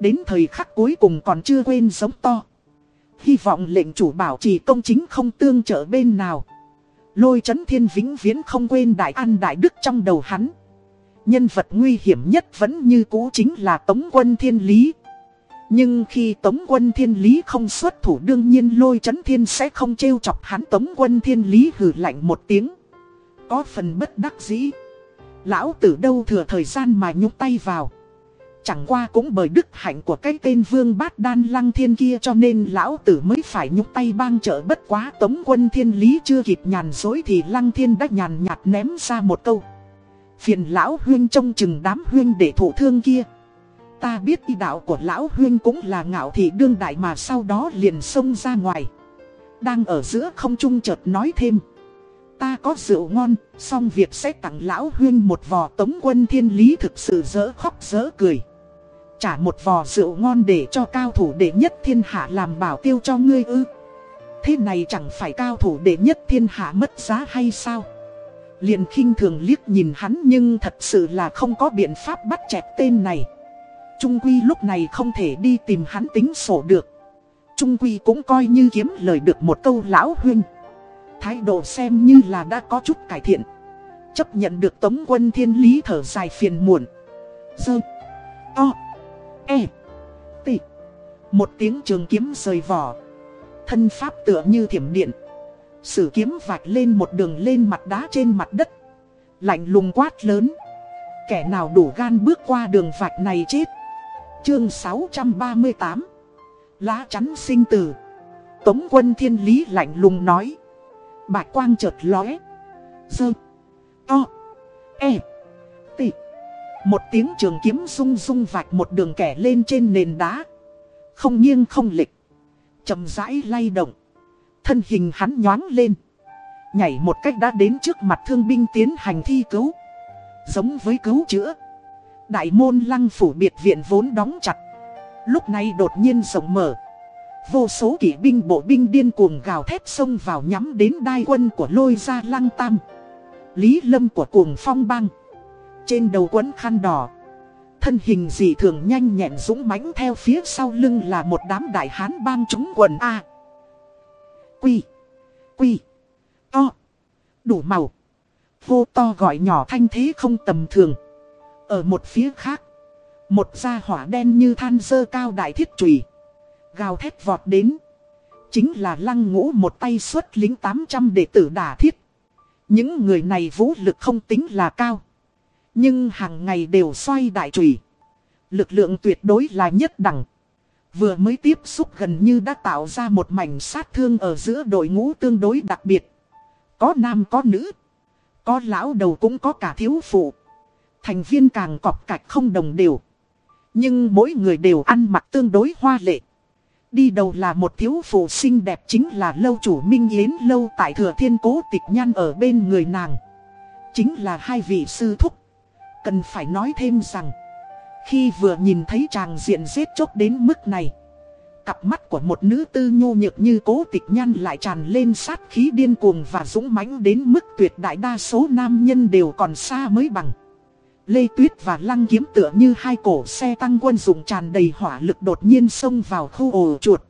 Speaker 1: Đến thời khắc cuối cùng còn chưa quên giống to. Hy vọng lệnh chủ bảo trì công chính không tương trợ bên nào. Lôi chấn thiên vĩnh viễn không quên đại an đại đức trong đầu hắn. Nhân vật nguy hiểm nhất vẫn như cũ chính là Tống quân Thiên Lý. Nhưng khi Tống quân Thiên Lý không xuất thủ đương nhiên lôi chấn thiên sẽ không trêu chọc hắn Tống quân Thiên Lý hử lạnh một tiếng. Có phần bất đắc dĩ. Lão tử đâu thừa thời gian mà nhúc tay vào. Chẳng qua cũng bởi đức hạnh của cái tên vương bát đan lăng thiên kia cho nên lão tử mới phải nhúc tay bang trợ bất quá tống quân thiên lý chưa kịp nhàn dối thì lăng thiên đã nhàn nhạt ném ra một câu. Phiền lão huyên trông chừng đám huyên để thủ thương kia. Ta biết y đạo của lão huyên cũng là ngạo thị đương đại mà sau đó liền xông ra ngoài. Đang ở giữa không trung chợt nói thêm. Ta có rượu ngon, xong việc sẽ tặng lão huyên một vò tống quân thiên lý thực sự dỡ khóc dỡ cười. Trả một vò rượu ngon để cho cao thủ đệ nhất thiên hạ làm bảo tiêu cho ngươi ư. Thế này chẳng phải cao thủ đệ nhất thiên hạ mất giá hay sao? Liền khinh thường liếc nhìn hắn nhưng thật sự là không có biện pháp bắt chẹt tên này. Trung Quy lúc này không thể đi tìm hắn tính sổ được. Trung Quy cũng coi như kiếm lời được một câu lão huynh. Thái độ xem như là đã có chút cải thiện. Chấp nhận được tống quân thiên lý thở dài phiền muộn. Dơ. To. E. Tị. Một tiếng trường kiếm rời vỏ. Thân pháp tựa như thiểm điện. Sử kiếm vạch lên một đường lên mặt đá trên mặt đất. Lạnh lùng quát lớn. Kẻ nào đủ gan bước qua đường vạch này chết. Chương 638 Lá chắn sinh tử. Tống quân thiên lý lạnh lùng nói. Bạch quang chợt lóe. Dơ. To E. T. Một tiếng trường kiếm rung rung vạch một đường kẻ lên trên nền đá. Không nghiêng không lịch. Chậm rãi lay động. Thân hình hắn nhoáng lên, Nhảy một cách đã đến trước mặt thương binh tiến hành thi cứu. Giống với cứu chữa, Đại môn lăng phủ biệt viện vốn đóng chặt. Lúc này đột nhiên rộng mở, Vô số kỵ binh bộ binh điên cuồng gào thét xông vào nhắm đến đai quân của lôi gia lăng tam. Lý lâm của cuồng phong băng Trên đầu quấn khăn đỏ, Thân hình dị thường nhanh nhẹn dũng mãnh theo phía sau lưng là một đám đại hán bang chúng quần A. Quy. Quy. To. Đủ màu. Vô to gọi nhỏ thanh thế không tầm thường. Ở một phía khác, Một gia hỏa đen như than dơ cao đại thiết trùy. Gào thét vọt đến. Chính là lăng ngũ một tay xuất lính 800 đệ tử đả thiết. Những người này vũ lực không tính là cao. Nhưng hàng ngày đều xoay đại trùy. Lực lượng tuyệt đối là nhất đẳng. Vừa mới tiếp xúc gần như đã tạo ra một mảnh sát thương ở giữa đội ngũ tương đối đặc biệt Có nam, có nữ, Có lão đầu cũng có cả thiếu phụ Thành viên càng cọp cạch không đồng đều Nhưng mỗi người đều ăn mặc tương đối hoa lệ Đi đầu là một thiếu phụ xinh đẹp chính là lâu chủ Minh Yến, lâu tại thừa thiên cố tịch nhan ở bên người nàng. Chính là hai vị sư thúc. Cần phải nói thêm rằng khi vừa nhìn thấy chàng diện giết chóc đến mức này, Cặp mắt của một nữ tư nhô nhược như cố tịch nhăn lại tràn lên sát khí điên cuồng và dũng mãnh đến mức tuyệt đại đa số nam nhân đều còn xa mới bằng. Lê Tuyết và Lăng Kiếm tựa như hai cổ xe tăng quân dụng tràn đầy hỏa lực đột nhiên xông vào khu ổ chuột.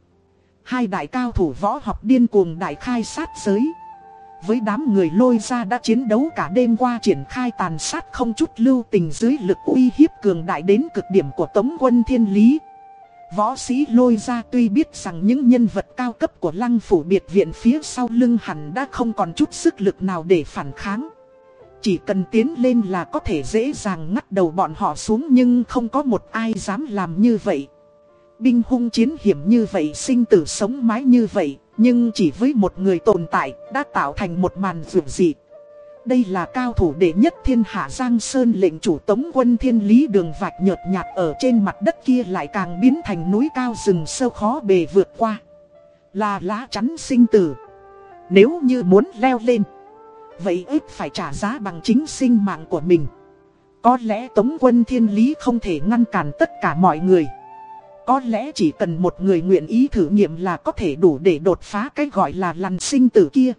Speaker 1: Hai đại cao thủ võ học điên cuồng đại khai sát giới. Với đám người lôi ra đã chiến đấu cả đêm qua triển khai tàn sát không chút lưu tình dưới lực uy hiếp cường đại đến cực điểm của Tống quân Thiên Lý. Võ sĩ lôi ra tuy biết rằng những nhân vật cao cấp của lăng phủ biệt viện phía sau lưng hẳn đã không còn chút sức lực nào để phản kháng. Chỉ cần tiến lên là có thể dễ dàng ngắt đầu bọn họ xuống nhưng không có một ai dám làm như vậy. Binh hung chiến hiểm như vậy, sinh tử sống mái như vậy, nhưng chỉ với một người tồn tại đã tạo thành một màn vượt dị. Đây là cao thủ đệ nhất thiên hạ Giang Sơn lệnh chủ tống quân thiên lý đường vạch nhợt nhạt ở trên mặt đất kia lại càng biến thành núi cao rừng sâu khó bề vượt qua. Là lá chắn sinh tử. Nếu như muốn leo lên, vậy ít phải trả giá bằng chính sinh mạng của mình. Có lẽ tống quân thiên lý không thể ngăn cản tất cả mọi người. Có lẽ chỉ cần một người nguyện ý thử nghiệm là có thể đủ để đột phá cái gọi là lằn sinh tử kia.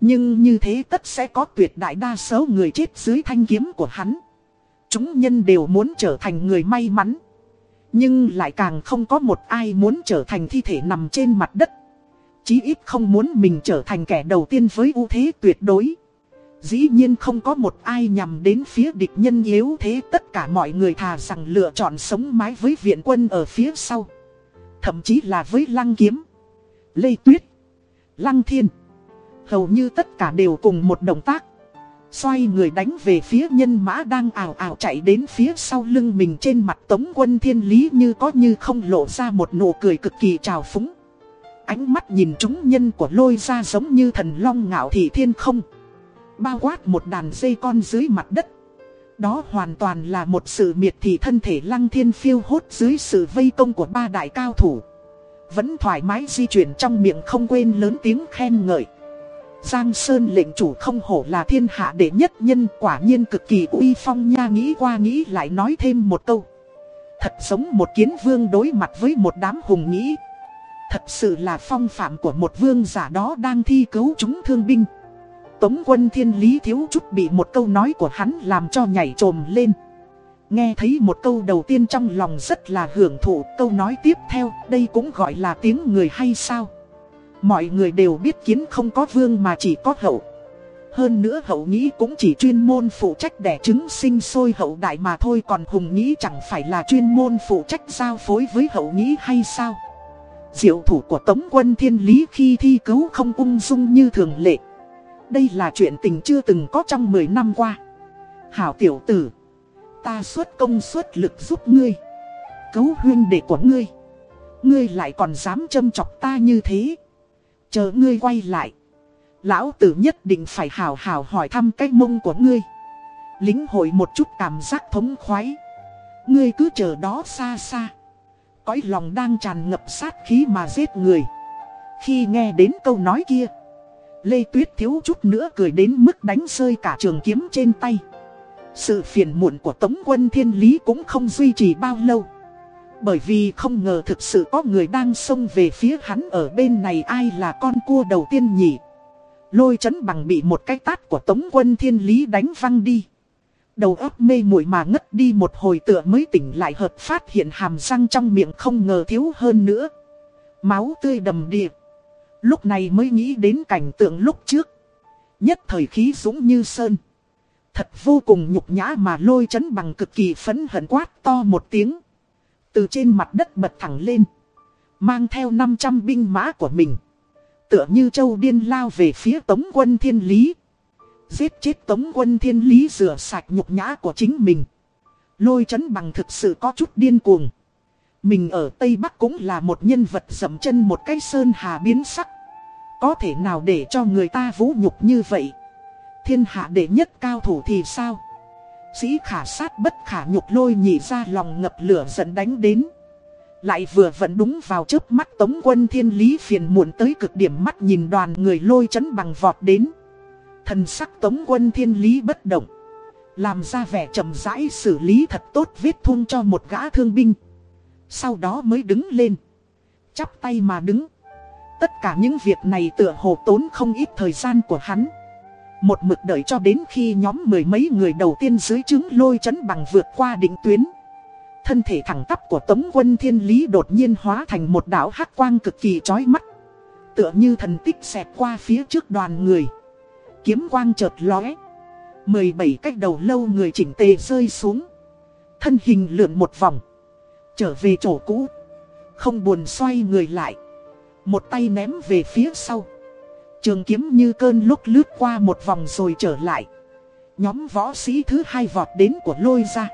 Speaker 1: Nhưng như thế tất sẽ có tuyệt đại đa số người chết dưới thanh kiếm của hắn. Chúng nhân đều muốn trở thành người may mắn. Nhưng lại càng không có một ai muốn trở thành thi thể nằm trên mặt đất. Chí ít không muốn mình trở thành kẻ đầu tiên với ưu thế tuyệt đối. Dĩ nhiên không có một ai nhằm đến phía địch nhân yếu thế tất cả mọi người thà rằng lựa chọn sống mái với viện quân ở phía sau. Thậm chí là với lăng kiếm, lê tuyết, lăng thiên. Hầu như tất cả đều cùng một động tác. Xoay người đánh về phía nhân mã đang ảo ảo chạy đến phía sau lưng mình trên mặt tống quân thiên lý như có như không lộ ra một nụ cười cực kỳ trào phúng. Ánh mắt nhìn chúng nhân của lôi ra giống như thần long ngạo thị thiên không. Bao quát một đàn dây con dưới mặt đất. Đó hoàn toàn là một sự miệt thị thân thể lăng thiên phiêu hốt dưới sự vây công của ba đại cao thủ. Vẫn thoải mái di chuyển trong miệng không quên lớn tiếng khen ngợi. Giang Sơn lệnh chủ không hổ là thiên hạ đệ nhất nhân, quả nhiên cực kỳ uy phong nha nghĩ qua nghĩ lại nói thêm một câu. Thật giống một kiến vương đối mặt với một đám hùng nghĩ. Thật sự là phong phạm của một vương giả đó đang thi cứu chúng thương binh. Tống quân thiên lý thiếu chút bị một câu nói của hắn làm cho nhảy trồm lên. Nghe thấy một câu đầu tiên trong lòng rất là hưởng thụ, câu nói tiếp theo, đây cũng gọi là tiếng người hay sao. Mọi người đều biết kiến không có vương mà chỉ có hậu. Hơn nữa hậu nghĩ cũng chỉ chuyên môn phụ trách đẻ trứng sinh sôi hậu đại mà thôi, còn hùng nghĩ chẳng phải là chuyên môn phụ trách giao phối với hậu nghĩ hay sao. Diệu thủ của Tống quân Thiên Lý khi thi cứu không ung dung như thường lệ. Đây là chuyện tình chưa từng có trong 10 năm qua. Hảo tiểu tử, ta xuất công suất lực giúp ngươi. Cấu huyên đệ của ngươi. Ngươi lại còn dám châm chọc ta như thế. Chờ ngươi quay lại. Lão tử nhất định phải hào hào hỏi thăm cái mông của ngươi. Lính hội một chút cảm giác thống khoái. Ngươi cứ chờ đó xa xa. Cõi lòng đang tràn ngập sát khí mà giết người. Khi nghe đến câu nói kia. Lê Tuyết thiếu chút nữa cười đến mức đánh rơi cả trường kiếm trên tay. Sự phiền muộn của Tống quân Thiên Lý cũng không duy trì bao lâu. Bởi vì không ngờ thực sự có người đang xông về phía hắn ở bên này ai là con cua đầu tiên nhỉ. Lôi chấn bằng bị một cái tát của Tống quân Thiên Lý đánh văng đi. Đầu óc mê muội mà ngất đi một hồi tựa mới tỉnh lại hợp phát hiện hàm răng trong miệng không ngờ thiếu hơn nữa. Máu tươi đầm điệp. Lúc này mới nghĩ đến cảnh tượng lúc trước. Nhất thời khí dũng như sơn. Thật vô cùng nhục nhã mà lôi chấn bằng cực kỳ phấn hận quát to một tiếng. Từ trên mặt đất bật thẳng lên. Mang theo 500 binh mã của mình. Tựa như châu điên lao về phía tống quân thiên lý. Giết chết tống quân thiên lý rửa sạch nhục nhã của chính mình. Lôi chấn bằng thực sự có chút điên cuồng. Mình ở Tây Bắc cũng là một nhân vật dậm chân một cái sơn hà biến sắc. Có thể nào để cho người ta vũ nhục như vậy? Thiên hạ đệ nhất cao thủ thì sao? Sĩ khả sát bất khả nhục lôi nhị ra lòng ngập lửa giận đánh đến. Lại vừa vẫn đúng vào chớp mắt tống quân thiên lý phiền muộn tới cực điểm mắt nhìn đoàn người lôi chấn bằng vọt đến. Thần sắc tống quân thiên lý bất động. Làm ra vẻ chậm rãi xử lý thật tốt vết thương cho một gã thương binh sau đó mới đứng lên. Chắp tay mà đứng. Tất cả những việc này tựa hồ tốn không ít thời gian của hắn. Một mực đợi cho đến khi nhóm mười mấy người đầu tiên dưới trứng lôi chấn bằng vượt qua định tuyến. Thân thể thẳng tắp của Tống quân Thiên Lý đột nhiên hóa thành một đảo hắc quang cực kỳ chói mắt. Tựa như thần tích xẹt qua phía trước đoàn người. Kiếm quang chợt lóe. 17 cách đầu lâu người chỉnh tề rơi xuống. Thân hình lượn một vòng. Trở về chỗ cũ. Không buồn xoay người lại. Một tay ném về phía sau. Trường kiếm như cơn lúc lướt qua một vòng rồi trở lại. Nhóm võ sĩ thứ hai vọt đến của lôi ra.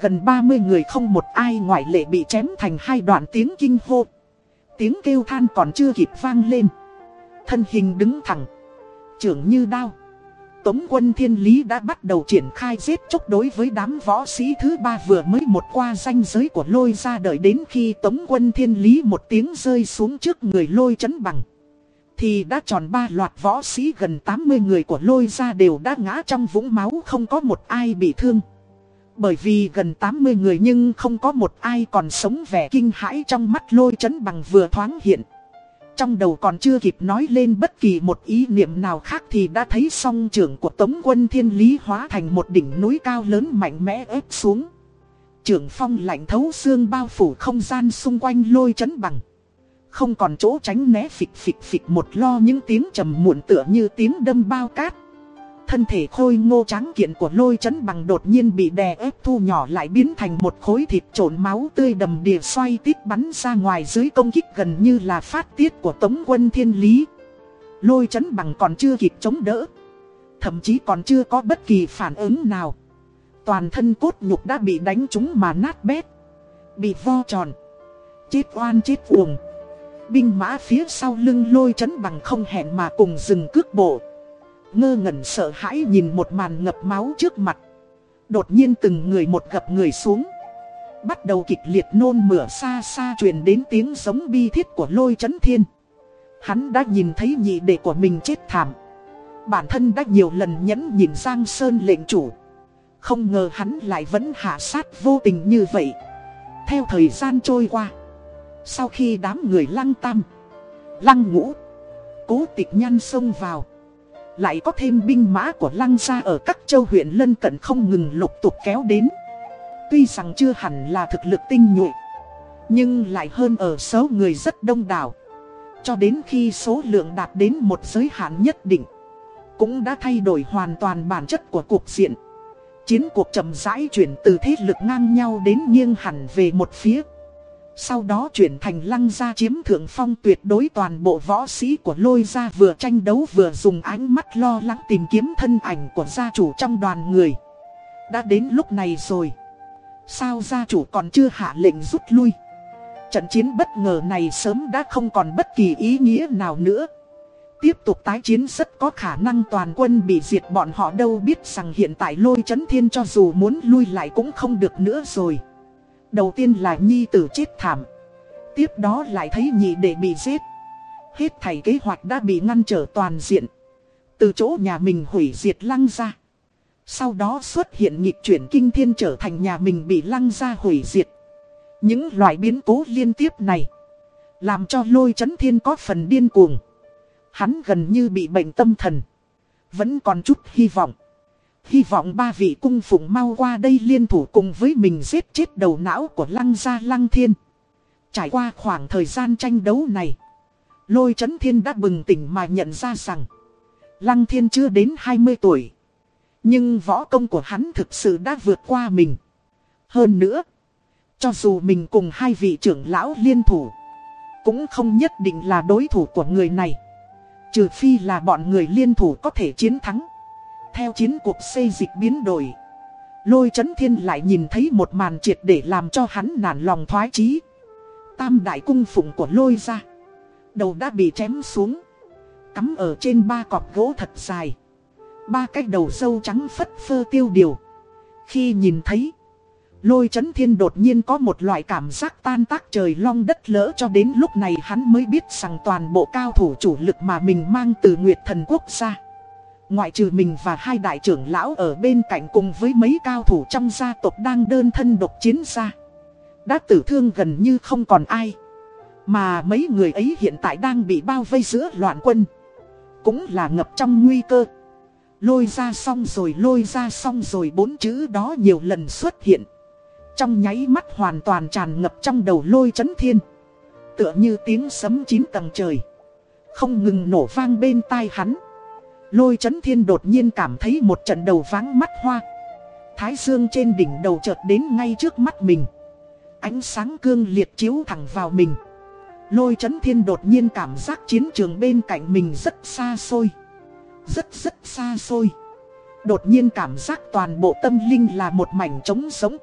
Speaker 1: Gần 30 người không một ai ngoại lệ bị chém thành hai đoạn tiếng kinh hô. Tiếng kêu than còn chưa kịp vang lên. Thân hình đứng thẳng. Trưởng như đao. Tống quân thiên lý đã bắt đầu triển khai giết chóc đối với đám võ sĩ thứ ba vừa mới một qua danh giới của lôi ra đợi đến khi tống quân thiên lý một tiếng rơi xuống trước người lôi chấn bằng. Thì đã tròn ba loạt võ sĩ gần 80 người của lôi ra đều đã ngã trong vũng máu không có một ai bị thương. Bởi vì gần 80 người nhưng không có một ai còn sống vẻ kinh hãi trong mắt lôi chấn bằng vừa thoáng hiện. Trong đầu còn chưa kịp nói lên bất kỳ một ý niệm nào khác thì đã thấy song trưởng của Tống quân Thiên Lý hóa thành một đỉnh núi cao lớn mạnh mẽ ép xuống. Trưởng phong lạnh thấu xương bao phủ không gian xung quanh lôi chấn bằng. Không còn chỗ tránh né phịch phịch phịch một lo những tiếng trầm muộn tựa như tiếng đâm bao cát. Thân thể khôi ngô trắng kiện của lôi chấn bằng đột nhiên bị đè ép thu nhỏ lại biến thành một khối thịt trộn máu tươi đầm đìa xoay tít bắn ra ngoài dưới công kích gần như là phát tiết của tống quân thiên lý. Lôi chấn bằng còn chưa kịp chống đỡ. Thậm chí còn chưa có bất kỳ phản ứng nào. Toàn thân cốt nhục đã bị đánh trúng mà nát bét. Bị vo tròn. Chết oan chết uổng. Binh mã phía sau lưng lôi chấn bằng không hẹn mà cùng dừng cước bộ. Ngơ ngẩn sợ hãi nhìn một màn ngập máu trước mặt. Đột nhiên từng người một gập người xuống. Bắt đầu kịch liệt nôn mửa xa xa truyền đến tiếng giống bi thiết của lôi chấn thiên. Hắn đã nhìn thấy nhị đệ của mình chết thảm. Bản thân đã nhiều lần nhẫn nhìn Giang Sơn lệnh chủ. Không ngờ hắn lại vẫn hạ sát vô tình như vậy. Theo thời gian trôi qua, Sau khi đám người lăng tam, Lăng ngũ, Cố tịch nhăn xông vào lại có thêm binh mã của lăng gia ở các châu huyện lân cận không ngừng lục tục kéo đến. Tuy rằng chưa hẳn là thực lực tinh nhuệ, Nhưng lại hơn ở số người rất đông đảo. Cho đến khi số lượng đạt đến một giới hạn nhất định, Cũng đã thay đổi hoàn toàn bản chất của cuộc diện. Chiến cuộc chậm rãi chuyển từ thế lực ngang nhau đến nghiêng hẳn về một phía sau đó chuyển thành lăng gia chiếm thượng phong tuyệt đối toàn bộ võ sĩ của lôi gia vừa tranh đấu vừa dùng ánh mắt lo lắng tìm kiếm thân ảnh của gia chủ trong đoàn người. Đã đến lúc này rồi. Sao gia chủ còn chưa hạ lệnh rút lui? Trận chiến bất ngờ này sớm đã không còn bất kỳ ý nghĩa nào nữa. Tiếp tục tái chiến rất có khả năng toàn quân bị diệt, bọn họ đâu biết rằng hiện tại lôi chấn thiên cho dù muốn lui lại cũng không được nữa rồi. Đầu tiên là nhi tử chết thảm. Tiếp đó lại thấy nhị đệ bị giết. Hết thảy kế hoạch đã bị ngăn trở toàn diện. Từ chỗ nhà mình hủy diệt lăng ra Sau đó xuất hiện nghịch chuyển kinh thiên trở thành nhà mình bị lăng ra hủy diệt. Những loại biến cố liên tiếp này Làm cho lôi chấn thiên có phần điên cuồng. Hắn gần như bị bệnh tâm thần. Vẫn còn chút hy vọng. Hy vọng ba vị cung phụng mau qua đây liên thủ cùng với mình giết chết đầu não của lăng gia lăng thiên. Trải qua khoảng thời gian tranh đấu này, lôi chấn thiên đã bừng tỉnh mà nhận ra rằng, lăng thiên chưa đến 20 tuổi. Nhưng võ công của hắn thực sự đã vượt qua mình. Hơn nữa, cho dù mình cùng hai vị trưởng lão liên thủ, cũng không nhất định là đối thủ của người này. Trừ phi là bọn người liên thủ có thể chiến thắng. Theo chiến cuộc xây dịch biến đổi, Lôi chấn thiên lại nhìn thấy một màn triệt để làm cho hắn nản lòng thoái chí. Tam đại cung phụng của lôi ra Đầu đã bị chém xuống, Cắm ở trên ba cọp gỗ thật dài. Ba cái đầu sâu trắng phất phơ tiêu điều. Khi nhìn thấy, Lôi chấn thiên đột nhiên có một loại cảm giác tan tác trời long đất lỡ cho đến lúc này hắn mới biết rằng toàn bộ cao thủ chủ lực mà mình mang từ Nguyệt Thần Quốc ra Ngoại trừ mình và hai đại trưởng lão ở bên cạnh cùng với mấy cao thủ trong gia tộc đang đơn thân độc chiến ra. Đã tử thương gần như không còn ai. Mà mấy người ấy hiện tại đang bị bao vây giữa loạn quân. Cũng là ngập trong nguy cơ. Lôi ra xong rồi, lôi ra xong rồi, bốn chữ đó nhiều lần xuất hiện. Trong nháy mắt hoàn toàn tràn ngập trong đầu lôi chấn thiên. Tựa như tiếng sấm chín tầng trời. Không ngừng nổ vang bên tai hắn. Lôi chấn thiên đột nhiên cảm thấy một trận đầu váng mắt hoa. Thái dương trên đỉnh đầu chợt đến ngay trước mắt mình. Ánh sáng cương liệt chiếu thẳng vào mình. Lôi chấn thiên đột nhiên cảm giác chiến trường bên cạnh mình rất xa xôi. Rất rất xa xôi. Đột nhiên cảm giác toàn bộ tâm linh là một mảnh trống sống.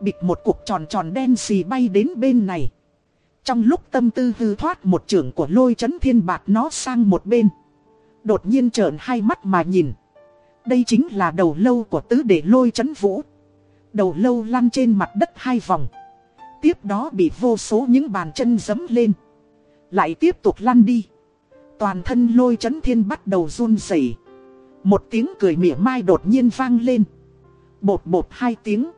Speaker 1: Bịt một cục tròn tròn đen xì bay đến bên này. Trong lúc tâm tư hư thoát một trường của lôi chấn thiên bạt nó sang một bên. Đột nhiên trợn hai mắt mà nhìn. Đây chính là đầu lâu của tứ đệ lôi chấn vũ. Đầu lâu lăn trên mặt đất hai vòng. Tiếp đó bị vô số những bàn chân dấm lên. Lại tiếp tục lăn đi. Toàn thân lôi chấn thiên bắt đầu run rẩy. Một tiếng cười mỉa mai đột nhiên vang lên. Bột bột hai tiếng.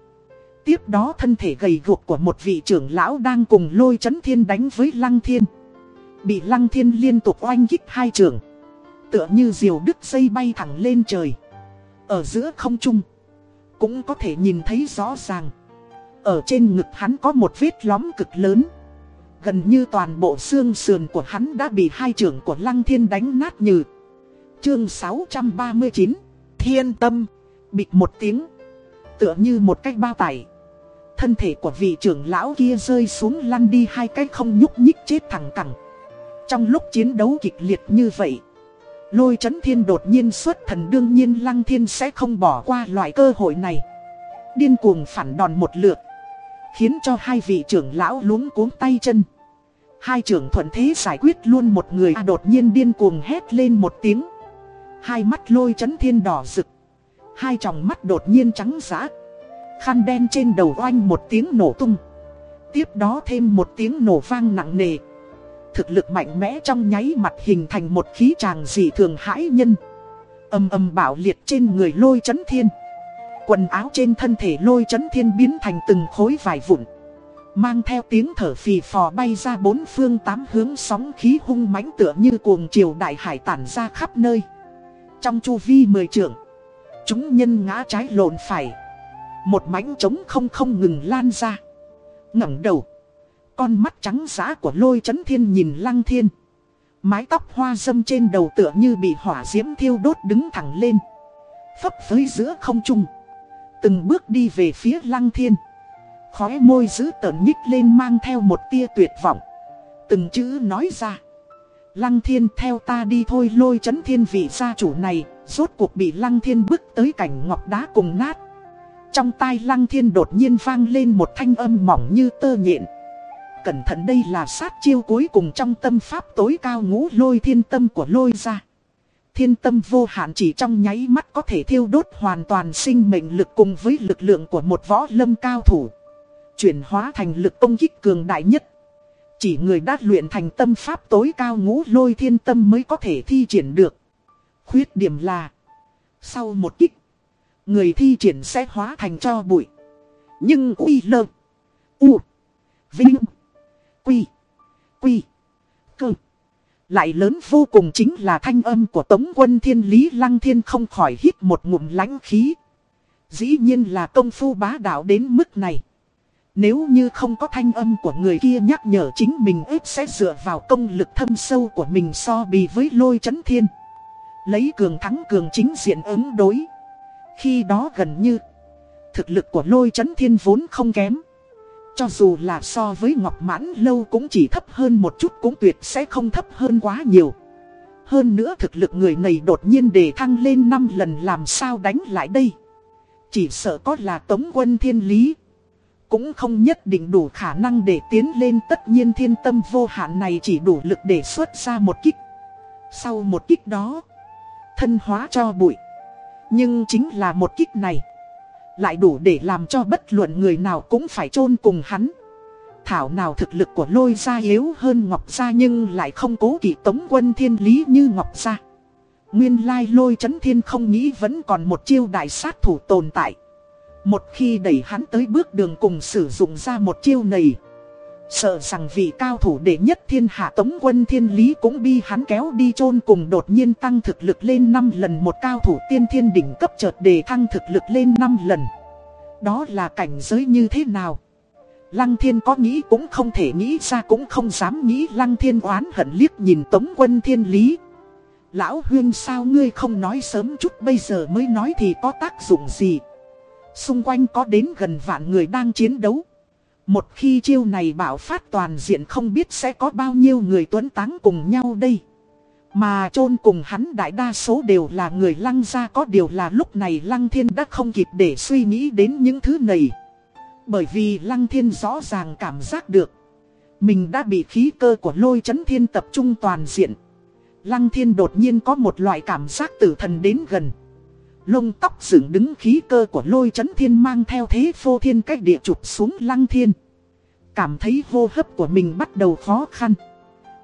Speaker 1: Tiếp đó thân thể gầy guộc của một vị trưởng lão đang cùng lôi chấn thiên đánh với lăng thiên. Bị lăng thiên liên tục oanh kích hai trường. Tựa như diều đứt dây bay thẳng lên trời. Ở giữa không trung. Cũng có thể nhìn thấy rõ ràng. Ở trên ngực hắn có một vết lõm cực lớn. Gần như toàn bộ xương sườn của hắn đã bị hai trưởng của Lăng Thiên đánh nát như. Chương 639 Thiên Tâm Bịt một tiếng Tựa như một cách bao tải Thân thể của vị trưởng lão kia rơi xuống lăn đi hai cách không nhúc nhích chết thẳng cẳng Trong lúc chiến đấu kịch liệt như vậy Lôi chấn thiên đột nhiên xuất thần đương nhiên Lăng Thiên sẽ không bỏ qua loại cơ hội này. Điên cuồng phản đòn một lượt Khiến cho hai vị trưởng lão luống cuống tay chân. Hai trưởng thuận thế giải quyết luôn một người à, đột nhiên điên cuồng hét lên một tiếng. Hai mắt lôi chấn thiên đỏ rực Hai tròng mắt đột nhiên trắng giã Khăn đen trên đầu oanh một tiếng nổ tung. Tiếp đó thêm một tiếng nổ vang nặng nề. Thực lực mạnh mẽ trong nháy mặt hình thành một khí tràng dị thường hãi nhân. Âm âm bảo liệt trên người lôi chấn thiên. Quần áo trên thân thể lôi chấn thiên biến thành từng khối vải vụn. Mang theo tiếng thở phì phò bay ra bốn phương tám hướng sóng khí hung mãnh tựa như cuồng triều đại hải tản ra khắp nơi. Trong chu vi mười trượng, Chúng nhân ngã trái lộn phải. Một mảnh trống không không ngừng lan ra. Ngẩng đầu con mắt trắng giã của lôi chấn thiên nhìn lăng thiên. Mái tóc hoa dâm trên đầu tựa như bị hỏa diễm thiêu đốt đứng thẳng lên. Phấp phới giữa không trung. Từng bước đi về phía lăng thiên. Khóe môi giữ tợn nhích lên mang theo một tia tuyệt vọng. Từng chữ nói ra. Lăng thiên theo ta đi thôi lôi chấn thiên vị gia chủ này, Rốt cuộc bị lăng thiên bước tới cảnh ngọc đá cùng nát. Trong tai lăng thiên đột nhiên vang lên một thanh âm mỏng như tơ nhện. Cẩn thận đây là sát chiêu cuối cùng trong tâm pháp tối cao ngũ lôi thiên tâm của lôi gia. Thiên tâm vô hạn chỉ trong nháy mắt có thể thiêu đốt hoàn toàn sinh mệnh lực cùng với lực lượng của một võ lâm cao thủ. Chuyển hóa thành lực công kích cường đại nhất. Chỉ người đã luyện thành tâm pháp tối cao ngũ lôi thiên tâm mới có thể thi triển được. Khuyết điểm là, Sau một kích, Người thi triển sẽ hóa thành cho bụi. Nhưng uy lơ, U, Vinh. Quy Quy Cơ Lại lớn vô cùng chính là thanh âm của Tống quân thiên lý lăng thiên không khỏi hít một ngụm lánh khí Dĩ nhiên là công phu bá đạo đến mức này nếu như không có thanh âm của người kia nhắc nhở chính mình ít sẽ dựa vào công lực thâm sâu của mình so bì với lôi chấn thiên. Lấy cường thắng cường chính diện ứng đối. Khi đó gần như, thực lực của lôi chấn thiên vốn không kém. Cho dù là so với Ngọc Mãn Lâu cũng chỉ thấp hơn một chút cũng tuyệt sẽ không thấp hơn quá nhiều. Hơn nữa thực lực người này đột nhiên đề thăng lên 5 lần làm sao đánh lại đây. Chỉ sợ có là tống quân thiên lý. Cũng không nhất định đủ khả năng để tiến lên tất nhiên thiên tâm vô hạn này chỉ đủ lực để xuất ra một kích. Sau một kích đó, thân hóa cho bụi. Nhưng chính là một kích này, lại đủ để làm cho bất luận người nào cũng phải chôn cùng hắn. Thảo nào thực lực của lôi gia yếu hơn Ngọc gia nhưng lại không cố kỵ tống quân thiên lý như Ngọc gia. Nguyên lai lôi chấn thiên không nghĩ vẫn còn một chiêu đại sát thủ tồn tại. Một khi đẩy hắn tới bước đường cùng sử dụng ra một chiêu này. Sợ rằng vị cao thủ đệ nhất thiên hạ tống quân thiên lý cũng bi hắn kéo đi chôn cùng đột nhiên tăng thực lực lên 5 lần một cao thủ tiên thiên đỉnh cấp chợt đề thăng thực lực lên 5 lần. Đó là cảnh giới như thế nào? Lăng thiên có nghĩ cũng không thể nghĩ ra, cũng không dám nghĩ lăng thiên oán hận liếc nhìn tống quân thiên lý. Lão huyên, sao ngươi không nói sớm chút bây giờ mới nói thì có tác dụng gì? Xung quanh có đến gần vạn người đang chiến đấu. Một khi chiêu này bảo phát toàn diện không biết sẽ có bao nhiêu người tuấn táng cùng nhau đây. Mà chôn cùng hắn đại đa số đều là người lăng ra có điều là lúc này lăng thiên đã không kịp để suy nghĩ đến những thứ này. Bởi vì lăng thiên rõ ràng cảm giác được. Mình đã bị khí cơ của lôi chấn thiên tập trung toàn diện. Lăng thiên đột nhiên có một loại cảm giác tử thần đến gần. Lông tóc dựng đứng khí cơ của lôi chấn thiên mang theo thế phô thiên cách địa chụp xuống lăng thiên. Cảm thấy hô hấp của mình bắt đầu khó khăn.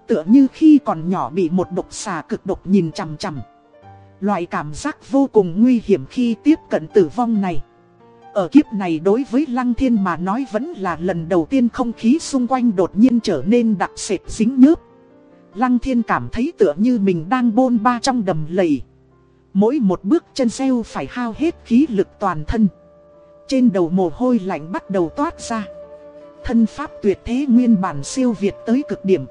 Speaker 1: Tựa như khi còn nhỏ bị một độc xà cực độc nhìn chằm chằm. Loại cảm giác vô cùng nguy hiểm khi tiếp cận tử vong này. Ở kiếp này đối với Lăng Thiên mà nói vẫn là lần đầu tiên không khí xung quanh đột nhiên trở nên đặc sệt dính nhớp. Lăng Thiên cảm thấy tựa như mình đang bôn ba trong đầm lầy. Mỗi một bước chân xeo phải hao hết khí lực toàn thân. Trên đầu mồ hôi lạnh bắt đầu toát ra. Thân pháp tuyệt thế nguyên bản siêu việt tới cực điểm.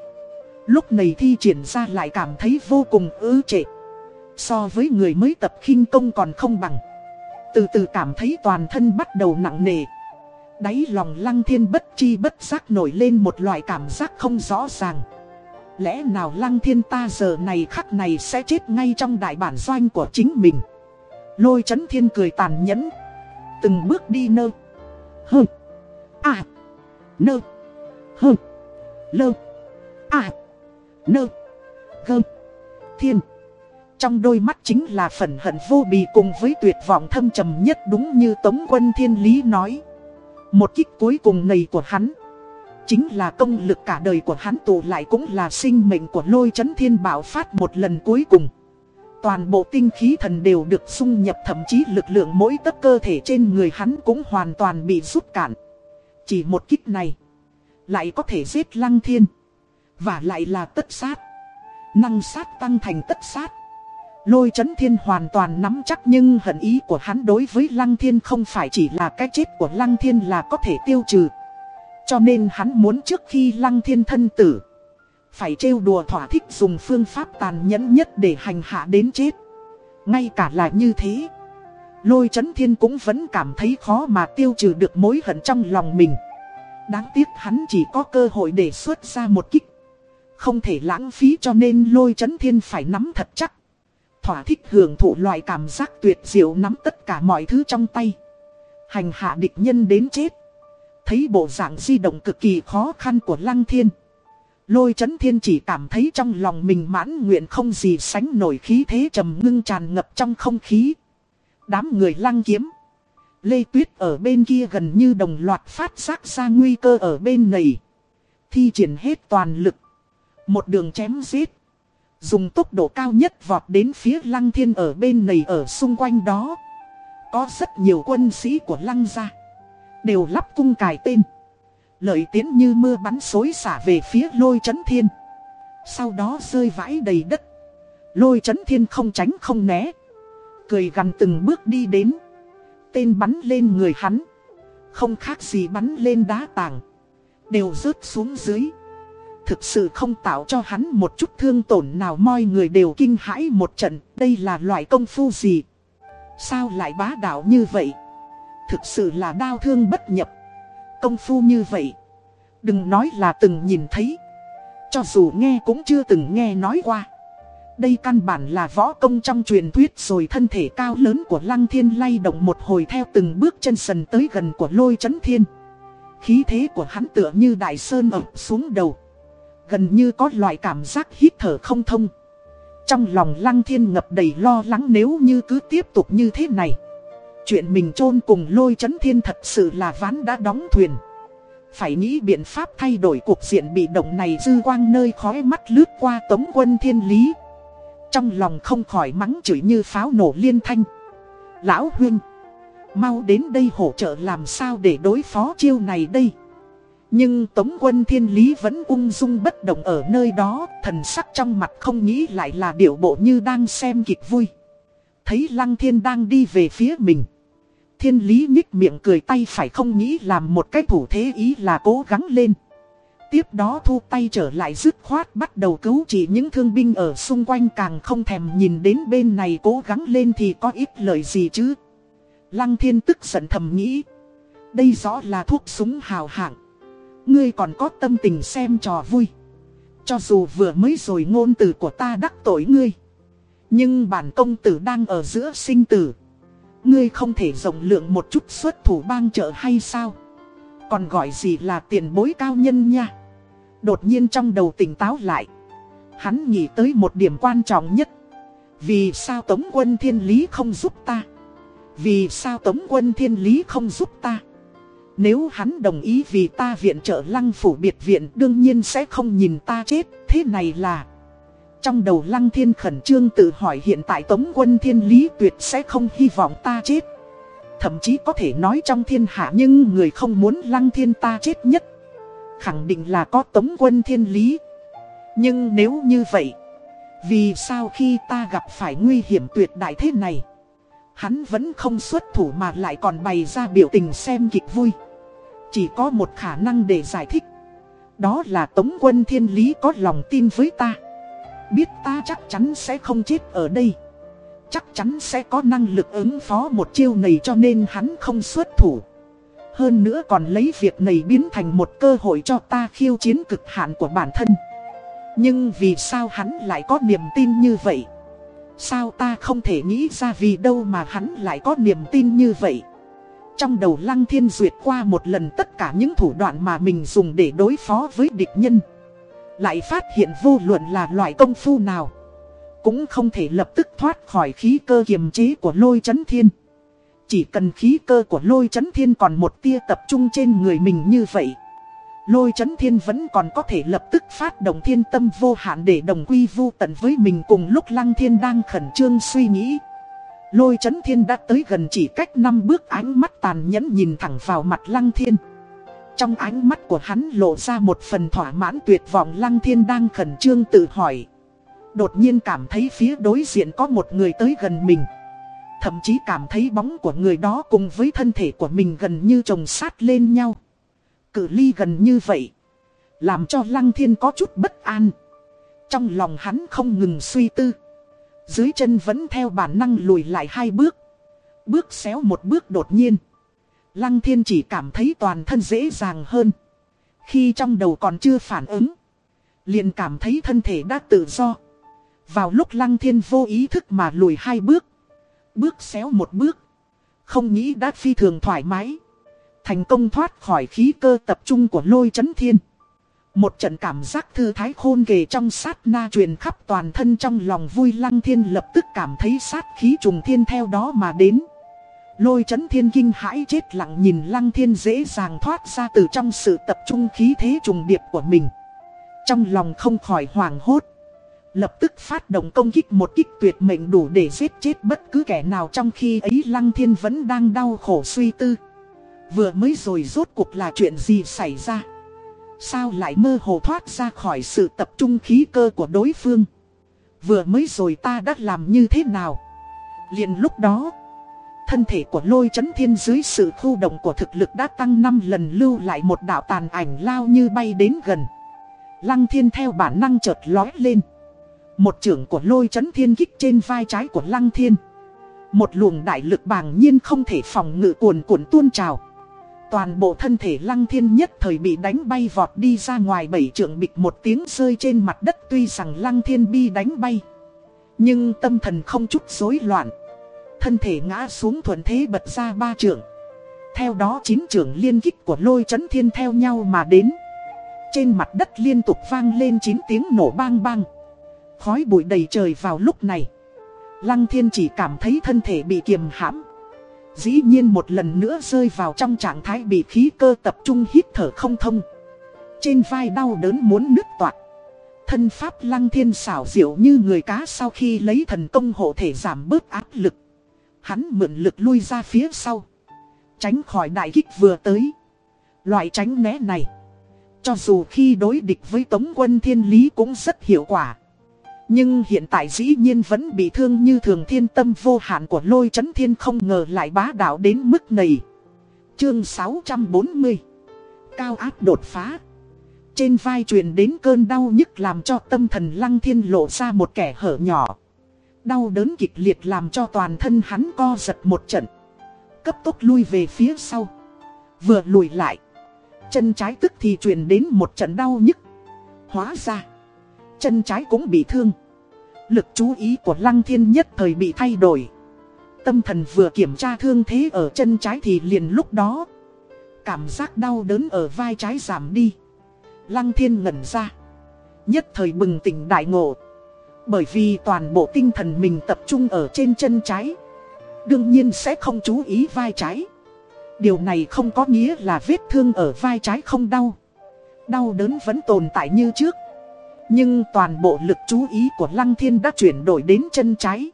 Speaker 1: Lúc này thi triển ra lại cảm thấy vô cùng ư trệ. So với người mới tập khinh công còn không bằng. Từ từ cảm thấy toàn thân bắt đầu nặng nề. Đáy lòng lăng thiên bất chi bất giác nổi lên một loại cảm giác không rõ ràng. Lẽ nào lăng thiên ta giờ này khắc này sẽ chết ngay trong đại bản doanh của chính mình? Lôi chấn thiên cười tàn nhẫn. Từng bước đi nơ. Hơ. À Nơ. Hơ. Lơ. À Nơ. Gơ. Thiên. Trong đôi mắt chính là phần hận vô bì cùng với tuyệt vọng thâm trầm nhất đúng như Tống quân Thiên Lý nói. Một kích cuối cùng này của hắn. Chính là công lực cả đời của hắn tụ lại cũng là sinh mệnh của lôi chấn thiên bảo phát một lần cuối cùng. Toàn bộ tinh khí thần đều được xung nhập thậm chí lực lượng mỗi tấc cơ thể trên người hắn cũng hoàn toàn bị rút cạn. Chỉ một kích này, lại có thể giết lăng thiên. Và lại là tất sát. Năng sát tăng thành tất sát. Lôi chấn thiên hoàn toàn nắm chắc nhưng hận ý của hắn đối với lăng thiên không phải chỉ là cái chết của lăng thiên là có thể tiêu trừ. Cho nên hắn muốn trước khi lăng thiên thân tử. Phải trêu đùa thỏa thích dùng phương pháp tàn nhẫn nhất để hành hạ đến chết. Ngay cả là như thế, Lôi chấn thiên cũng vẫn cảm thấy khó mà tiêu trừ được mối hận trong lòng mình. Đáng tiếc hắn chỉ có cơ hội để xuất ra một kích. Không thể lãng phí cho nên lôi chấn thiên phải nắm thật chắc. Thỏa thích hưởng thụ loại cảm giác tuyệt diệu nắm tất cả mọi thứ trong tay. Hành hạ địch nhân đến chết. Thấy bộ dạng di động cực kỳ khó khăn của Lăng Thiên. Lôi chấn thiên chỉ cảm thấy trong lòng mình mãn nguyện không gì sánh nổi khí thế trầm ngưng tràn ngập trong không khí. Đám người lăng kiếm. Lê Tuyết ở bên kia gần như đồng loạt phát giác ra nguy cơ ở bên này. Thi triển hết toàn lực. Một đường chém giết. Dùng tốc độ cao nhất vọt đến phía lăng thiên ở bên này ở xung quanh đó. Có rất nhiều quân sĩ của lăng gia. Đều lắp cung cài tên. Lợi tiến như mưa bắn xối xả về phía lôi chấn thiên. Sau đó rơi vãi đầy đất. Lôi chấn thiên không tránh không né. Cười gần từng bước đi đến. Tên bắn lên người hắn. Không khác gì bắn lên đá tảng. Đều rớt xuống dưới. Thực sự không tạo cho hắn một chút thương tổn nào Mọi người đều kinh hãi một trận. Đây là loại công phu gì? Sao lại bá đạo như vậy? Thực sự là đau thương bất nhập. Công phu như vậy, đừng nói là từng nhìn thấy. Cho dù nghe cũng chưa từng nghe nói qua. Đây căn bản là võ công trong truyền thuyết rồi thân thể cao lớn của Lăng Thiên lay động một hồi theo từng bước chân sần tới gần của lôi chấn thiên. Khí thế của hắn tựa như đại sơn ập xuống đầu. Gần như có loại cảm giác hít thở không thông. Trong lòng Lăng Thiên ngập đầy lo lắng nếu như cứ tiếp tục như thế này. Chuyện mình chôn cùng lôi chấn thiên thật sự là ván đã đóng thuyền. Phải nghĩ biện pháp thay đổi cuộc diện bị động này dư quang nơi khói mắt lướt qua tống quân thiên lý. Trong lòng không khỏi mắng chửi như pháo nổ liên thanh Lão huynh Mau đến đây hỗ trợ làm sao để đối phó chiêu này đây Nhưng Tống quân thiên lý vẫn ung dung bất động ở nơi đó, Thần sắc trong mặt không nghĩ lại là điệu bộ như đang xem kịch vui Thấy lăng thiên đang đi về phía mình Thiên lý nhích miệng cười tay phải không nghĩ làm một cái thủ thế ý là cố gắng lên Tiếp đó thu tay trở lại dứt khoát bắt đầu cứu chỉ những thương binh ở xung quanh càng không thèm nhìn đến bên này cố gắng lên thì có ít lời gì chứ. Lăng thiên tức giận thầm nghĩ. Đây rõ là thuốc súng hào hạng. Ngươi còn có tâm tình xem trò vui. Cho dù vừa mới rồi ngôn từ của ta đắc tội ngươi. Nhưng bản công tử đang ở giữa sinh tử. Ngươi không thể rộng lượng một chút xuất thủ bang trợ hay sao? Còn gọi gì là tiền bối cao nhân nha? Đột nhiên trong đầu tỉnh táo lại. Hắn nghĩ tới một điểm quan trọng nhất. Vì sao Tống quân Thiên Lý không giúp ta? Vì sao Tống quân Thiên Lý không giúp ta? Nếu hắn đồng ý vì ta viện trợ lăng phủ biệt viện đương nhiên sẽ không nhìn ta chết, thế này là... Trong đầu lăng thiên khẩn trương tự hỏi hiện tại Tống quân Thiên Lý tuyệt sẽ không hy vọng ta chết. Thậm chí có thể nói trong thiên hạ nhưng người không muốn lăng thiên ta chết nhất khẳng định là có tống quân thiên lý. Nhưng nếu như vậy, vì sao khi ta gặp phải nguy hiểm tuyệt đại thế này, hắn vẫn không xuất thủ mà lại còn bày ra biểu tình xem kịch vui. Chỉ có một khả năng để giải thích. Đó là Tống quân thiên lý có lòng tin với ta. Biết ta chắc chắn sẽ không chết ở đây. Chắc chắn sẽ có năng lực ứng phó một chiêu này cho nên hắn không xuất thủ. Hơn nữa còn lấy việc này biến thành một cơ hội cho ta khiêu chiến cực hạn của bản thân Nhưng vì sao hắn lại có niềm tin như vậy? Sao ta không thể nghĩ ra vì đâu mà hắn lại có niềm tin như vậy? Trong đầu Lăng Thiên duyệt qua một lần tất cả những thủ đoạn mà mình dùng để đối phó với địch nhân lại phát hiện vô luận là loại công phu nào, Cũng không thể lập tức thoát khỏi khí cơ kiềm chế của lôi chấn thiên chỉ cần khí cơ của lôi chấn thiên còn một tia tập trung trên người mình như vậy. Lôi chấn thiên vẫn còn có thể lập tức phát động thiên tâm vô hạn để đồng quy vô tận với mình cùng lúc lăng thiên đang khẩn trương suy nghĩ. Lôi chấn thiên đã tới gần chỉ cách năm bước, ánh mắt tàn nhẫn nhìn thẳng vào mặt lăng thiên. Trong ánh mắt của hắn lộ ra một phần thỏa mãn tuyệt vọng, lăng thiên đang khẩn trương tự hỏi. Đột nhiên cảm thấy phía đối diện có một người tới gần mình. Thậm chí cảm thấy bóng của người đó cùng với thân thể của mình gần như chồng sát lên nhau. Cự ly gần như vậy. Làm cho Lăng Thiên có chút bất an. Trong lòng hắn không ngừng suy tư. Dưới chân vẫn theo bản năng lùi lại hai bước. Bước xéo một bước đột nhiên. Lăng Thiên chỉ cảm thấy toàn thân dễ dàng hơn. Khi trong đầu còn chưa phản ứng. Liền cảm thấy thân thể đã tự do. Vào lúc Lăng Thiên vô ý thức mà lùi hai bước. Bước xéo một bước. Không nghĩ đã phi thường thoải mái. Thành công thoát khỏi khí cơ tập trung của lôi chấn thiên. Một trận cảm giác thư thái khôn kề trong sát na truyền khắp toàn thân trong lòng vui lăng thiên lập tức cảm thấy sát khí trùng thiên theo đó mà đến. Lôi chấn thiên kinh hãi chết lặng nhìn lăng thiên dễ dàng thoát ra từ trong sự tập trung khí thế trùng điệp của mình. Trong lòng không khỏi hoảng hốt. Lập tức phát động công kích một kích tuyệt mệnh đủ để giết chết bất cứ kẻ nào trong khi ấy Lăng Thiên vẫn đang đau khổ suy tư. Vừa mới rồi rốt cuộc là chuyện gì xảy ra? Sao lại mơ hồ thoát ra khỏi sự tập trung khí cơ của đối phương? Vừa mới rồi ta đã làm như thế nào? liền lúc đó, thân thể của lôi chấn thiên dưới sự khu động của thực lực đã tăng 5 lần lưu lại một đạo tàn ảnh lao như bay đến gần. Lăng thiên theo bản năng chợt lói lên. Một trưởng của lôi chấn thiên kích trên vai trái của lăng thiên. Một luồng đại lực bàng nhiên không thể phòng ngự cuồn cuộn tuôn trào. Toàn bộ thân thể lăng thiên nhất thời bị đánh bay vọt đi ra ngoài bảy trưởng bịch một tiếng rơi trên mặt đất tuy rằng lăng thiên bi đánh bay. Nhưng tâm thần không chút rối loạn. Thân thể ngã xuống thuận thế bật ra ba trưởng. Theo đó chín trưởng liên kích của lôi chấn thiên theo nhau mà đến. Trên mặt đất liên tục vang lên chín tiếng nổ bang bang. Khói bụi đầy trời vào lúc này. Lăng thiên chỉ cảm thấy thân thể bị kiềm hãm. Dĩ nhiên một lần nữa rơi vào trong trạng thái bị khí cơ tập trung hít thở không thông. Trên vai đau đớn muốn nứt toạc. thân pháp lăng thiên xảo diệu như người cá sau khi lấy thần công hộ thể giảm bớt áp lực. Hắn mượn lực lui ra phía sau. Tránh khỏi đại kích vừa tới. Loại tránh né này. Cho dù khi đối địch với tống quân thiên lý cũng rất hiệu quả. Nhưng hiện tại dĩ nhiên vẫn bị thương như thường thiên tâm vô hạn của lôi chấn thiên không ngờ lại bá đạo đến mức này. Chương 640 Cao áp đột phá Trên vai truyền đến cơn đau nhức làm cho tâm thần lăng thiên lộ ra một kẻ hở nhỏ. Đau đớn kịch liệt làm cho toàn thân hắn co giật một trận. Cấp tốc lui về phía sau. Vừa lùi lại. Chân trái tức thì truyền đến một trận đau nhức. Hóa ra. Chân trái cũng bị thương. Lực chú ý của lăng thiên nhất thời bị thay đổi. Tâm thần vừa kiểm tra thương thế ở chân trái thì liền lúc đó. Cảm giác đau đớn ở vai trái giảm đi. Lăng thiên ngẩn ra. Nhất thời bừng tỉnh đại ngộ. Bởi vì toàn bộ tinh thần mình tập trung ở trên chân trái. Đương nhiên sẽ không chú ý vai trái. Điều này không có nghĩa là vết thương ở vai trái không đau. Đau đớn vẫn tồn tại như trước. Nhưng toàn bộ lực chú ý của Lăng Thiên đã chuyển đổi đến chân trái.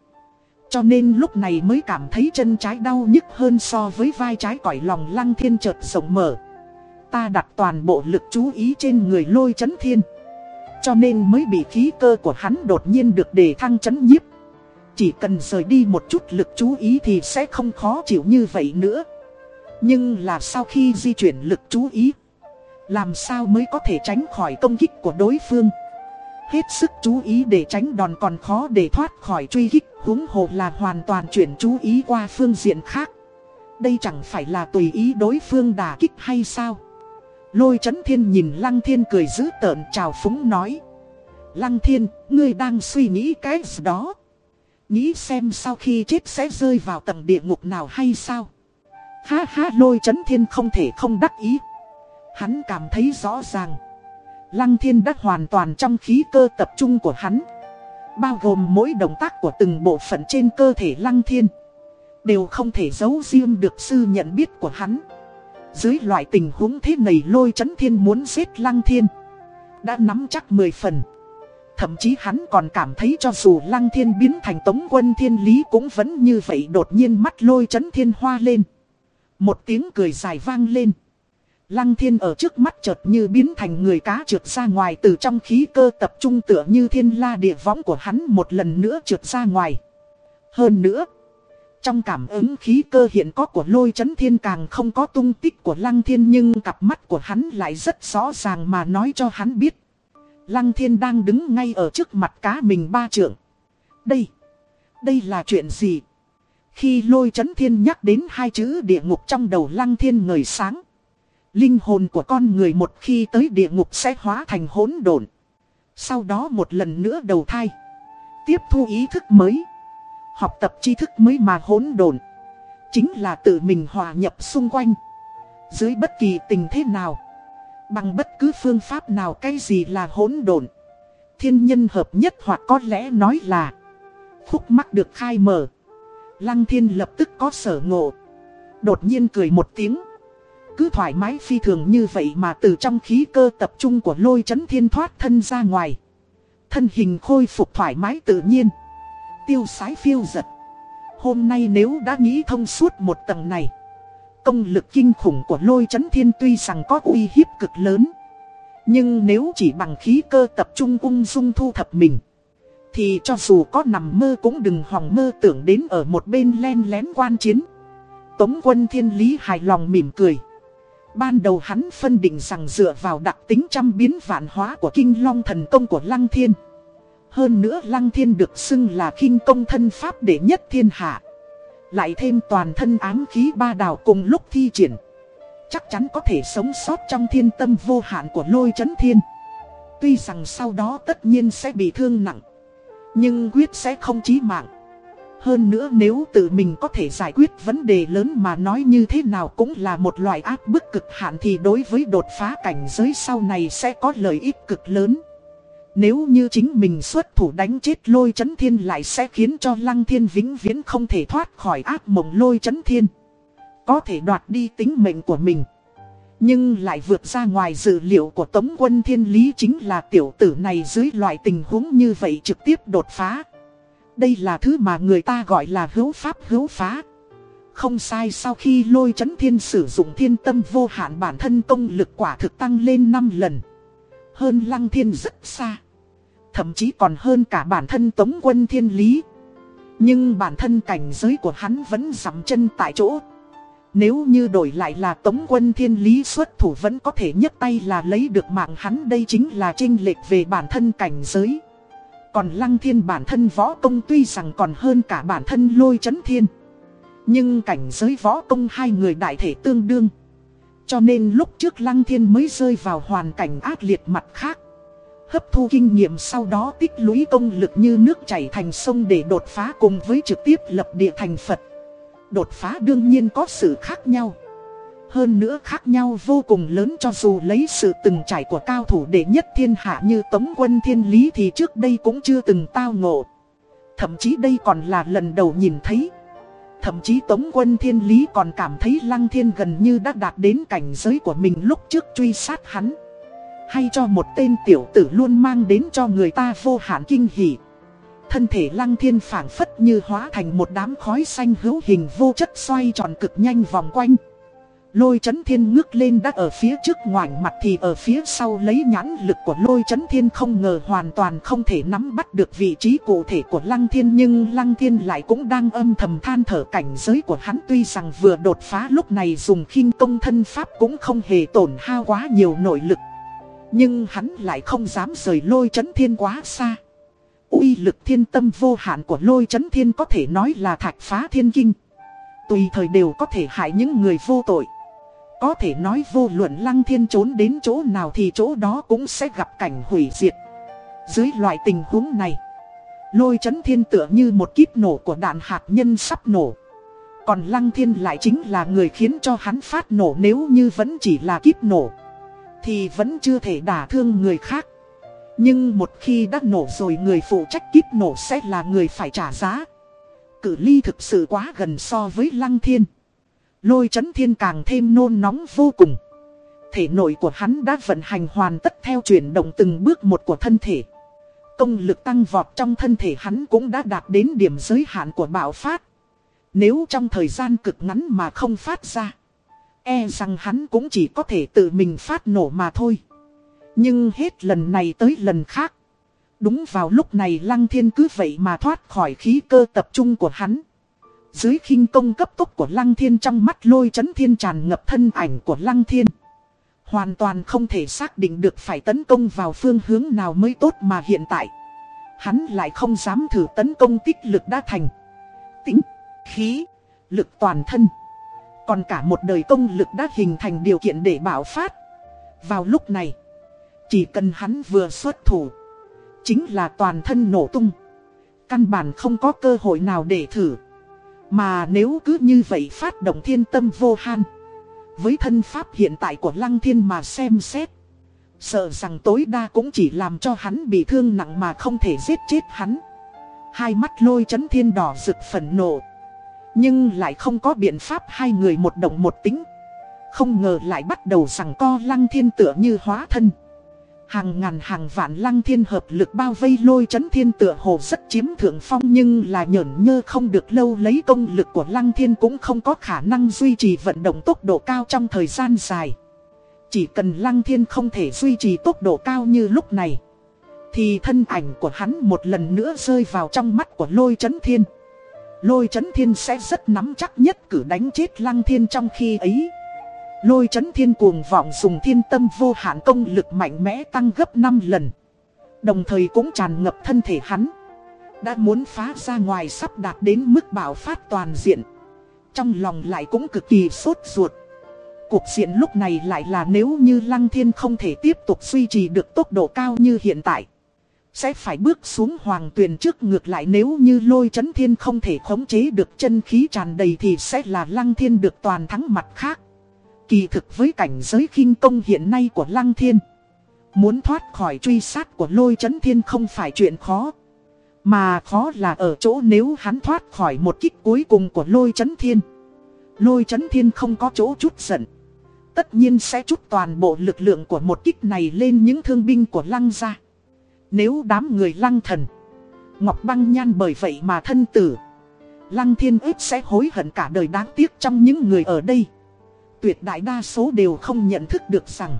Speaker 1: Cho nên lúc này mới cảm thấy chân trái đau nhức hơn so với vai trái cõi lòng Lăng Thiên chợt rộng mở. Ta đặt toàn bộ lực chú ý trên người lôi chấn thiên. Cho nên mới bị khí cơ của hắn đột nhiên được đề thăng chấn nhiếp. Chỉ cần rời đi một chút lực chú ý thì sẽ không khó chịu như vậy nữa. Nhưng là sau khi di chuyển lực chú ý, làm sao mới có thể tránh khỏi công kích của đối phương. Hết sức chú ý để tránh đòn còn khó để thoát khỏi truy kích, huống hồ là hoàn toàn chuyển chú ý qua phương diện khác. Đây chẳng phải là tùy ý đối phương đả kích hay sao? Lôi chấn thiên nhìn Lăng Thiên cười giữ tợn chào phúng nói. Lăng Thiên, ngươi đang suy nghĩ cái gì đó? Nghĩ xem sau khi chết sẽ rơi vào tầng địa ngục nào hay sao? Ha ha lôi chấn thiên không thể không đắc ý. Hắn cảm thấy rõ ràng. Lăng thiên đã hoàn toàn trong khí cơ tập trung của hắn. Bao gồm mỗi động tác của từng bộ phận trên cơ thể lăng thiên. Đều không thể giấu riêng được sư nhận biết của hắn. Dưới loại tình huống thế này lôi chấn thiên muốn giết lăng thiên. Đã nắm chắc 10 phần. Thậm chí hắn còn cảm thấy cho dù lăng thiên biến thành tống quân thiên lý cũng vẫn như vậy đột nhiên mắt lôi chấn thiên hoa lên. Một tiếng cười dài vang lên. Lăng thiên ở trước mắt chợt như biến thành người cá trượt ra ngoài từ trong khí cơ tập trung tựa như thiên la địa võng của hắn một lần nữa trượt ra ngoài. Hơn nữa, trong cảm ứng khí cơ hiện có của lôi chấn thiên càng không có tung tích của lăng thiên nhưng cặp mắt của hắn lại rất rõ ràng mà nói cho hắn biết. Lăng thiên đang đứng ngay ở trước mặt cá mình ba trượng. Đây, đây là chuyện gì? Khi lôi chấn thiên nhắc đến hai chữ địa ngục trong đầu lăng thiên ngời sáng. Linh hồn của con người một khi tới địa ngục sẽ hóa thành hỗn độn. Sau đó một lần nữa đầu thai. Tiếp thu ý thức mới. Học tập tri thức mới mà hỗn độn. Chính là tự mình hòa nhập xung quanh. Dưới bất kỳ tình thế nào. Bằng bất cứ phương pháp nào cái gì là hỗn độn. Thiên nhân hợp nhất hoặc có lẽ nói là khúc mắc được khai mở. Lăng thiên lập tức có sở ngộ. Đột nhiên cười một tiếng. Cứ thoải mái phi thường như vậy mà từ trong khí cơ tập trung của lôi chấn thiên thoát thân ra ngoài. Thân hình khôi phục thoải mái tự nhiên. Tiêu sái phiêu giật. Hôm nay nếu đã nghĩ thông suốt một tầng này. Công lực kinh khủng của lôi chấn thiên tuy rằng có uy hiếp cực lớn. Nhưng nếu chỉ bằng khí cơ tập trung ung dung thu thập mình. Thì cho dù có nằm mơ cũng đừng hòng mơ tưởng đến ở một bên len lén quan chiến. Tống quân thiên lý hài lòng mỉm cười. Ban đầu hắn phân định rằng dựa vào đặc tính trăm biến vạn hóa của kinh long thần công của Lăng Thiên. Hơn nữa Lăng Thiên được xưng là khinh công thân pháp đệ nhất thiên hạ. Lại thêm toàn thân ám khí ba đào cùng lúc thi triển. Chắc chắn có thể sống sót trong thiên tâm vô hạn của lôi chấn thiên. Tuy rằng sau đó tất nhiên sẽ bị thương nặng. Nhưng quyết sẽ không chí mạng. Hơn nữa nếu tự mình có thể giải quyết vấn đề lớn mà nói như thế nào cũng là một loại áp bức cực hạn thì đối với đột phá cảnh giới sau này sẽ có lợi ích cực lớn. Nếu như chính mình xuất thủ đánh chết lôi chấn thiên lại sẽ khiến cho lăng thiên vĩnh viễn không thể thoát khỏi ác mộng lôi chấn thiên. Có thể đoạt đi tính mệnh của mình. Nhưng lại vượt ra ngoài dự liệu của Tống quân thiên lý chính là tiểu tử này dưới loại tình huống như vậy trực tiếp đột phá. Đây là thứ mà người ta gọi là hữu pháp hữu phá. Không sai sau khi lôi chấn thiên sử dụng thiên tâm vô hạn bản thân công lực quả thực tăng lên 5 lần. Hơn lăng thiên rất xa. Thậm chí còn hơn cả bản thân tống quân thiên lý. Nhưng bản thân cảnh giới của hắn vẫn dặm chân tại chỗ. Nếu như đổi lại là tống quân thiên lý xuất thủ vẫn có thể nhấc tay là lấy được mạng hắn, đây chính là trinh lệch về bản thân cảnh giới. Còn lăng thiên bản thân võ công tuy rằng còn hơn cả bản thân lôi chấn thiên. Nhưng cảnh giới võ công hai người đại thể tương đương. Cho nên lúc trước lăng thiên mới rơi vào hoàn cảnh ác liệt mặt khác. Hấp thu kinh nghiệm sau đó tích lũy công lực như nước chảy thành sông để đột phá cùng với trực tiếp lập địa thành Phật. Đột phá đương nhiên có sự khác nhau. Hơn nữa khác nhau vô cùng lớn cho dù lấy sự từng trải của cao thủ đệ nhất thiên hạ như Tống quân thiên lý thì trước đây cũng chưa từng tao ngộ. Thậm chí đây còn là lần đầu nhìn thấy. Thậm chí Tống quân thiên lý còn cảm thấy Lăng Thiên gần như đã đạt đến cảnh giới của mình lúc trước truy sát hắn. Hay cho một tên tiểu tử luôn mang đến cho người ta vô hạn kinh hỉ. Thân thể Lăng Thiên phảng phất như hóa thành một đám khói xanh hữu hình vô chất xoay tròn cực nhanh vòng quanh. Lôi chấn thiên ngước lên đã ở phía trước ngoảnh mặt thì ở phía sau lấy nhãn lực của lôi chấn thiên không ngờ hoàn toàn không thể nắm bắt được vị trí cụ thể của lăng thiên nhưng lăng thiên lại cũng đang âm thầm than thở cảnh giới của hắn tuy rằng vừa đột phá lúc này dùng khinh công thân pháp cũng không hề tổn hao quá nhiều nội lực. Nhưng hắn lại không dám rời lôi chấn thiên quá xa. uy lực thiên tâm vô hạn của lôi chấn thiên có thể nói là thạch phá thiên kinh. Tùy thời đều có thể hại những người vô tội. Có thể nói vô luận lăng thiên trốn đến chỗ nào thì chỗ đó cũng sẽ gặp cảnh hủy diệt. Dưới loại tình huống này, lôi chấn thiên tựa như một kíp nổ của đạn hạt nhân sắp nổ. Còn lăng thiên lại chính là người khiến cho hắn phát nổ nếu như vẫn chỉ là kíp nổ. Thì vẫn chưa thể đả thương người khác. Nhưng một khi đã nổ rồi người phụ trách kíp nổ sẽ là người phải trả giá. Cử ly thực sự quá gần so với lăng thiên. Lôi chấn thiên càng thêm nôn nóng vô cùng. Thể nội của hắn đã vận hành hoàn tất theo chuyển động từng bước một của thân thể. Công lực tăng vọt trong thân thể hắn cũng đã đạt đến điểm giới hạn của bạo phát. Nếu trong thời gian cực ngắn mà không phát ra. E rằng hắn cũng chỉ có thể tự mình phát nổ mà thôi. Nhưng hết lần này tới lần khác. Đúng vào lúc này lăng thiên cứ vậy mà thoát khỏi khí cơ tập trung của hắn. Dưới khinh công cấp tốc của Lăng Thiên trong mắt lôi chấn thiên tràn ngập thân ảnh của Lăng Thiên. Hoàn toàn không thể xác định được phải tấn công vào phương hướng nào mới tốt mà hiện tại. Hắn lại không dám thử tấn công tích lực đã thành. Tĩnh, khí, lực toàn thân. Còn cả một đời công lực đã hình thành điều kiện để bảo phát. Vào lúc này, chỉ cần hắn vừa xuất thủ, chính là toàn thân nổ tung. Căn bản không có cơ hội nào để thử. Mà nếu cứ như vậy phát động thiên tâm vô han Với thân pháp hiện tại của lăng thiên mà xem xét Sợ rằng tối đa cũng chỉ làm cho hắn bị thương nặng mà không thể giết chết hắn Hai mắt lôi chấn thiên đỏ rực phần nộ nhưng lại không có biện pháp hai người một động một tính Không ngờ lại bắt đầu rằng co lăng thiên tựa như hóa thân Hàng ngàn hàng vạn lăng thiên hợp lực bao vây lôi chấn thiên tựa hồ rất chiếm thượng phong nhưng là nhởn nhơ không được lâu lấy công lực của lăng thiên cũng không có khả năng duy trì vận động tốc độ cao trong thời gian dài. Chỉ cần lăng thiên không thể duy trì tốc độ cao như lúc này. Thì thân ảnh của hắn một lần nữa rơi vào trong mắt của lôi chấn thiên. Lôi chấn thiên sẽ rất nắm chắc nhất cử đánh chết lăng thiên trong khi ấy. Lôi chấn thiên cuồng vọng dùng thiên tâm vô hạn công lực mạnh mẽ tăng gấp 5 lần. Đồng thời cũng tràn ngập thân thể hắn. Đã muốn phá ra ngoài sắp đạt đến mức bảo phát toàn diện. Trong lòng lại cũng cực kỳ sốt ruột. Cuộc diện lúc này lại là nếu như Lăng Thiên không thể tiếp tục duy trì được tốc độ cao như hiện tại. Sẽ phải bước xuống hoàng tuyền trước ngược lại nếu như lôi chấn thiên không thể khống chế được chân khí tràn đầy thì sẽ là Lăng Thiên được toàn thắng mặt khác. Kỳ thực với cảnh giới khinh công hiện nay của Lăng Thiên, Muốn thoát khỏi truy sát của lôi chấn thiên không phải chuyện khó, Mà khó là ở chỗ nếu hắn thoát khỏi một kích cuối cùng của lôi chấn thiên Lôi chấn thiên không có chỗ chút giận, tất nhiên sẽ chút toàn bộ lực lượng của một kích này lên những thương binh của lăng gia. Nếu đám người lăng thần, Ngọc Băng Nhan bởi vậy mà thân tử. Lăng thiên ếp sẽ hối hận cả đời đáng tiếc trong những người ở đây. Tuyệt đại đa số đều không nhận thức được rằng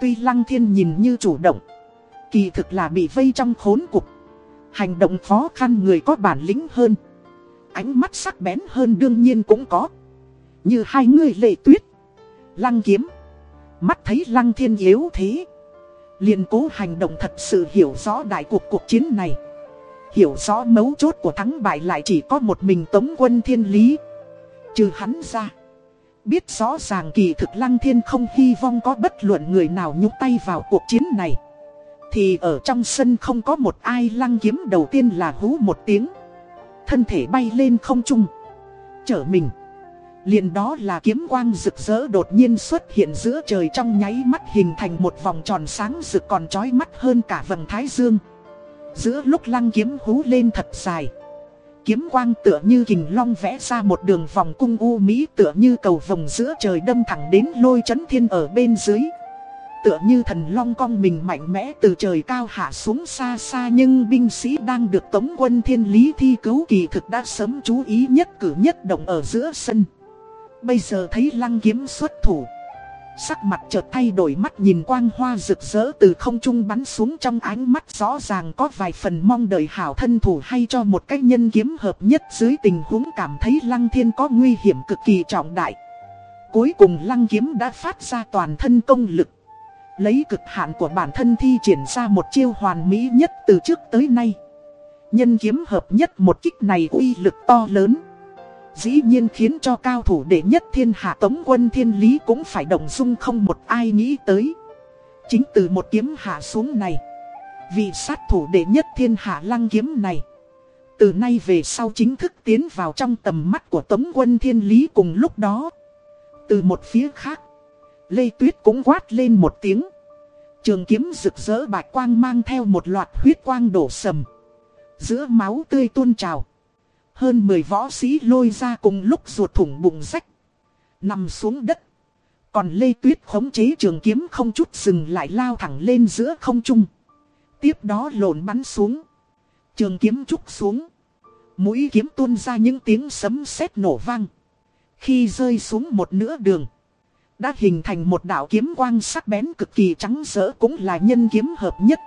Speaker 1: Tuy lăng thiên nhìn như chủ động Kỳ thực là bị vây trong khốn cục Hành động khó khăn người có bản lĩnh hơn Ánh mắt sắc bén hơn đương nhiên cũng có Như hai người lệ tuyết Lăng kiếm Mắt thấy lăng thiên yếu thế liền cố hành động thật sự hiểu rõ đại cuộc cuộc chiến này. Hiểu rõ mấu chốt của thắng bại lại chỉ có một mình tống quân thiên lý. Trừ hắn ra, Biết rõ ràng kỳ thực Lăng Thiên không hy vọng có bất luận người nào nhúc tay vào cuộc chiến này. Thì ở trong sân không có một ai lăng kiếm đầu tiên là hú một tiếng. Thân thể bay lên không trung. Chở mình liền đó là kiếm quang rực rỡ đột nhiên xuất hiện giữa trời trong nháy mắt hình thành một vòng tròn sáng rực còn chói mắt hơn cả vầng thái dương Giữa lúc lăng kiếm hú lên thật dài, Kiếm quang tựa như kình long vẽ ra một đường vòng cung u mỹ tựa như cầu vòng giữa trời đâm thẳng đến lôi chấn thiên ở bên dưới. Tựa như thần long cong mình mạnh mẽ từ trời cao hạ xuống xa xa nhưng binh sĩ đang được tống quân thiên lý thi cứu kỳ thực đã sớm chú ý nhất cử nhất động ở giữa sân. Bây giờ thấy lăng kiếm xuất thủ. Sắc mặt chợt thay đổi mắt nhìn quang hoa rực rỡ từ không trung bắn xuống trong ánh mắt rõ ràng có vài phần mong đợi hảo thân thủ hay cho một cách nhân kiếm hợp nhất dưới tình huống cảm thấy lăng thiên có nguy hiểm cực kỳ trọng đại. Cuối cùng lăng kiếm đã phát ra toàn thân công lực. Lấy cực hạn của bản thân thi triển ra một chiêu hoàn mỹ nhất từ trước tới nay. Nhân kiếm hợp nhất một kích này uy lực to lớn. Dĩ nhiên khiến cho cao thủ đệ nhất thiên hạ tống quân thiên lý cũng phải động dung không một ai nghĩ tới. Chính từ một kiếm hạ xuống này. Vị sát thủ đệ nhất thiên hạ lăng kiếm này. Từ nay về sau chính thức tiến vào trong tầm mắt của tống quân thiên lý cùng lúc đó. Từ một phía khác. Lê Tuyết cũng quát lên một tiếng. Trường kiếm rực rỡ bạch quang mang theo một loạt huyết quang đổ sầm. Giữa máu tươi tuôn trào. Hơn 10 võ sĩ lôi ra cùng lúc ruột thủng bụng rách. Nằm xuống đất. Còn Lê Tuyết khống chế trường kiếm không chút dừng lại lao thẳng lên giữa không trung. Tiếp đó lộn bắn xuống. Trường kiếm trúc xuống. Mũi kiếm tuôn ra những tiếng sấm sét nổ vang. Khi rơi xuống một nửa đường. Đã hình thành một đạo kiếm quang sắc bén cực kỳ trắng rỡ cũng là nhân kiếm hợp nhất.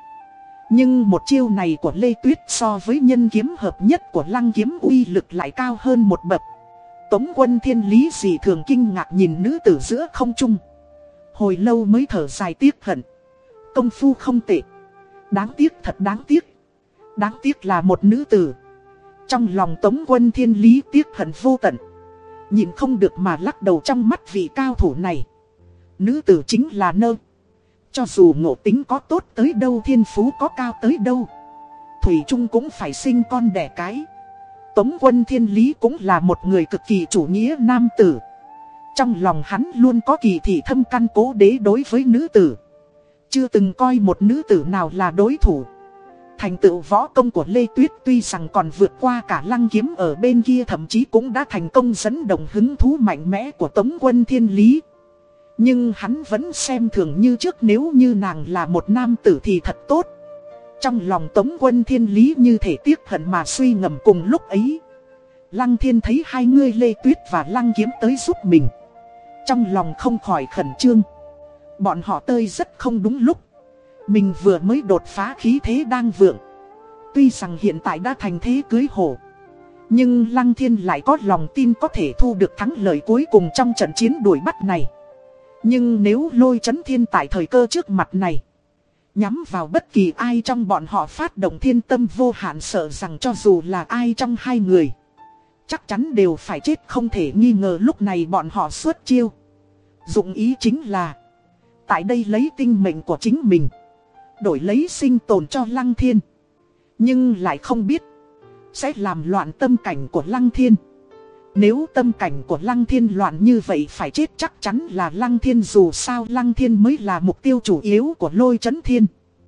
Speaker 1: Nhưng một chiêu này của Lê Tuyết so với nhân kiếm hợp nhất của lăng kiếm uy lực lại cao hơn một bậc. Tống quân thiên lý dị thường kinh ngạc nhìn nữ tử giữa không trung. Hồi lâu mới thở dài tiếc hận. Công phu không tệ. Đáng tiếc thật đáng tiếc. Đáng tiếc là một nữ tử. Trong lòng tống quân thiên lý tiếc hận vô tận. Nhìn không được mà lắc đầu trong mắt vị cao thủ này. Nữ tử chính là nơ. Cho dù ngộ tính có tốt tới đâu, thiên phú có cao tới đâu, Thủy Trung cũng phải sinh con đẻ cái. Tống quân thiên lý cũng là một người cực kỳ chủ nghĩa nam tử. Trong lòng hắn luôn có kỳ thị thâm căn cố đế đối với nữ tử. Chưa từng coi một nữ tử nào là đối thủ. Thành tựu võ công của Lê Tuyết tuy rằng còn vượt qua cả lăng kiếm ở bên kia, thậm chí cũng đã thành công dẫn động hứng thú mạnh mẽ của Tống quân thiên lý nhưng hắn vẫn xem thường như trước nếu như nàng là một nam tử thì thật tốt. Trong lòng tống quân thiên lý như thể tiếc hận mà suy ngầm cùng lúc ấy. Lăng thiên thấy hai người Lê Tuyết và Lăng kiếm tới giúp mình. Trong lòng không khỏi khẩn trương. Bọn họ tơi rất không đúng lúc. Mình vừa mới đột phá khí thế đang vượng. Tuy rằng hiện tại đã thành thế cưới hổ. Nhưng Lăng Thiên lại có lòng tin có thể thu được thắng lợi cuối cùng trong trận chiến đuổi bắt này. Nhưng nếu lôi chấn thiên tại thời cơ trước mặt này, Nhắm vào bất kỳ ai trong bọn họ phát động thiên tâm vô hạn sợ rằng cho dù là ai trong hai người, Chắc chắn đều phải chết không thể nghi ngờ lúc này bọn họ xuất chiêu. Dụng ý chính là, Tại đây lấy tinh mệnh của chính mình, Đổi lấy sinh tồn cho lăng thiên. Nhưng lại không biết, Sẽ làm loạn tâm cảnh của lăng thiên nếu tâm cảnh của Lăng Thiên loạn như vậy phải chết chắc chắn là Lăng Thiên dù sao Lăng Thiên mới là mục tiêu chủ yếu của lôi chấn thiên.